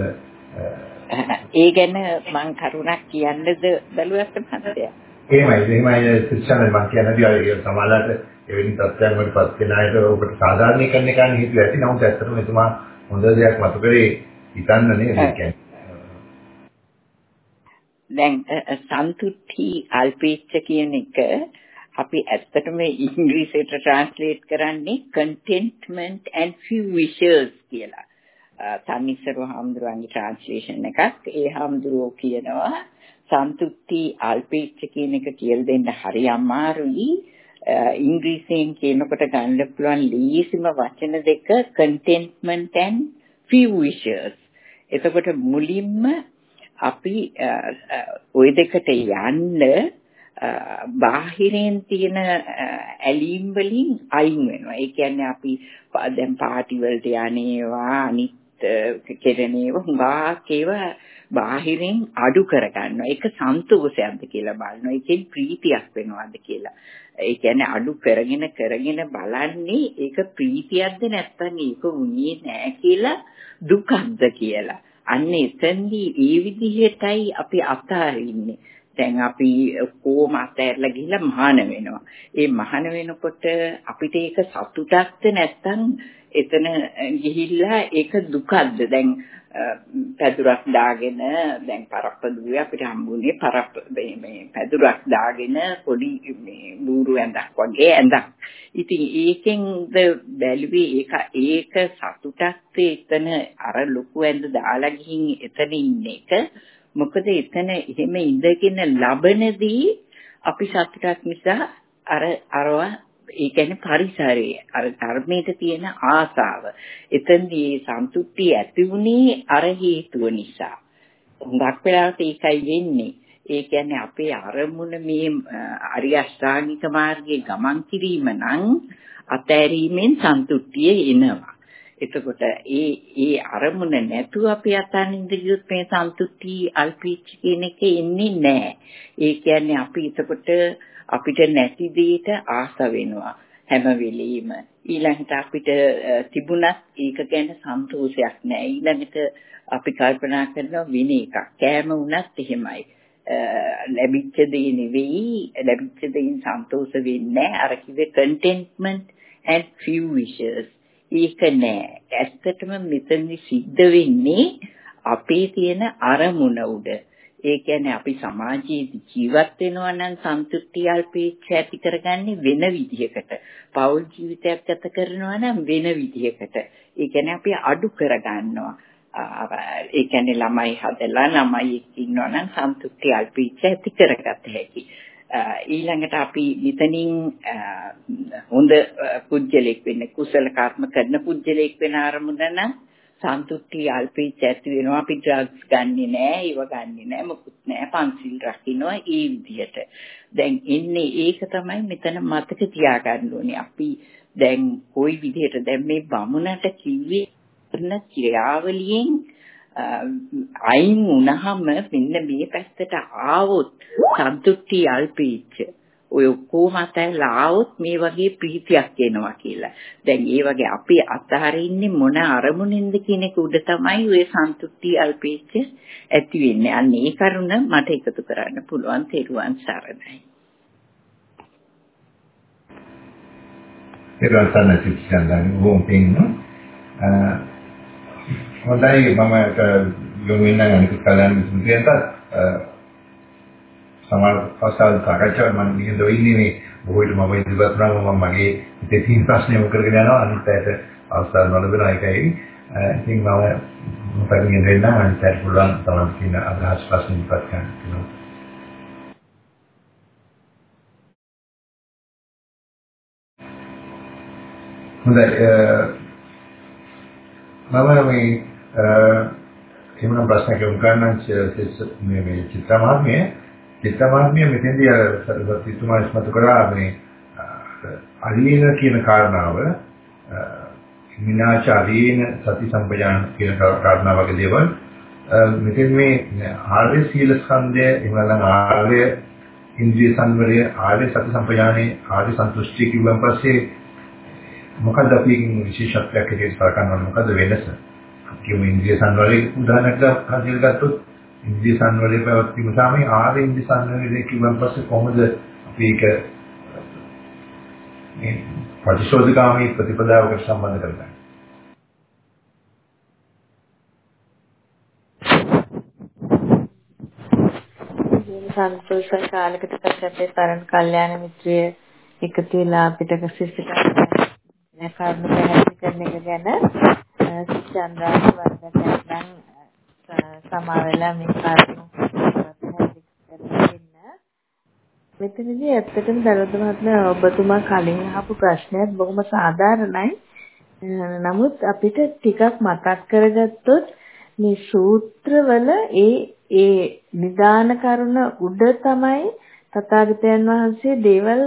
ඒ ගැන මං කරුණක් කියන්නද බැලුවත් මහත්තයා. එහෙමයි එහෙමයි ශික්ෂණ මම කියන්නේ සමාජාට එවැනි තත්ත්වයන් වලට පත් වෙන අයට ඔබට සාධාරණීකරණය කරන්න හිතුවා ඇති නමුත් ඇත්තටම එතුමා හොඳ දෙයක් මතු කරේ හිතන්න නේද කියන්නේ. දැන් සන්තුට්ටි අල්පේච්ච කියන එක අපි ඇත්තටම ඉංග්‍රීසියට ට්‍රාන්ස්ලේට් කරන්නේ contentment and few wishes කියලා. තනිසර හාමුදුරුවන්ගේ ට්‍රාන්ස්ලේෂන් එකක්. ඒ හාමුදුරුවෝ කියනවා සන්තුට්ටි අල්පේච්ච කියන එක කියලා දෙන්න හරි අමාරුයි. ඉංග්‍රීසියෙන් කියනකොට ගන්න පුළුවන් ලීසිම වචන දෙක contentment and few wishes. එතකොට මුලින්ම අපි ওই දෙකට යන්න බාහිරෙන් තියෙන ඇලීම් වලින් අයින් වෙනවා. ඒ කියන්නේ අපි දැන් පාටි වලට යන්නේවා අනිත් කෙරෙනේවා හුඟක් ඒවා බාහිරින් අඩු කරගන්නවා. ඒක සන්තෝෂයක්ද කියලා බලනවා. ඒකෙන් ප්‍රීතියක් වෙනවද කියලා. ඒ කියන්නේ අඩු කරගෙන කරගෙන බලන්නේ ඒක ප්‍රීතියක්ද නැත්නම් ඒක වුණේ නැහැ කියලා දුකක්ද කියලා. අන්න එතෙන්දී ඒ විදිහටයි අපි අතාරින්නේ. දැන් අපි කොහොම අතහැරලා ගිහිල්ලා මහාන වෙනවා. ඒ මහාන වෙනකොට අපිට ඒක සතුටක්ද නැත්නම් එතන ගිහිල්ලා ඒක දුකක්ද? දැන් පැදුරක් දාගෙන දැන් පරප්ප දුවේ අපිට හම්බුනේ පරප්ප මේ පැදුරක් දාගෙන පොඩි මේ බూరు ඇඳක් වගේ ඇඳක්. ඉතින් ඒකෙන්ද බැලුවේ ඒක ඒක සතුටක් එතන අර ලොකු ඇඳ දාලා ගිහින් එතන ඉන්න එක මොකද එතන එහෙම ඉඳගෙන ලබනදී අපි සතුටක් නිසා අර අරවා ඒ කියන්නේ පරිසරය අර ධර්මයට තියෙන ආසාව. එතෙන්දී සන්තුෂ්ටි ඇති වුණේ අර හේතුව නිසා. හුඟක් වෙලාවට ඒකයි වෙන්නේ. ඒ කියන්නේ අපේ අරමුණ මේ අරිය අෂ්ටාංගික මාර්ගයේ ගමන් කිරීම නම් අතෑරීමෙන් සන්තුෂ්ටිය එනවා. එතකොට ඒ ඒ අරමුණ නැතුව අපි අතනින්ද ගියොත් මේ සන්තුෂ්ටි අල්පීච් කියන එක එන්නේ නැහැ. ඒ කියන්නේ අපි එතකොට අපිට නැති දෙයට ආස වෙනවා හැම වෙලෙම. ඊළඟට අපිට තිබුණත් ඒක ගැන සන්තෝෂයක් නැහැ ඊළඟට අපි කල්පනා කරනවා වෙන එකක්. කෑම වුණත් එහෙමයි. ලැබිච්ච දේ නෙවෙයි ලැබිච්ච දේෙන් සන්තෝෂ වෙන්නේ අර කිව්වේ contentment and few wishes. ඒක නෑ. ඇත්තටම මෙතනදි සිද්ධ වෙන්නේ අපේ තියෙන අරමුණ උඩ. ඒ කියන්නේ අපි සමාජයේ ජීවත් වෙනවා නම් සන්තුෂ්ටි අල්පේච්ඡ ඇති කරගන්නේ වෙන විදිහකට. පෞල් ජීවිතයක් ගත කරනවා නම් වෙන විදිහකට. ඒ කියන්නේ අපි අඩු කරගන්නවා. ඒ කියන්නේ ළමයි හදලා ළමයි එක්ක ඉන්නවා නම් සන්තුෂ්ටි අල්පේච්ඡ ඇති කරගත හැකි. ඊළඟට අපි මෙතනින් හොඳ පුජ්‍යලෙක් වෙන්න කුසල කර්ම කරන පුජ්‍යලෙක් වෙන ආරමුණ නම් සන්තුෂ්ටි අල්පීච ඇති වෙනවා. අපි ඩ්‍රග්ස් ගන්නෙ නෑ ඒව ගන්නෙ නෑ මොකුත් නෑ. පන්සිල් රකින්නවා ඒ විදිහට. දැන් ඉන්නේ ඒක තමයි මෙතන මතක තියාගන්න ඕනේ. අපි දැන් කොයි විදිහට දැන් මේ බමුණට කිව්වේ කරන ක්‍රියාවලියෙන් අයින් වුණාම මෙන්න මේ පැත්තට ආවොත් සන්තුෂ්ටි අල්පීච ඔය ඔක්කොම අතහැරලා ආවොත් මේ වගේ ප්‍රීතියක් එනවා කියලා. දැන් ඒ වගේ අපි අතහරින්නේ මොන අරමුණෙන්ද කියන එක උඩ තමයි ඔය සන්තුෂ්ටි අල්පේච්ච ඇති වෙන්නේ. අන්න ඒ කරුණ මට එකතු කරන්න පුළුවන් තෙරුවන් සරණයි. තෙරුවන් සරණයි සිතිසන්දන් වොම් පින්න. හොඳයි මම යොමු වෙන අනිත් කලයන් මිත්‍රයන්ට සමහර අවස්ථාවල සාකච්ඡාවල මම නිහඬව ඉන්නේ මේ බොහෝ විට මම ඉදිරියට කරනවා. මම මගේ හිතේ තියෙන ප්‍රශ්න යොමු කරගෙන යනවා. අනිත් අයට අවස්ථාවක් ලැබෙනවා ඒකයි ඉතින් මම පරිණිය දෙන්න අනිත් අයට පුළුවන් තමයි කියන අදහස් ප්‍රශ්න ඉපත් කරන්න හොඳයි. මම මේ එහෙමනම් ප්‍රශ්නයක් යොමු කරන්න මේ මේ චිත්‍රමාත්මය චිත්තමාත්මිය මෙතෙන්දී අර සතුතුමා ඉස්මතු කරා මේ අලීන කියන කාරණාව විනාශ අලීන සති සම්පජාන කියන කාරණා වගේ දේවල් මෙතෙන් මේ ආර්ය සීල ස්කන්ධය එහෙම ආර්ය ඉන්ද්‍රිය සංවරය ආර්ය සති සම්පජානේ ආර්ය සන්තුෂ්ටි කිව්වන් පස්සේ මොකද අපි විශේෂත්වයක් හැටියට සලකන්න ඕනේ මොකද වෙනස? කියමු ඉන්ද්‍රිය සංවරයේ උදාහරණයක් හදිල් ගත්තොත් ඉන්ද්‍රිය සංවරයේ පැවැත්වීම තමයි ආර්ය ඉන්ද්‍රිය සංවරයේ කිව්වන් පස්සේ කොහොමද අපි ඒක මේ ප්‍රතිශෝධකාමී ප්‍රතිපදාවකට සම්බන්ධ කරගන්නේ? සන්තෝෂ කාලයකට පස්සේ අපේ පරණ කල්යාණ මිත්‍රය එකතු වෙලා අපිට ශිෂ්ටකම් කරුණු පැහැදිලි කරන එක ගැන චන්ද්‍රානි වර්ධනයක් නම් සමා වෙලා මේ කරුණු මෙතනදී ඇත්තටම දරොත් මහත්මයා ඔබතුමා කලින් අහපු ප්‍රශ්නයත් බොහොම සාධාරණයි. නමුත් අපිට ටිකක් මතක් කරගත්තොත් මේ සූත්‍රවල ඒ ඒ නිදාන කරුණ උඩ තමයි තථාගතයන් වහන්සේ දේවල්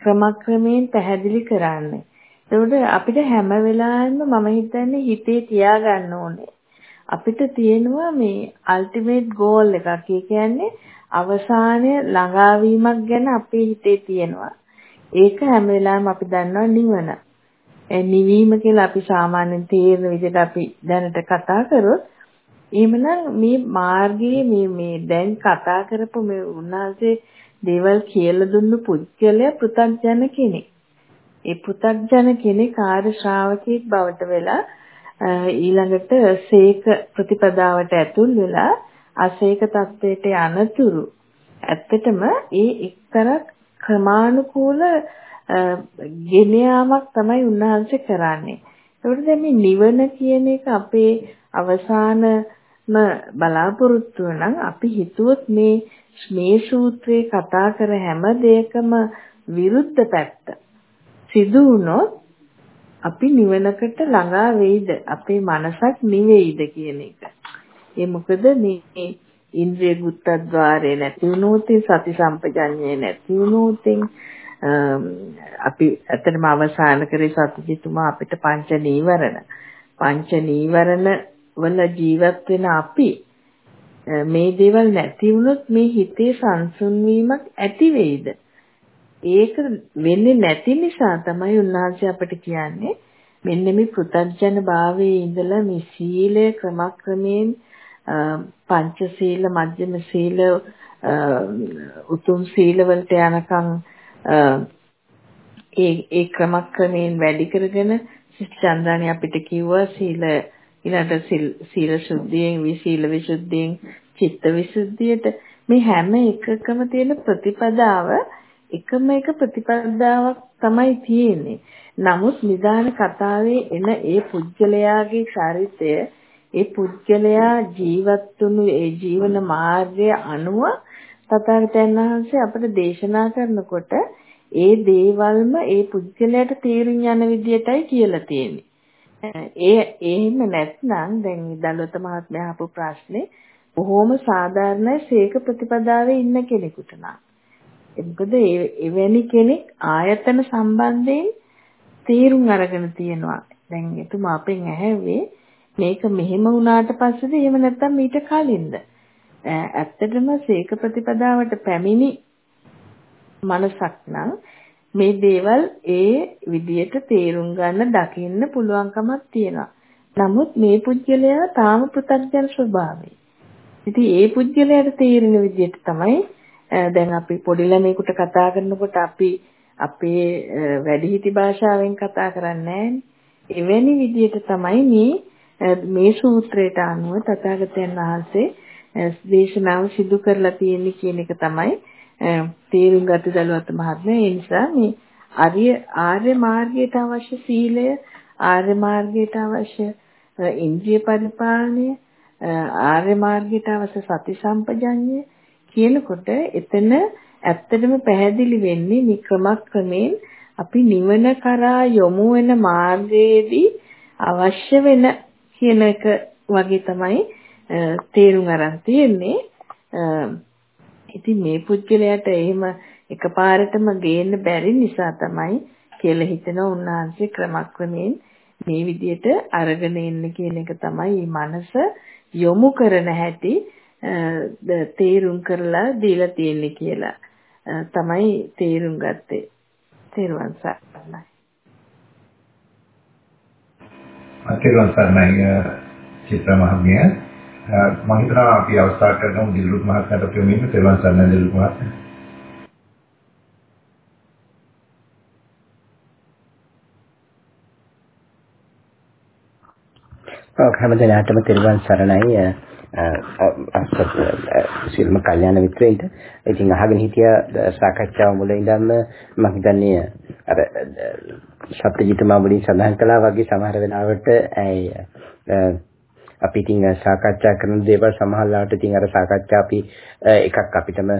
ක්‍රමක්‍රමයෙන් පැහැදිලි කරන්නේ. ඒකට අපිට හැම වෙලාවෙම මම හිතන්නේ හිතේ තියාගන්න ඕනේ. අපිට තියෙනවා මේ අල්ටිමේට් ගෝල් එකක්. ඒ කියන්නේ අවසානය ළඟාවීමක් ගැන අපේ හිතේ තියෙනවා. ඒක හැම වෙලාවෙම අපි දන්නවා නිවන. ඒ නිවීම කියලා අපි සාමාන්‍යයෙන් තේරෙන විදිහට අපි දැනට කතා කරොත් එහෙමනම් මේ මාර්ගයේ මේ මේ දැන් කතා කරපු මේ උන්වහන්සේ දේවල් කියලා දුන්නු පුද්ගලයා පෘථග්ජන කෙනෙක්. ඒ පෘථග්ජන කෙනෙක් ආර්ය ශ්‍රාවකෙක් බවට වෙලා ඊළඟට සීක ප්‍රතිපදාවට ඇතුල් වෙලා අසීක තත්වයට යනතුරු ඇත්තටම ඒ එක්තරා ක්‍රමානුකූල ගෙන යාමක් තමයි උන්වහන්සේ කරන්නේ. ඒකට දැන් මේ නිවන කියන එක අපේ අවසානම බලාපොරොත්තුව නම් අපි හිතුවොත් මේ මේ සූත්‍රයේ කතා කර හැම දෙයකම විරුද්ධ පැත්ත සිදු වුණොත් අපි නිවනකට ළඟා වෙයිද? අපේ මනසක් නිවේයිද කියන එක. ඒ මොකද මේ ඉන්ද්‍රිය ගුත්තද්්වාරේ නැති වුණොත් සති සම්පජඤ්ඤේ නැති වුණොත් අපි ඇත්තටම අවසාන කරේ සතිජිතුමා අපිට පංච නීවරණ. පංච නීවරණ වල ජීවත් වෙන අපි මේ දේවල් නැති වුණොත් මේ හිතේ සංසුන් වීමක් ඇති වෙයිද? ඒක වෙන්නේ නැති නිසා තමයි උන්වහන්සේ අපිට කියන්නේ මෙන්න මේ පෘථග්ජන භාවයේ ඉඳලා මේ සීලය ක්‍රමක්‍රමයෙන් පංචශීල මධ්‍යම සීල උතුම් සීල වලට යනකම් ඒ ඒ ක්‍රමක්‍රමයෙන් වැඩි කරගෙන චන්ද්‍රාණි අපිට කිව්වා සීල ඊළඟට සීල ශුද්ධියෙන් විසීල විසුද්ධියෙන් චිත්ත විසුද්ධියට. මේ හැම එකකම තියෙන ප්‍රතිපදාව එකම එක ප්‍රතිපදාවක් තමයි තියෙන්නේ. නමුත් නිදාන කතාවේ එන ඒ පුජ්‍යලයාගේ චරිතය ඒ පුජ්‍යලයා ජීවත් වුණු ඒ ජීවන මාර්ගය අනුව තථාගතයන් වහන්සේ අපට දේශනා කරනකොට ඒ දේවල්ම ඒ පුජ්‍යලයට තේරුම් යන විදියටයි කියලා තියෙන්නේ. ඒ එහෙම නැත්නම් දැන් දලොත මහත්මයා අහපු ප්‍රශ්නේ බොහොම සාධාරණයි සීක ප්‍රතිපදාවේ ඉන්න කෙනෙකුට නම්. මොකද එවැනි කෙනෙක් ආයතන සම්බන්ධයෙන් තීරුම් අරගෙන තියෙනවා. දැන් එතුමා අපෙන් ඇහැව්වේ මේක මෙහෙම වුණාට පස්සේද එහෙම නැත්නම් ඊට කලින්ද? ඇත්තටම සීක ප්‍රතිපදාවට පැමිණි මනසක් නම් මේ දේවල් ඒ විදියට තේරුම් ගන්න දකින්න පුළුවන්කමක් තියෙනවා. නමුත් මේ පුජ්‍යලයා තාම පෘථග්ජන ස්වභාවයි. ඉතින් ඒ පුජ්‍යලයාට තේරෙන විදියට තමයි දැන් අපි පොඩි ළමයෙකුට කතා කරනකොට අපි අපේ වැඩිහිටි භාෂාවෙන් කතා කරන්නේ එවැනි විදිහට තමයි මේ මේ සූත්‍රයට අනුව තථාගතයන් වහන්සේ දේශනාව සිදු කරලා තියෙන්නේ කියන එක තමයි තේරුම් ගත දලුවත් මහත්මයා. ඒ නිසා මේ ආර්ය ආර්ය මාර්ගයට අවශ්‍ය සීලය, ආර්ය මාර්ගයට අවශ්‍ය ඉන්ද්‍රිය පරිපාලනය, ආර්ය මාර්ගයට අවශ්‍ය සති සම්පජඤ්ඤය කියනකොට එතන ඇත්තටම පැහැදිලි වෙන්නේ මේ ක්‍රමක්‍රමයෙන් අපි නිවන කරා යොමු වෙන මාර්ගයේදී අවශ්‍ය වෙන කියන එක වගේ තමයි තේරුම් අරන් තියෙන්නේ. ඉතින් මේ පුද්ගලයාට එහෙම එකපාරටම ගේන්න බැරි නිසා තමයි කියලා හිතන උන්වහන්සේ ක්‍රමක්‍රමයෙන් මේ විදිහට අරගෙන එන්න කියන එක තමයි මේ මනස යොමු කරන හැටි තේරුම් කරලා දීලා තියෙන්නේ කියලා තමයි තේරුම් ගත්තේ. තේරුවන් සරණයි. තේරුවන් සරණයි චිත්‍ර මහත්මිය. මම හිතනවා අපි අවස්ථාව කරගමු දිලුත් මහත්මයාට ප්‍රමින්න තේරුවන් සරණයි දිලුත් මහත්මයා. ඔව් හැමදෙනාටම තෙරුවන් සරණයි සිල්ම කල්යාණ මිත්‍රයින්ට ඉතින් අහගෙන හිටිය සාකච්ඡාව මුල ඉඳන්ම මම හිතන්නේ අර සත්‍යජිත මාමුලින් සඳහන් කළා වගේ සමහර වෙලාවට අපි ඉතින් සාකච්ඡා කරන දේවල් සමහරවිට ඉතින් අර සාකච්ඡා අපි එකක් අපිටම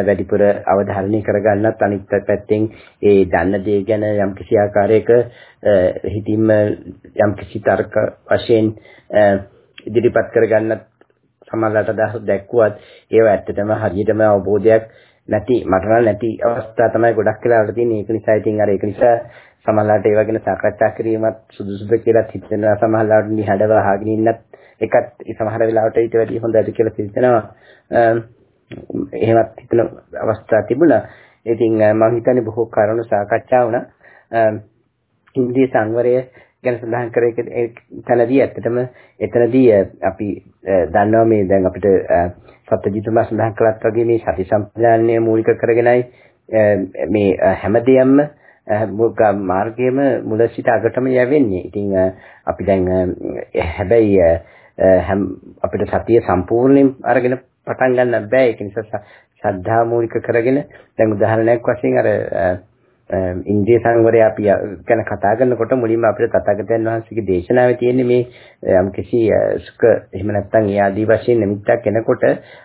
වැඩිපුර අවධාරණය කරගන්නත් අනිත් පැත්තෙන් ඒ දන්න දේ ගැන යම්කිසි ආකාරයක හිතින්ම යම්කිසි තර්ක වශයෙන් ඉදිරිපත් කරගන්නත් සමහරවිට අදහස් දැක්කුවත් ඒව ඇත්තටම හරියටම අවබෝධයක් නැති මට නම් නැති අවස්ථා තමයි ගොඩක් වෙලාවට තියෙන්නේ. ඒක නිසා ඉතින් අර ඒක නිසා සමහරවිට ඒව ගැන සාකච්ඡා කිරීමත් සුදුසුද කියලා හිතෙනවා. සමහරවිට නිහඬව අහගෙන ඉන්නත් එකත් සමහර වෙලාවට ඊට වැඩිය හොඳයි කියලා හිතෙනවා. එහෙමත් හිතන අවස්ථා තිබුණා. ඉතින් මම හිතන්නේ බොහෝ කරුණු සාකච්ඡා වුණා. ඉන්ද්‍රිය සංවරය ගැන සඳහන් කර තැනදී ඇත්තටම එතනදී අපි දන්නවා මේ දැන් අපිට සත්‍යජිතුමා සඳහන් කළත් වගේ මේ සති සම්ප්‍රදානය මූලික කරගෙනයි මේ හැමදේම මාර්ගයේම මුල සිට අගටම යවෙන්නේ. ඉතින් අපි දැන් හැබැයි අපිට සතිය සම්පූර්ණයෙන් අරගෙන පටන් ගන්න බෑ. ඒක නිසා ශ්‍රද්ධා මූලික කරගෙන දැන් උදාහරණයක් වශයෙන් අර ඉන්ද්‍රිය සංවරය අපි ගැන කතා කරනකොට මුලින්ම අපිට තථාගතයන් වහන්සේගේ දේශනාවේ තියෙන්නේ මේ යම් කිසි සුඛ එහෙම නැත්නම් ඒ ආදී වශයෙන් නිමිත්තක් එනකොට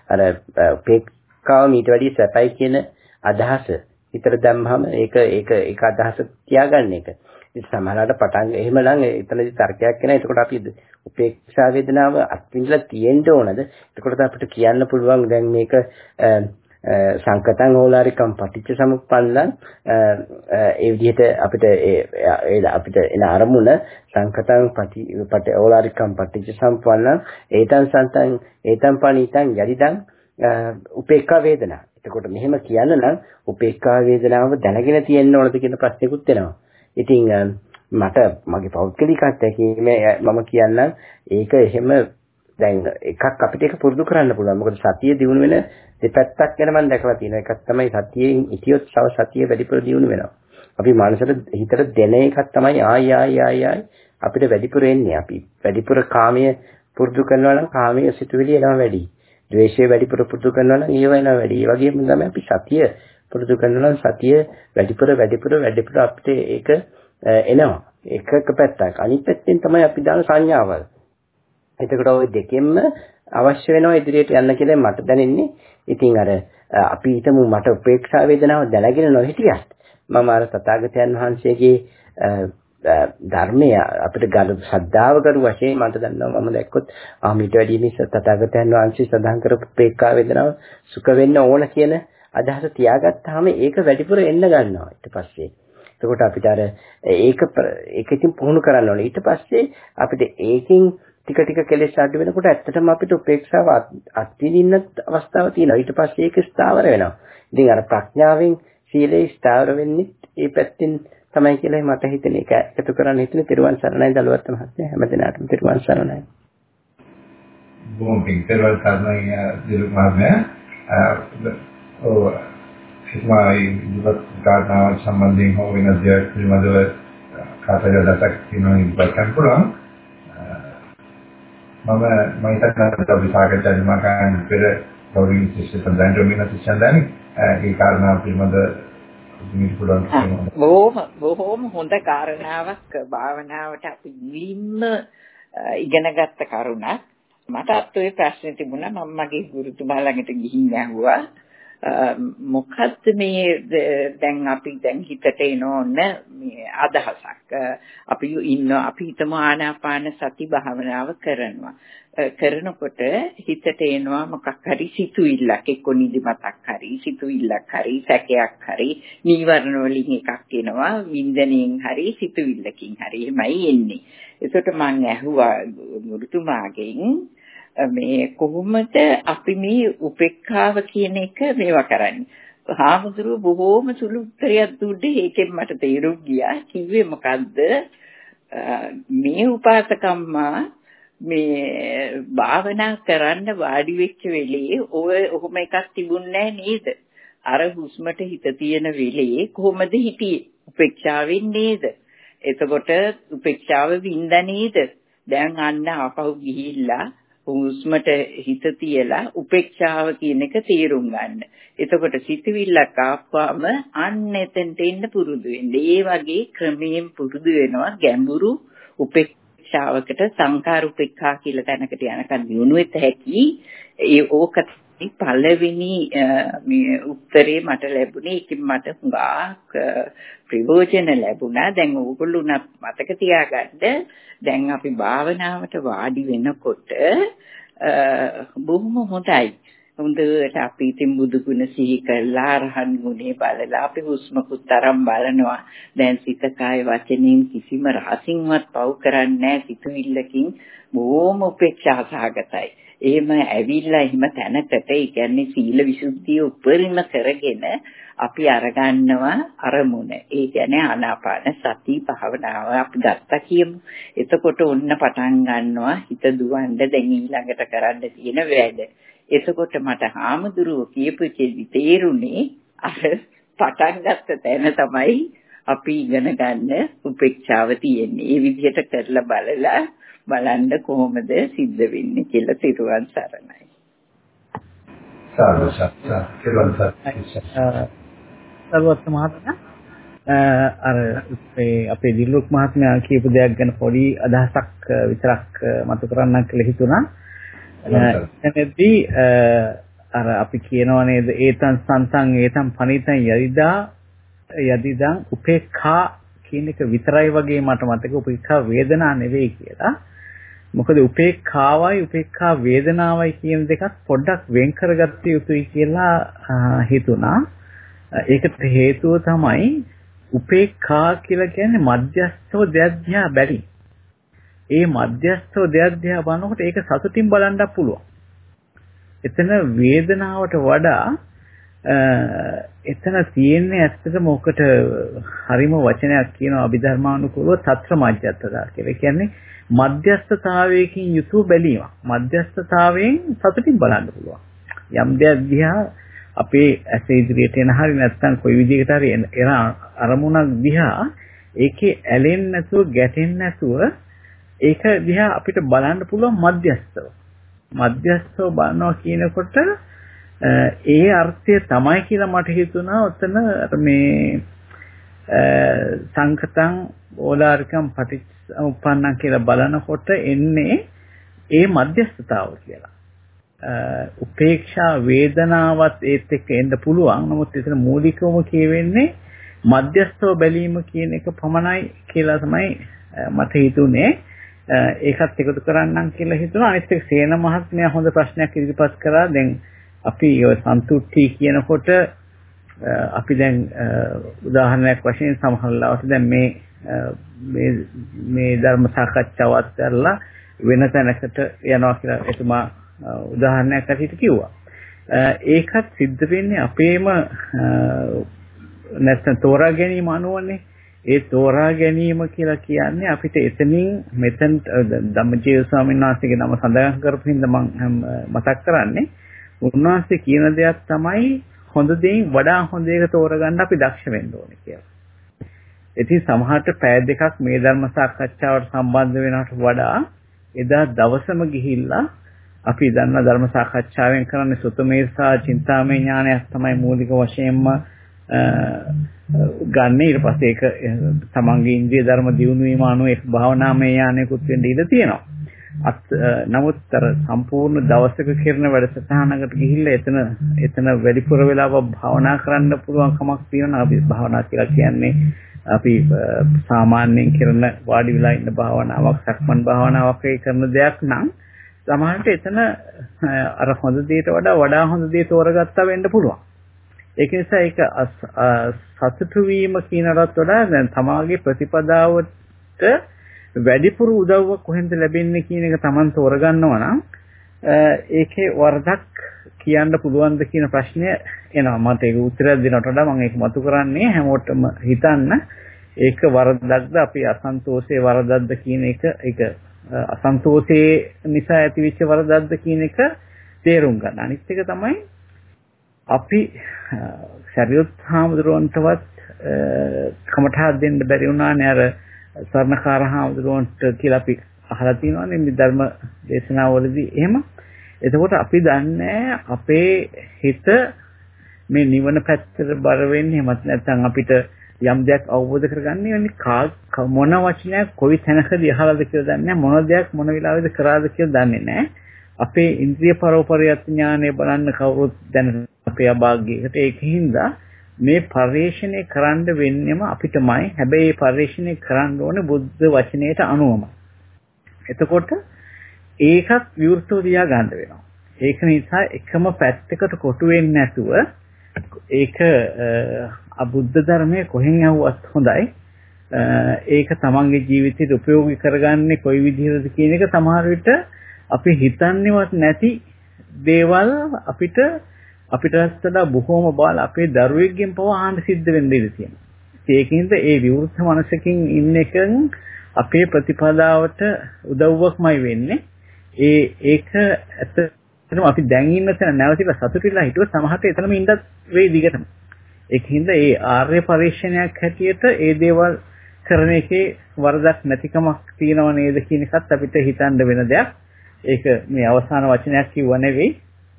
අර උපේක්ඛාව මීට වැඩිය සැපයි කියන අදහස හිතට දැම්මම ඒක ඒක ඒක අදහස තියාගන්න එක. ඉතින් සමහරවිට පටන් එහෙමනම් එතනදි තර්කයක් එනවා. එතකොට අපි උපේක්ෂා වේදනාව අත්විඳලා තියෙන්න ඕනද? එතකොට අපිට කියන්න පුළුවන් දැන් මේක සංකතං ඕලාරිකම් පටිච්ච සමුප්පන්නං ඒ විදිහට අපිට ඒ අපිට එන අරමුණ සංකතං පටි පට ඕලාරිකම් පටිච්ච සම්පන්නං ඒතං සන්තං ඒතං පණිතං යදිදං උපේක්ඛා වේදනා. එතකොට මෙහෙම කියන්න නම් උපේක්ඛා වේදනාව දැනගෙන තියෙන්න ඕනද කියන ප්‍රශ්නෙකුත් එනවා. ඉතින් මට මගේ පෞද්ගලික අත්දැකීම මම කියන්නම් ඒක එහෙම දැන් එකක් අපිට ඒක පුරුදු කරන්න පුළුවන්. මොකද සතිය දිනු වෙන දෙපැත්තක් ගැන මම දැකලා තියෙනවා. එකක් තමයි සතියෙන් ඉතියොත් සව සතිය වැඩිපුර දිනු වෙනවා. අපි මනසට හිතට දෙන එකක් තමයි ආයි ආයි ආයි ආයි අපිට වැඩිපුර එන්නේ. අපි වැඩිපුර කාමයේ පුරුදු කරනවා නම් කාමයේ සිතුවිලි එනවා වැඩි. ද්වේෂය වැඩිපුර පුරුදු කරනවා නම් ඒව එනවා වැඩි. ඒ වගේම තමයි අපි සතිය පුරුදු කරනවා නම් සතිය වැඩිපුර වැඩිපුර වැඩිපුර අපිට ඒක එනවා. එකක පැත්තක්. අනිත් පැත්තෙන් තමයි අපි දාන සංඥාවල්. එතකොට ওই දෙකෙන්ම අවශ්‍ය වෙනවා ඉදිරියට යන්න කියලා මට දැනෙන්නේ. ඉතින් අර අපි හිතමු මට උපේක්ෂා වේදනාව දැනගෙන නොහිටියත් මම අර තථාගතයන් වහන්සේගේ ධර්මය අපිට ගරු ශ්‍රද්ධාව කරු වශයෙන් මට දන්නවා මම දැක්කොත් ආ මීට වැඩිය මේ තථාගතයන් වහන්සේ සඳහන් කරපු උපේක්ෂා වේදනාව සුඛ වෙන්න ඕන කියන අදහස තියාගත්තාම ඒක වැඩිපුර එන්න ගන්නවා ඊට පස්සේ. එතකොට අපිට අර ඒක ඒක ඉතින් පුහුණු කරන්න ඕනේ. ඊට පස්සේ අපිට ඒකෙන් ටික ටික කෙලෙස් අඩු වෙනකොට ඇත්තටම අපිට උපේක්ෂාව අත්විඳින්න අවස්ථාවක් තියෙනවා. ඊට පස්සේ ඒක ස්ථාවර වෙනවා. ඉතින් අර ප්‍රඥාවෙන් සීලේ ස්ථාවර වෙන්නේ ඒ පැත්තෙන් තමයි කියලා මට හිතෙන එක එකතු කරන්න හිතෙන තිරුවන් සරණයි දලුවත් මහත්මයා හැමදෙනාටම තිරුවන් සරණයි. බොහොම පිං තිරුවන් සරණයි දිලු මහත්මයා. ඔව් ඉස්මායි දුවත් කාරණාව සම්බන්ධයෙන් හෝ වෙන දෙයක් පිළිබඳව කතා කරලා තියෙනවා ඉස්සරහට පුළුවන්. මම මම හිතනවා අපි සාකච්ඡා නිමාකාන් පෙර ගෞරවනීය ශිෂ්‍ය සඳහන් රමින ශිෂ්‍යයන්දානි ඒ කාරණා පිළිබඳ බොහොම බොහොම හොඳ කාරණාවක් භාවනාවට අපි මුලින්ම ඉගෙනගත්ත කරුණක්. මටත් ওই ප්‍රශ්නේ තිබුණා. මම මගේ ගුරුතුමා ළඟට ගිහින් ඇහුවා මොකද්ද මේ දැන් අපි දැන් හිතට එන ඕන මේ අදහසක්. අපි ඉන්න අපි හිතමු ආනාපාන සති භාවනාව කරනවා. කරනකොට හිතට එනවා මොකක් හරි සිතුවිල්ලක්. එක්ක නිදිමතක් හරි සිතුවිල්ලක් හරි සැකයක් හරි නීවරණ වලින් එකක් එනවා වින්දනයෙන් හරි සිතුවිල්ලකින් හරි. එහෙමයි එන්නේ. එතකොට මම ඇහුවා ගුරුතුමාගෙන් මේ කොහොමද අපි මේ උපේක්ඛාව කියන එක මේවා කරන්නේ. හාමුදුරුව බොහෝම සුළු උත්තරයක් දුන්නේ ඒකෙන් මට තේරුම් ගියා. කිව්වේ මොකද්ද? මේ උපාසකම්මා මේ භාවනා කරන්න වාඩි වෙච්ච වෙලේ ඔය ඔහොම එකක් තිබුණේ නේද? අර හුස්මට හිත තියෙන වෙලේ කොහොමද හිටියේ? උපේක්ෂාවෙන් නේද? එතකොට උපේක්ෂාව වින්ද නේද? දැන් අන්න ආපහු ගිහිල්ලා හුස්මට හිත තියලා උපේක්ෂාව කියන එක තේරුම් ගන්න. එතකොට සිතවිල්ලක් ආපුවාම අන්න එතෙන්ට එන්න පුරුදු වෙන්න. ඒ වගේ ක්‍රමයෙන් පුරුදු වෙනවා ගැඹුරු උපේක්ෂාවකට සංකාර උපේක්ඛා කියලා තැනකට යනකම් දිනු වෙත හැකි. ඒ ඕක පළවෙනි මේ උත්තරේ මට ලැබුණේ ඒකෙන් මට හුඟක් ප්‍රයෝජන ලැබුණා. දැන් ඕගොල්ලෝ උනත් මතක තියාගන්න දැන් අපි භාවනාවට වාඩි වෙනකොට බොහොම හොඳයි. හොඳට අපි ඉතින් බුදු ගුණ සිහි කරලා අරහන් ගුණේ බලලා අපි හුස්මකුත් තරම් බලනවා. දැන් සිත කාය වචනෙන් කිසිම රහසින්වත් පව් කරන්නේ නැහැ සිතුවිල්ලකින් බොහොම උපේක්ෂා සහගතයි. එහෙම ඇවිල්ලා එහෙම තැනකට ඒ කියන්නේ සීල විසුද්ධිය උපරිම කරගෙන අපි අරගන්නවා අරමුණ. ඒ කියන්නේ ආනාපාන සති භාවනාව අපි ගත්තා කියමු. එතකොට ඔන්න පටන් ගන්නවා හිත දුවන්න දැන් ඊළඟට කරන්න තියෙන වැඩ. එතකොට මට හාමුදුරුවෝ කියපු තේරුනේ අර පටන් ගත්ත තැන තමයි අපි ඉගෙන ගන්න උපේක්ෂාව තියෙන්නේ. ඒ විදිහට කරලා බලලා බලන්න කොහොමද සිද්ධ වෙන්නේ කියලා තිරුවන් සරණයි. සාදු සත්‍ය තිරුවන් මහත්මයා අර අපේ දිල්ලුක් මහත්මයා කියපු දෙයක් ගැන පොඩි අදහසක් විතරක් මතු කරන්න කියලා හිතුණා. එතනදී අර අපි කියනවා නේද ඒතන් සන්තන් ඒතන් පනිතන් යදිදා යදිදා උපේක්ඛා කියන එක විතරයි වගේ මට මතක උපේක්ඛා වේදනා නෙවෙයි කියලා. මොකද උපේක්ඛාවයි උපේක්ඛා වේදනාවයි කියන දෙකක් පොඩ්ඩක් වෙන් කරගත්ත යුතුයි කියලා හිතුණා. ඒකට හේතුව තමයි උපේක්ඛා කියලා කියන්නේ මධ්‍යස්ථව දෙයක් දිහා බැරි. ඒ මධ්‍යස්ථව දෙයක් දිහා බලනකොට ඒක සතුටින් බලන්නත් පුළුවන්. එතන වේදනාවට වඩා එතන තියෙන්නේ ඇත්තටම ඔකට හරිම වචනයක් කියනවා අභිධර්මානුකූලව తත්‍ර මධ්‍යස්ථතා කියලා. ඒ කියන්නේ මධ්‍යස්ථතාවයකින් යුතුව බැලීමක්. මධ්‍යස්ථතාවයෙන් සතුටින් බලන්න පුළුවන්. යම් දෙයක් දිහා අපේ ඇස ඉදිරියට එන හරි නැත්නම් කොයි විදිහකට හරි එන අරමුණක් දිහා ඒකේ ඇලෙන්නේ නැතුව ගැටෙන්නේ නැතුව ඒක දිහා අපිට බලන්න පුළුවන් මධ්‍යස්ථව. මධ්‍යස්ථව බලනවා කියනකොට ඒ අර්ථය තමයි කියලා මට හිතුණා ඔතන මේ සංකතං ඕලාරිකම් පටිච්ච උපන්නන් කියලා බලනකොට එන්නේ ඒ මධ්‍යස්ථතාව කියලා. උපේක්ෂා වේදනාවත් ඒත් එක්ක එන්න පුළුවන්. නමුත් එතන මූලිකවම කියවෙන්නේ මධ්‍යස්ථව බැලීම කියන එක පමණයි කියලා තමයි මට හිතුනේ. ඒකත් එකතු කරන්නම් කියලා හිතුණා. අනිත් එක සේන මහත්මයා හොඳ ප්‍රශ්නයක් ඉදිරිපත් කරා. දැන් අපි ඔය සන්තුට්ටි කියනකොට අපි දැන් උදාහරණයක් වශයෙන් සමහරවිට දැන් මේ මේ මේ ධර්ම සාකච්ඡාවත් කරලා වෙන තැනකට යනවා කියලා එතුමා උදාහරණයක් ඇටියට කිව්වා. ඒකත් සිද්ධ වෙන්නේ අපේම නැත්නම් තෝරා ගැනීම අනුවනේ. ඒ තෝරා ගැනීම කියලා කියන්නේ අපිට එතනින් මෙතන ධම්මජීව ස්වාමීන් වහන්සේගේ නම සඳහන් කරපු හින්දා මම මතක් කරන්නේ. උන්වහන්සේ කියන දෙයක් තමයි හොඳ දෙයින් වඩා හොඳ එක තෝරගන්න අපි දක්ෂ වෙන්න ඕනේ කියලා. ඉතින් සමහරට පැය දෙකක් මේ ධර්ම සාකච්ඡාවට සම්බන්ධ වෙනවට වඩා එදා දවසම ගිහිල්ලා අපි දන්න ධර්ම සාකච්ඡාවෙන් කරන්නේ සුතමේ සහ චින්තාමය ඥානයක් තමයි මූලික වශයෙන්ම ගන්න ඊට පස්සේ ඒක තමන්ගේ ඉන්ද්‍රිය ධර්ම දියුණු වීම අනුව ඒක භාවනාමය ඥානයකුත් වෙන්න ඉඩ තියෙනවා. අත් නමුත් අර සම්පූර්ණ දවසක කරන වැඩසටහනකට ගිහිල්ලා එතන එතන වැඩිපුර වෙලාවක් භාවනා කරන්න පුළුවන් කමක් තියෙනවා. අපි භාවනා කියලා කියන්නේ අපි සාමාන්‍යයෙන් කරන වාඩි වෙලා ඉන්න භාවනාවක් සක්මන් භාවනාවක් කරන දෙයක් නම් සමහරට එතන අර හොඳ දෙයට වඩා වඩා හොඳ දේ තෝරගත්තා වෙන්න පුළුවන්. ඒක නිසා ඒක සතුටු වීම කියනකට වඩා දැන් තමාගේ ප්‍රතිපදාවට වැඩිපුර උදව්වක් කොහෙන්ද ලැබෙන්නේ කියන එක Taman තෝරගන්නවා නම් ඒකේ වරදක් කියන්න පුළුවන්ද කියන ප්‍රශ්නය එනවා මට ඒක උත්තරයක් දෙනවට වඩා මම ඒක මතු කරන්නේ හැමෝටම හිතන්න ඒක වරදක්ද අපි අසන්තෝෂයේ වරදක්ද කියන එක ඒක අසන්තෝෂයේ නිසා ඇතිවෙච්ච වරදක්ද කියන එක තේරුම් ගන්න. අනිත් එක තමයි අපි සරියුත් හාමුදුරුවන්ටවත් කමඨා දෙන්න බැරි වුණානේ අර ස්වර්ණකාර හාමුදුරුවන්ට කියලා අපි අහලා තියෙනවානේ මේ ධර්ම දේශනාවලදී එහෙම. එතකොට අපි දන්නේ අපේ හිත මේ නිවන පැත්තට බර වෙන්නේ එහෙමත් නැත්නම් අපිට යම් දෙයක් අවබෝධ කරගන්නේ වෙන්නේ මොන වචනයක් කොයි තැනකදී අහලාද කියලා දන්නේ මොන දෙයක් මොන වෙලාවෙද කරාද කියලා දන්නේ නැහැ. අපේ ඉන්ද්‍රිය පරෝපරියත් ඥානය බලන්න කවුරුත් දැන අපේ අභාග්‍යයකට ඒකින්ද මේ පරිශ්‍රණය කරන්න වෙන්නේම අපිටමයි. හැබැයි මේ පරිශ්‍රණය කරන්න ඕනේ බුද්ධ වචනයට අනුවමයි. එතකොට ඒකත් විවෘතව තියා ගන්න වෙනවා. ඒක නිසා එකම පැත්තකට කොටු වෙන්නේ නැතුව ඒක අබුද්ධ ධර්මයේ කොහෙන් යවුවත් හොඳයි. ඒක තමන්ගේ ජීවිතයට ප්‍රයෝගී කරගන්නේ කොයි විදිහටද කියන එක සමහර විට අපි හිතන්නේවත් නැති දේවල් අපිට අපිට වඩා බොහෝම බාල අපේ දරුවෙක්ගෙන් පව ආන්න සිද්ධ වෙන්න ඉඩ තියෙනවා. ඒකින්ද ඒ විවෘත මනසකින් ඉන්න එකෙන් අපේ ප්‍රතිපදාවට උදව්වක්මයි වෙන්නේ. ඒ ඒක ඇත්තටම අපි දැන් ඉන්න තැන නැවතිලා සතුටිලා හිතුව සමහරට එතනම ඉඳත් වෙයි දිගටම. ඒකින්ද ඒ ආර්ය පරිශ්‍රණයක් හැටියට ඒ දේවල් කරන එකේ වරදක් නැතිකමක් තියෙනව නේද කියන එකත් අපිට හිතන්න වෙන දෙයක්. ඒක මේ අවසාන වචනයක් කිව්ව නෙවෙයි.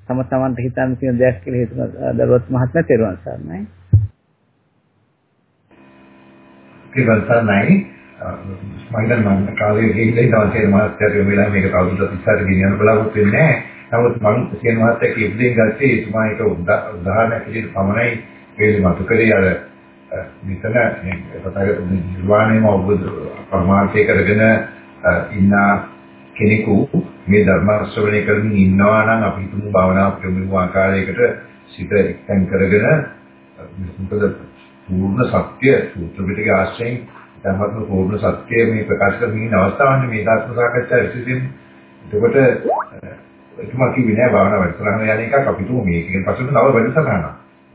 තම තමන්ට හිතන්න තියෙන දෙයක් කියලා හිතන දරුවත් මහත්මයා තෙරුවන් සරණයි. තෙරුවන් සරණයි. මම මම කාලේ ගිහින් තවසේ මාත්‍යාගේ වෙලාව මේක කවුරුත් ඉස්සර ගෙනියන්න බලාපොරොත්තු වෙන්නේ නැහැ. නමුත් මම කියන මාත්‍යා කිව්දෙන් ගත්තේ එතුමා එක උදාහරණයක් විදිහට පමණයි වේලි මතු කරේ අර මෙතන මේ පතක නිර්වාණයම අවබෝධ පරමාර්ථය කරගෙන ඉන්න කෙනෙකු මේ ධර්ම ශ්‍රවණය කරමින් ඉන්නවා නම් අපි හිතමු භාවනා ප්‍රමුඛ ආකාරයකට සිත එක්තෙන් කරගෙන මොකද පූර්ණ සත්‍ය සූත්‍ර පිටකයේ ආශ්‍රයෙන් ධර්මත්ම පූර්ණ සත්‍ය මේ ප්‍රකාශ කරමින් ඉන්න අවස්ථාවන්නේ මේ ධර්ම සාකච්ඡා විශේෂයෙන් එතකොට එතුමා කිව්වේ නෑ භාවනා වැඩසටහන යන එකක් අපි තුමු මේකෙන් පස්සේ තව වැඩසටහනක්.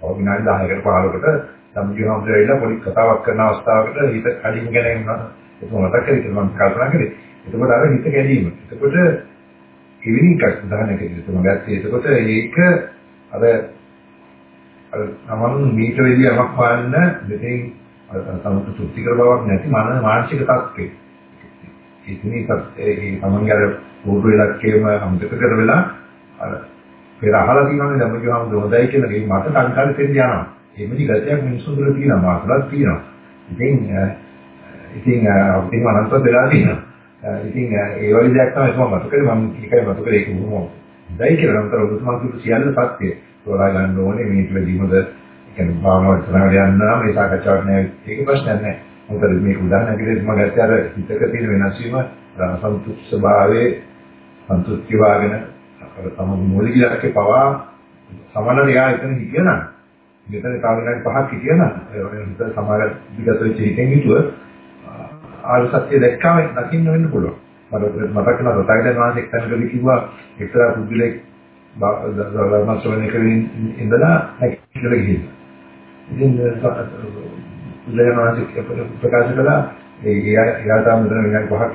ඔය විනාඩි 10කට 15කට සම්මුතියම දෙවිලා පොඩි කතාවක් කරන අවස්ථාවකට හිත කලින් ගැන එනවා. ඒක මතක කරගන්න මම කල්පනා කරේ. එතකොට අර හිත ගැනීම. එතකොට එවැනි එකක් උදාහරණයක් විදිහට මම ගත්තේ. එතකොට ඒක අර අර තමන් මීට වෙලිය යමක් පාන්න දෙතෙන් සමත තෘප්තිකර බවක් නැති මන මානසික තත්ත්වේ. ඒකනේ ඒ තමන්ගේ අර පූර්ව ඉලක්කයම අමතක කරලා අර පෙර අහලා තියෙනවානේ ධම්මජීවහම හොඳයි කියලා ඒ මට සංකාරෙ දෙන්න යනවා. එමෙදි ගතියක් මිනිස්සුන් තුළ තියෙනවා මාසලක් තියෙනවා. ඉතින් ඉතින් අපිට අනන්තව වෙලා තියෙනවා. ඉතින් ඒ වගේ දෙයක් තමයි මම මතක කරේ මම ඒකයි මතක කරේ ඒක බොහොම හොඳයි කියලා නම් තර ඔබතුමා කිව්ව සියල්ල සත්‍ය තෝරා ගන්න ඕනේ මේක වැඩිමද කියන්නේ භාවනාවට සරහට යන්න නම් මේ සාකච්ඡාවක් නෑ ඒක ප්‍රශ්නයක් නෑ මොකද මේක උදාහරණයක් විදිහට මම ගත්තේ අර හිතක තියෙන වෙනස් වීම සන්තුෂ්ඨ ස්වභාවයේ සන්තුෂ්ටි වාගෙන අර තම මූලික ඉලක්කේ පවා සමන දෙයා එතන හිටියනම් මෙතන තව විනාඩි පහක් හිටියනම් ඒ හිත සමාග විගත වෙච්ච හිතෙන් හිතුව ආර්ය සත්‍ය දැක්කම දකින්න වෙන්න පුළුවන්. මට මතක වෙනවා තථාගතයන් වහන්සේ එක්තැනකදී කිව්වා එක්තරා පුද්ගලෙක් ධර්ම ශ්‍රවණය කරමින් ඉඳලා නැගිටලා ගිහින්. ඉතින් පුද්ගලයන් වහන්සේ ප්‍රකාශ කළා ඒ එයා තාම මෙතන විනාඩි පහක්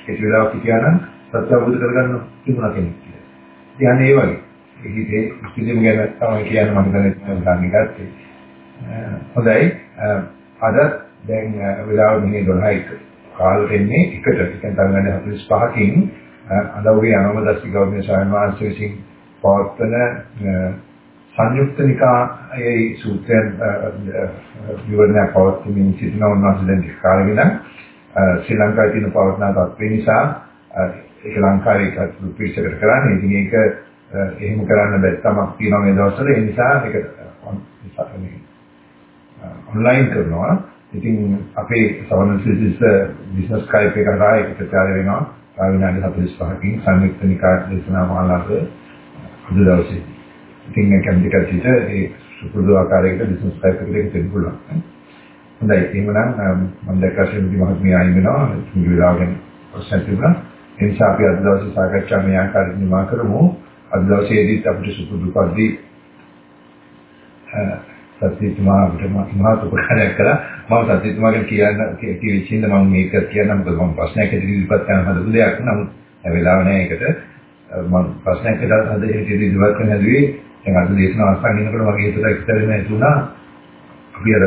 කෙටි වෙලාවක් හිටියා නම් සත්‍ය අවබෝධ කරගන්න තිබුණා කෙනෙක් කියලා. ඉතින් ඒ වගේ. ඒකේ කිසිම ගැන තමයි කියන්න මම දැන් ගන්නේ. හොඳයි. අද දැන් වෙලාව මෙහි 12යි කාලෙට එන්නේ එකට. ඒ කියන්නේ තව 45කින් අදවගේ අනුමදස්සි ගෞරවනීය ස්වාමීන් වහන්සේ විසින් පවත්වන සංයුක්ත නිකායේ සූත්‍රයන් විවරණයක් පවත්වමින් සිටින උන්වහන්සේ දැන් කාලෙකින් ශ්‍රී ලංකාවේ තියෙන පවත්නා තත්ත්වේ නිසා ඒක ලංකාවේ එකත් පිළිසකට කරන්නේ. ඉතින් ඒක එහෙම කරන්න බැරි තමක් තියෙනවා මේ දවස්වල. ඒ නිසා ඒක ඔන්ලයින් කරනවා. ඉතින් අපේ සවන සිසිස් බිස්නස් ස්කයිප් එක කරා ඒක ප්‍රචාර වෙනවා. විනාඩි 45කින් සංයුක්ත නිකාය දේශනා මාලාවේ අද දවසේ. ඉතින් ඒක කැමති කට්ටියට ඒ සුපුරුදු ආකාරයකට බිස්නස් ස්කයිප් එකට දෙන්න පුළුවන්. හොඳයි එහෙමනම් මම දැක්කා ශ්‍රීමති මහත්මිය ආයි වෙනවා. මේ වෙලාවෙන් ප්‍රශ්න තිබුණා. ඒ නිසා අපි අද දවසේ සාකච්ඡා මේ ආකාරයෙන් නිමා කරමු. අද දවසේදීත් අපිට සුපුරුදු පරිදි සත්‍යතුමා අපිට මහත් උපකාරයක් කළා. මම සත්‍යතුමාගෙන් කියන්න කිවිචින්ද මම මේක කියන්න මොකද මම ප්‍රශ්නයක් ඉදිරිපත් කරන්න හදපු දෙයක්. නමුත් වෙලාව නැහැ ඒකට. මම ප්‍රශ්නයක් කියලා හද ඒක ඉදිරිපත් කරන්න හැදුවේ දැන් අද දේශන අවස්ථාවක් ඉන්නකොට මගේ හිතට එක්තරම ඇතුණා අපි අර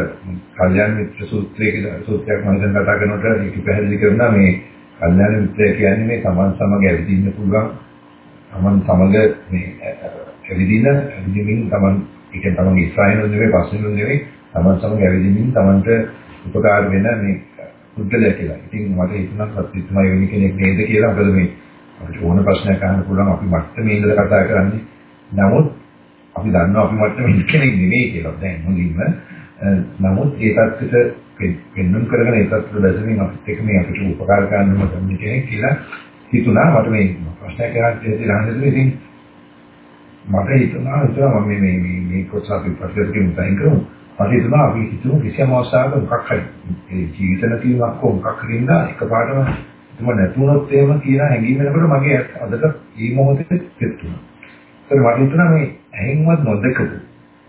කල්යාණ මිත්‍ර සූත්‍රය කියලා සූත්‍රයක් මම දැන් කතා කරනකොට ඒක පැහැදිලි කරනවා මේ කල්යාණ මිත්‍රය කියන්නේ මේ සමන් සමග ඇවිදින්න පුළුවන් සමන් සමග මේ ඇවිදින ඇවිදින්න තමන් ඒක තමන්ගේ ඉස්රායලුන් නෙවෙයි පස්සෙලුන් නෙවෙයි තමන් සමග ඇවිදින්න තමන්ට උපකාර වෙන මේ පුද්ගලයා කියලා. ඉතින් මට හිතුණා සත්‍යත්මය වෙන කෙනෙක් නේද කියලා. මොකද මේ අපිට ඕන ප්‍රශ්නයක් අහන්න පුළුවන් අපි මට්ටමේ ඉඳලා කතා කරන්නේ. නමුත් අපි දන්නවා අපි මට්ටමේ කෙනෙක් නෙවෙයි කියලා. දැන් මුලින්ම නමුත් ඒ தත්ත්වයට පෙන්වන්න කරගෙන ඒ தත්ත්වයට දැසමින් අපිත් එක්ක මේ අපිට උපකාර කරන්න මොකද කෙනෙක් කියලා හිතුණා. මට මේ ප්‍රශ්නයක් අහන්න ඉතින් ඉතින් මට හිතුණා හිතුණා මම මේ මේ මේ කොටස අපි පස්සේ මුතයින් කරමු. මට හිතුණා අපි හිතුව කිසියම් අවස්ථාවක මොකක් හරි ඒ ජීවිත නැතිවීමක් හෝ මොකක් හරි ඉඳලා එකපාරටම එතම නැතුණොත් එහෙම කියන හැඟීම වෙනකොට මගේ අදට මේ මොහොතේ තෙත්තුණා. ඒත් මට හිතුණා මේ ඇහෙන්වත් නොදකපු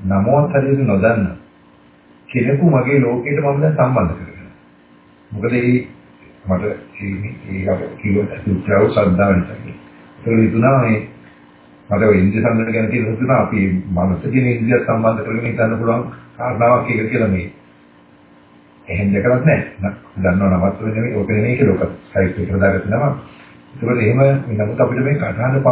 නමවත් හරියට නොදන්න කෙනෙකු මගේ ලෝකයට මම දැන් සම්බන්ධ කරගන්නවා. මොකද ඒ මට ඒ ඒ කිව්ව සුත්‍රාව සද්දාව නිසා. ඒක හිතුණා මේ මට ඔය ඉන්ද්‍රිය සංවර ගැන කියලා හිතුණා අපි මනස කියන ඉන්ද්‍රිය සම්බන්ධ කරගෙන හිතන්න පුළුවන් කාරණාවක් එක කියලා මේ එහෙම දෙකවත් නැහැ. දන්නව නමත් නෙමෙයි ඕක නෙමෙයි කියලා ඔක සයිට් එකට දාගත්ත නම. ඒකවල එහෙම නමුත් අපිට මේ කතාන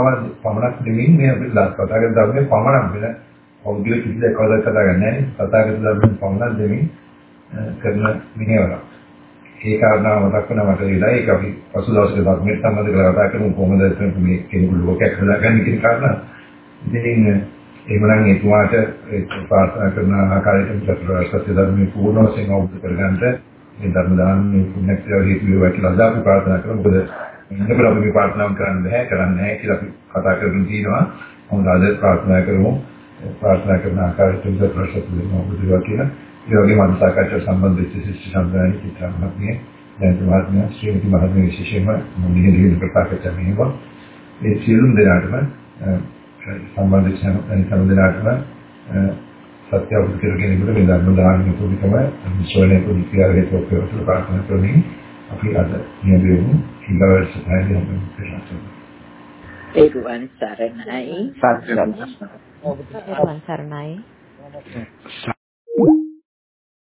පමණක් නෙමෙයි මේ අපිට කතා කරන ධර්මයේ පමණක් වෙන පෞද්ගලික කිසිදෙයක් කවදාවත් කතා කරන්නේ නැහැ. කතාගත ධර්මයෙන් පමණක් දෙමින් කරන මිනේවරක්. ඒ කාරණාව මතක් වෙන මට වෙලා ඒක අපි පසු දවසක ධර්මයට සම්බන්ධ කරලා කතා කරමු කොහොමද මේ කෙනෙකු ලෝකයක් හදාගන්නේ කියන කාරණා. ඉතින් එහෙමනම් එතුමාට ප්‍රාර්ථනා කරන ආකාරයට චතුරාර්ය සත්‍ය ධර්මයේ පූර්ණ වශයෙන් අවබෝධ කරගන්නට මේ ධර්ම දානමේ පුණ්‍යක්‍රියාව හේතු වේවා කියලා අද අපි ප්‍රාර්ථනා කරමු. මොකද ඉන්නකොට අපි මේ ප්‍රාර්ථනා කරන්න බෑ කරන්නේ නැහැ කියලා අපි කතා කරගෙන තියෙනවා. මොකද අද ප්‍රාර්ථනා කරමු. ප්‍රාර්ථනා කරන ආකාරයට චතුරාර්ය සත්‍ය ධර්ම අවබෝධ වෙනවා කියලා. ඒ වගේම අද සාකච්ඡා සම්බන්ධ වෙච්ච ශිෂ්‍ය සම්ප්‍රදාය චිත්‍ර මහත්මිය දැන් මහත්මිය ශ්‍රීමති මහත්මිය විශේෂයෙන්ම මුලින්ම ප්‍රකාශ මෙහෙම ඒ සියලුම දෙනාටම සම්බන්ධ වෙන සෑම දෙනාටම සත්‍ය අවබෝධ කරගෙන ඉන්න මේ ධර්ම දානමය පුදුකම විශ්වලේ පුදුකියා හේතු කරලා ප්‍රාර්ථනා කරමින් අපි අද නියමයෙන් ඉලවල් සහායයෙන් කරනවා ඒරුවන් සරණයි. සත්‍ය සරණයි